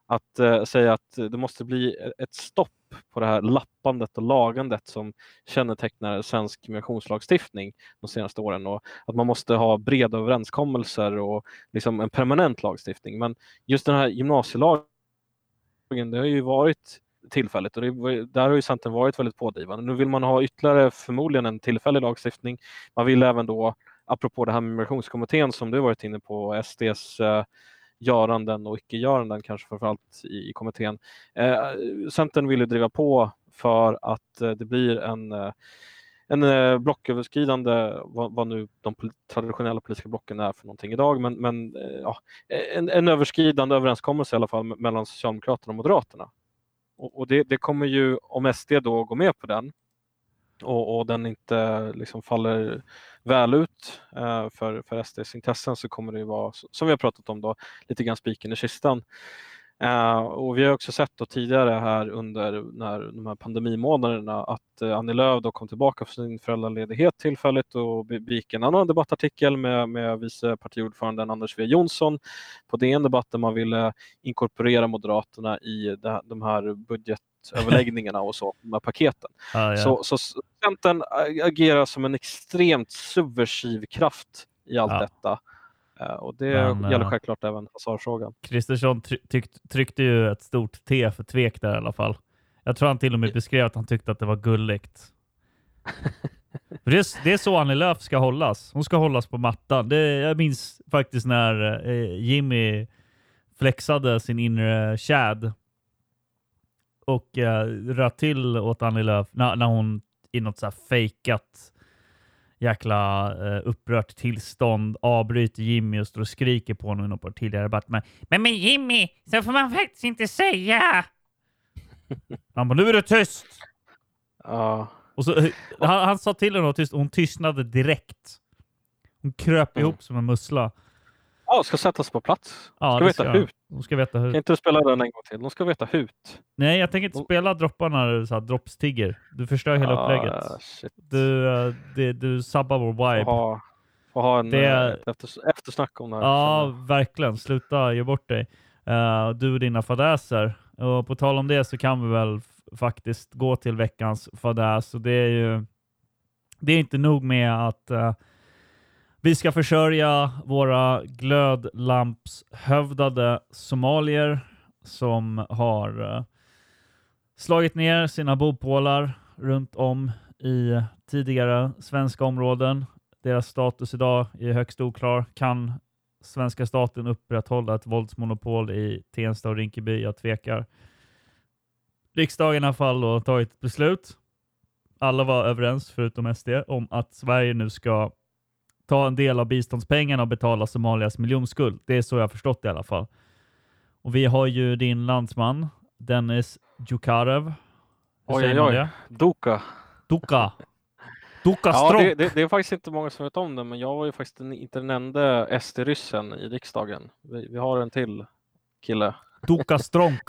att säga att det måste bli ett stopp på det här lappandet och lagandet som kännetecknar svensk migrationslagstiftning de senaste åren och att man måste ha breda överenskommelser och liksom en permanent lagstiftning. Men just den här gymnasielagen, det har ju varit tillfälligt och det, där har ju Centern varit väldigt pådrivande. Nu vill man ha ytterligare förmodligen en tillfällig lagstiftning. Man vill även då, apropå det här med migrationskommittén som du varit inne på, SDs eh, göranden och icke-göranden kanske framförallt i, i kommittén. Eh, Centern vill ju driva på för att eh, det blir en eh, en eh, blocköverskridande, vad, vad, nu de traditionella politiska blocken är för någonting idag, men, men eh, ja, en, en överskridande överenskommelse i alla fall mellan Socialdemokraterna och Moderaterna. Och, och det, det, kommer ju, om SD då går med på den, och, och den inte liksom faller väl ut eh, för, för SDs intressen så kommer det ju vara, som vi har pratat om, då, lite grann spiken i kistan. Eh, och vi har också sett då tidigare här under när, de här pandemimånaderna att eh, Annie Lööf då kom tillbaka från sin föräldraledighet tillfälligt och begick en annan debattartikel med, med vice partiordföranden Anders W Jonsson på DN Debatt där man ville inkorporera Moderaterna i det, de här budget budgetöverläggningarna och så, här paketen. Ah, ja. Så, så Centern agerar som en extremt subversiv kraft i allt Ja. detta. Och det Men, gäller självklart även Hazard-frågan. Kristersson try- tyck- tryckte ju ett stort T för tvek där i alla fall. Jag tror han till och med beskrev att han tyckte att det var gulligt. Det, är, det är så Annie Lööf ska hållas. Hon ska hållas på mattan. Det, jag minns faktiskt när eh, Jimmy flexade sin inre Chad och eh, röt till åt Annie Lööf när, när hon i något så här fejkat jäkla eh, upprört tillstånd avbryter Jimmy och står och skriker på honom på tidigare debatt. Men, men med Jimmy, så får man faktiskt inte säga. Han bara, nu är du tyst! Ja. Och så, eh, han, han sa till henne att tyst och hon tystnade direkt. Hon kröp Mm. ihop som en mussla. Ja, ska sättas på plats. Ja, ska veta ska- hut. Hon ska veta hut. Kan inte du spela den en gång till? De ska veta hut. Nej, jag tänker inte spela dropparna så här, droppstigger. Du förstör hela Ah, upplägget. shit. Du, eh, det, du sabbar vår vibe. Får ha, får ha en, Det- eh, efter, eftersnack om det här. Ja, verkligen. Sluta ge bort dig. Eh, du och dina fadäser. Och på tal om det så kan vi väl faktiskt gå till veckans fadäs. Och det är ju det är inte nog med att eh, vi ska försörja våra glödlampshövdade somalier som har eh, slagit ner sina bopålar runt om i tidigare svenska områden. Deras status idag är högst oklar. Kan svenska staten upprätthålla ett våldsmonopol i Tensta och Rinkeby? Jag tvekar. Riksdagen har i alla fall då tagit ett beslut. Alla var överens, förutom SD, om att Sverige nu ska ta en del av biståndspengarna och betala Somalias miljonskuld. Det är så jag har förstått det i alla fall. Och vi har ju din landsman, Dennis Djukarev. Oj, oj, oj. det? Doka. Doka. Doka Ja, Stronk. det, det, det är faktiskt inte många som vet om det, men jag var ju faktiskt inte den enda SD-ryssen i riksdagen. Vi, vi har en till kille. Doka Stronk.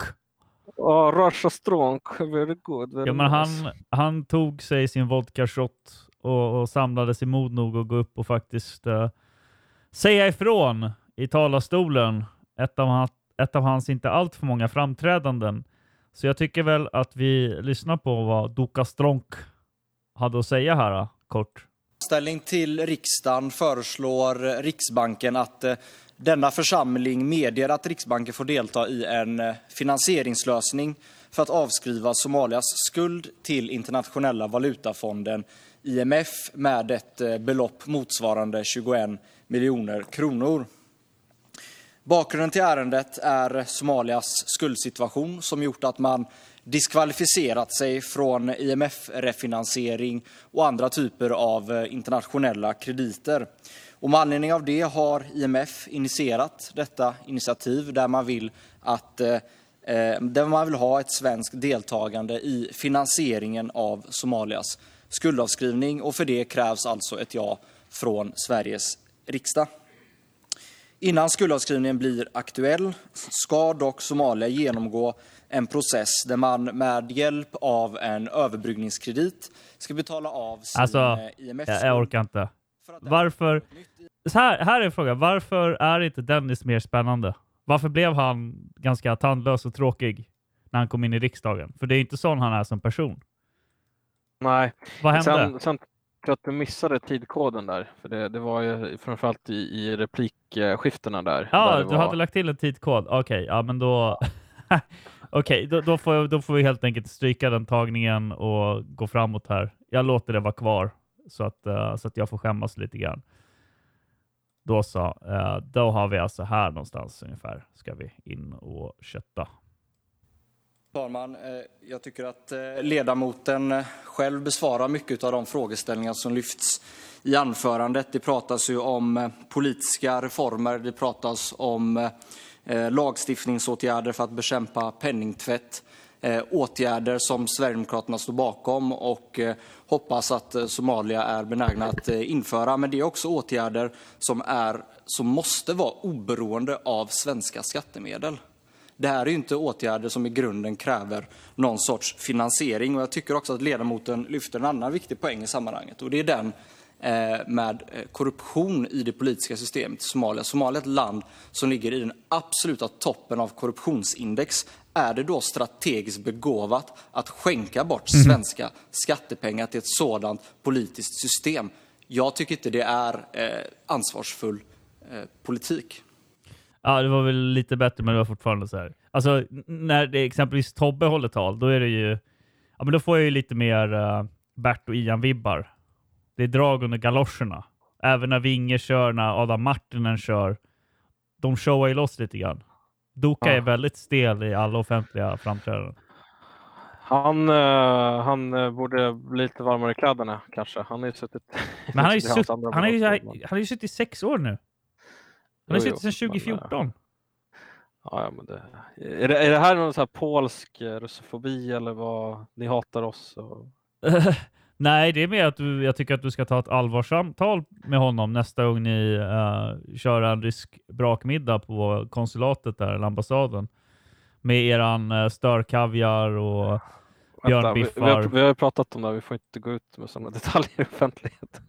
Ja, Russia Strong, very good. Very Ja, men han, han tog sig sin vodka shot och, och samlade sig mod nog att gå upp och faktiskt uh, säga ifrån i talarstolen. Ett av, hans, ett av hans inte allt för många framträdanden. Så jag tycker väl att vi lyssnar på vad Doka Stronk hade att säga här uh, kort. ställning till riksdagen föreslår Riksbanken att uh, denna församling medger att Riksbanken får delta i en finansieringslösning för att avskriva Somalias skuld till Internationella valutafonden IMF med ett eh, belopp motsvarande 21 miljoner kronor. Bakgrunden till ärendet är Somalias skuldsituation som gjort att man diskvalificerat sig från IMF-refinansiering och andra typer av eh, internationella krediter. Och med anledning av det har IMF initierat detta initiativ där man vill att eh, eh, där man vill ha ett svenskt deltagande i finansieringen av Somalias skuldavskrivning och för det krävs alltså ett ja från Sveriges riksdag. Innan skuldavskrivningen blir aktuell ska dock Somalia genomgå en process där man med hjälp av en överbryggningskredit ska betala av sin Alltså, eh, IMF jag, jag orkar inte. Varför? Här, här är en fråga. Varför är inte Dennis mer spännande? Varför blev han ganska tandlös och tråkig när han kom in i riksdagen? För det är inte sån han är som person. Nej. Vad hände? Sen, sen tror jag att du missade tidkoden där. För det, det var ju framförallt i, i replikskiftena där. Ja, där du var... hade lagt till en tidkod. Okej, ja men då... Okej, då, då, får, då får vi helt enkelt stryka den tagningen och gå framåt här. Jag låter det vara kvar så att, eh, så att jag får skämmas lite grann. Då så. eh, då har vi alltså här någonstans ungefär ska vi in och kötta talman. Eh, jag tycker att eh, ledamoten eh, själv besvarar mycket av de frågeställningar som lyfts i anförandet. Det pratas ju om politiska reformer, det pratas om lagstiftningsåtgärder för att bekämpa penningtvätt. åtgärder som Sverigedemokraterna står bakom och hoppas att Somalia är benägna att införa. Men det är också åtgärder som, är, som måste vara oberoende av svenska skattemedel. Det här är ju inte åtgärder som i grunden kräver någon sorts finansiering. Och jag tycker också att ledamoten lyfter en annan viktig poäng i sammanhanget. Och det är den eh, med eh, korruption i det politiska systemet i Somalia. Somalia är ett land som ligger i den absoluta toppen av korruptionsindex. Är det då strategiskt begåvat att skänka bort Mhm. svenska skattepengar till ett sådant politiskt system? Jag tycker inte det är eh, ansvarsfull politik. Ja, det var väl lite bättre, men det var fortfarande så här. Alltså, när det exempelvis Tobbe håller tal, då är det ju... Ja, men då får jag ju lite mer uh, Bert och Ian-vibbar. Det är drag under galoscherna. Även när Winge kör, när Adam Martinen kör. De showar ju loss lite grann. Doka Ja. är väldigt stel i alla offentliga framträdanden. Han, eh, han eh, borde bli lite varmare i kläderna kanske. Han har ju suttit... Men han har ju, det är hans sutt, andra han har ju, mandat, han har ju suttit i sex år nu. Han har suttit sedan men, eh, 2014. Ja, ja, men det, är, det, är det här någon så här polsk eh, russofobi eller vad? Ni hatar oss? Och... Nej, det är mer att du, jag tycker att du ska ta ett allvarssamtal med honom nästa gång ni uh, kör en rysk brakmiddag på konsulatet där, eller ambassaden. Med eran uh, störkaviar och Vänta, vi, vi, björnbiffar. har, vi har pratat om det, här, vi får inte gå ut med sådana detaljer i offentlighet.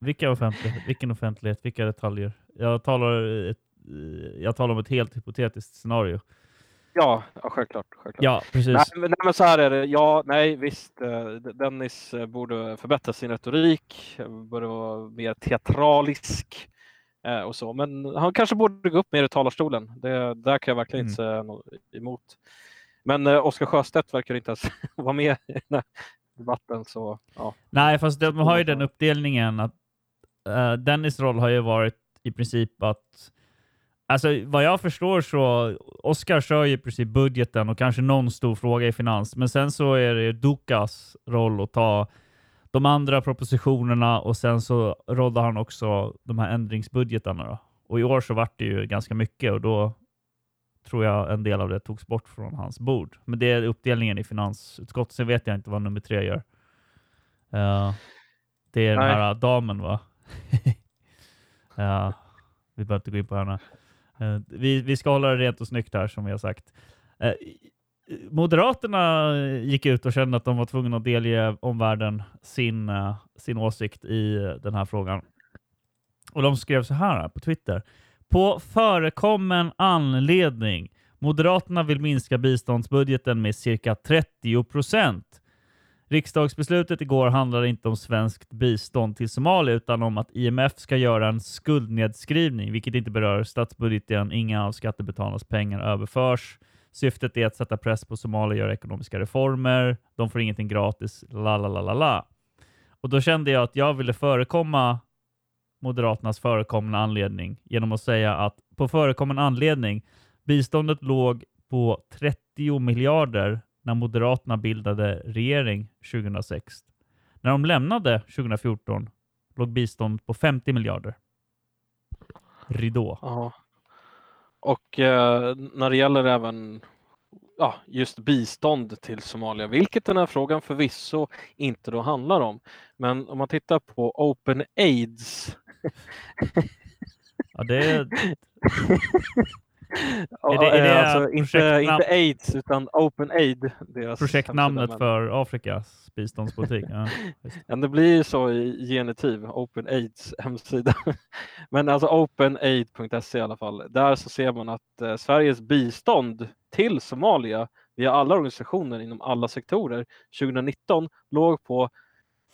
Vilka offentlighet? Vilken offentlighet? Vilka detaljer? Jag talar, ett, jag talar om ett helt hypotetiskt scenario. Ja, ja självklart, självklart. Ja, precis. Nej, men, nej, men så här är det. Ja, nej, visst. eh, Dennis eh, borde förbättra sin retorik, borde vara mer teatralisk eh, och så. Men han kanske borde gå upp mer i talarstolen. Det, där kan jag verkligen inte säga något emot. Men eh, Oskar Sjöstedt verkar inte ens vara med i den här debatten. Så, ja. Nej, fast de har ju den uppdelningen att uh, Dennis roll har ju varit i princip att Alltså vad jag förstår så Oskar kör ju i princip budgeten och kanske någon stor fråga i finans. Men sen så är det Dukas roll att ta de andra propositionerna och sen så rådde han också de här ändringsbudgetarna. Då. Och i år så vart det ju ganska mycket och då tror jag en del av det togs bort från hans bord. Men det är uppdelningen i finansutskottet. Sen vet jag inte vad nummer tre gör. Eh, det är den Nej. här damen va? ja, vi behöver inte gå in på hörna. Eh, vi, vi ska hålla det rent och snyggt här som vi har sagt. Eh, Moderaterna gick ut och kände att de var tvungna att delge omvärlden sin, eh, sin åsikt i den här frågan. Och de skrev så här på Twitter. På förekommen anledning. Moderaterna vill minska biståndsbudgeten med cirka 30 procent. Riksdagsbeslutet igår handlade inte om svenskt bistånd till Somalia utan om att IMF ska göra en skuldnedskrivning, vilket inte berör statsbudgeten. Inga av skattebetalarnas pengar överförs. Syftet är att sätta press på Somalia och göra ekonomiska reformer. De får ingenting gratis. La, la, la, la, la. Och då kände jag att jag ville förekomma Moderaternas förekommande anledning genom att säga att på förekommande anledning biståndet låg på 30 miljarder när Moderaterna bildade regering 2006. När de lämnade 2014 låg biståndet på 50 miljarder. Ridå. Ja. Och eh, när det gäller även ja, just bistånd till Somalia, vilket den här frågan förvisso inte då handlar om. Men om man tittar på Open AIDS. Ja, det är... Är det- är det eh, alltså, inte, inte AIDS utan Open Aid. Projektnamnet för Afrikas biståndspolitik. Ja. Ja, det blir ju så i genitiv, Open Aids hemsida. Men alltså openaid.se i alla fall. Där så ser man att eh, Sveriges bistånd till Somalia via alla organisationer inom alla sektorer 2019 låg på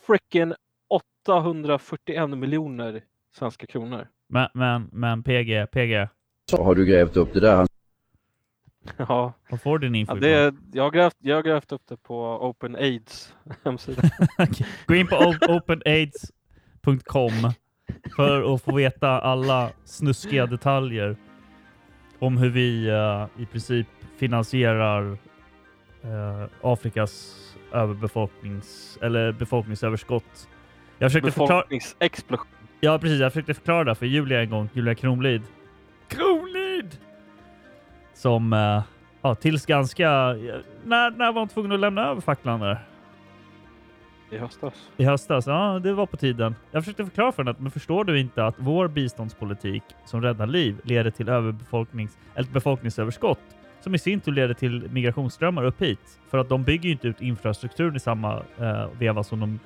freaking 841 miljoner svenska kronor. Men, men, men PG, PG. Har du grävt upp det där? Ja, Var får du din info ja det, jag, har grävt, jag har grävt upp det på Open Aids hemsida. Gå in på openaids.com för att få veta alla snuskiga detaljer om hur vi eh, i princip finansierar eh, Afrikas överbefolknings eller befolkningsöverskott. Jag försökte förklara... Befolkningsexplosion. Ja, precis. Jag försökte förklara det för Julia en gång. Julia Kronlid. Som, eh, ja, tills ganska... När, när var hon tvungen att lämna över facklan där? I höstas. I höstas? Ja, det var på tiden. Jag försökte förklara för henne att men förstår du inte att vår biståndspolitik som räddar liv leder till överbefolknings, eller befolkningsöverskott som i sin tur leder till migrationsströmmar upp hit. För att de bygger ju inte ut infrastrukturen i samma eh, veva som de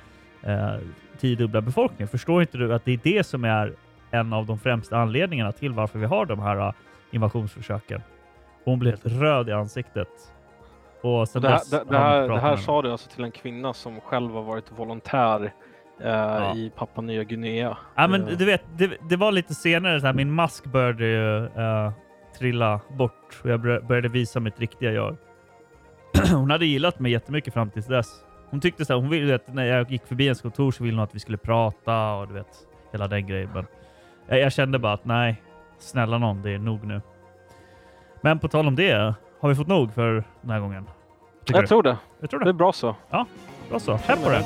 eh, tiodubbla befolkningen. Förstår inte du att det är det som är en av de främsta anledningarna till varför vi har de här uh, invasionsförsöken? Hon blev helt röd i ansiktet. Och sen Det här, det, det här, det här sa du alltså till en kvinna som själv har varit volontär eh, i Papua Nya Guinea. Ja, men Eh, du vet, det, det var lite senare, så här, min mask började ju eh, trilla bort och jag bör- började visa mitt riktiga jag. hon hade gillat mig jättemycket fram tills dess. Hon tyckte så här, hon ville, att när jag gick förbi hennes kontor så ville hon att vi skulle prata och du vet, hela den grejen. Men jag, jag kände bara att nej, snälla någon, det är nog nu. Men på tal om det, har vi fått nog för den här gången? Tycker Jag du? tror det. Jag tror det. Det är bra så. Ja, bra så. Här på det.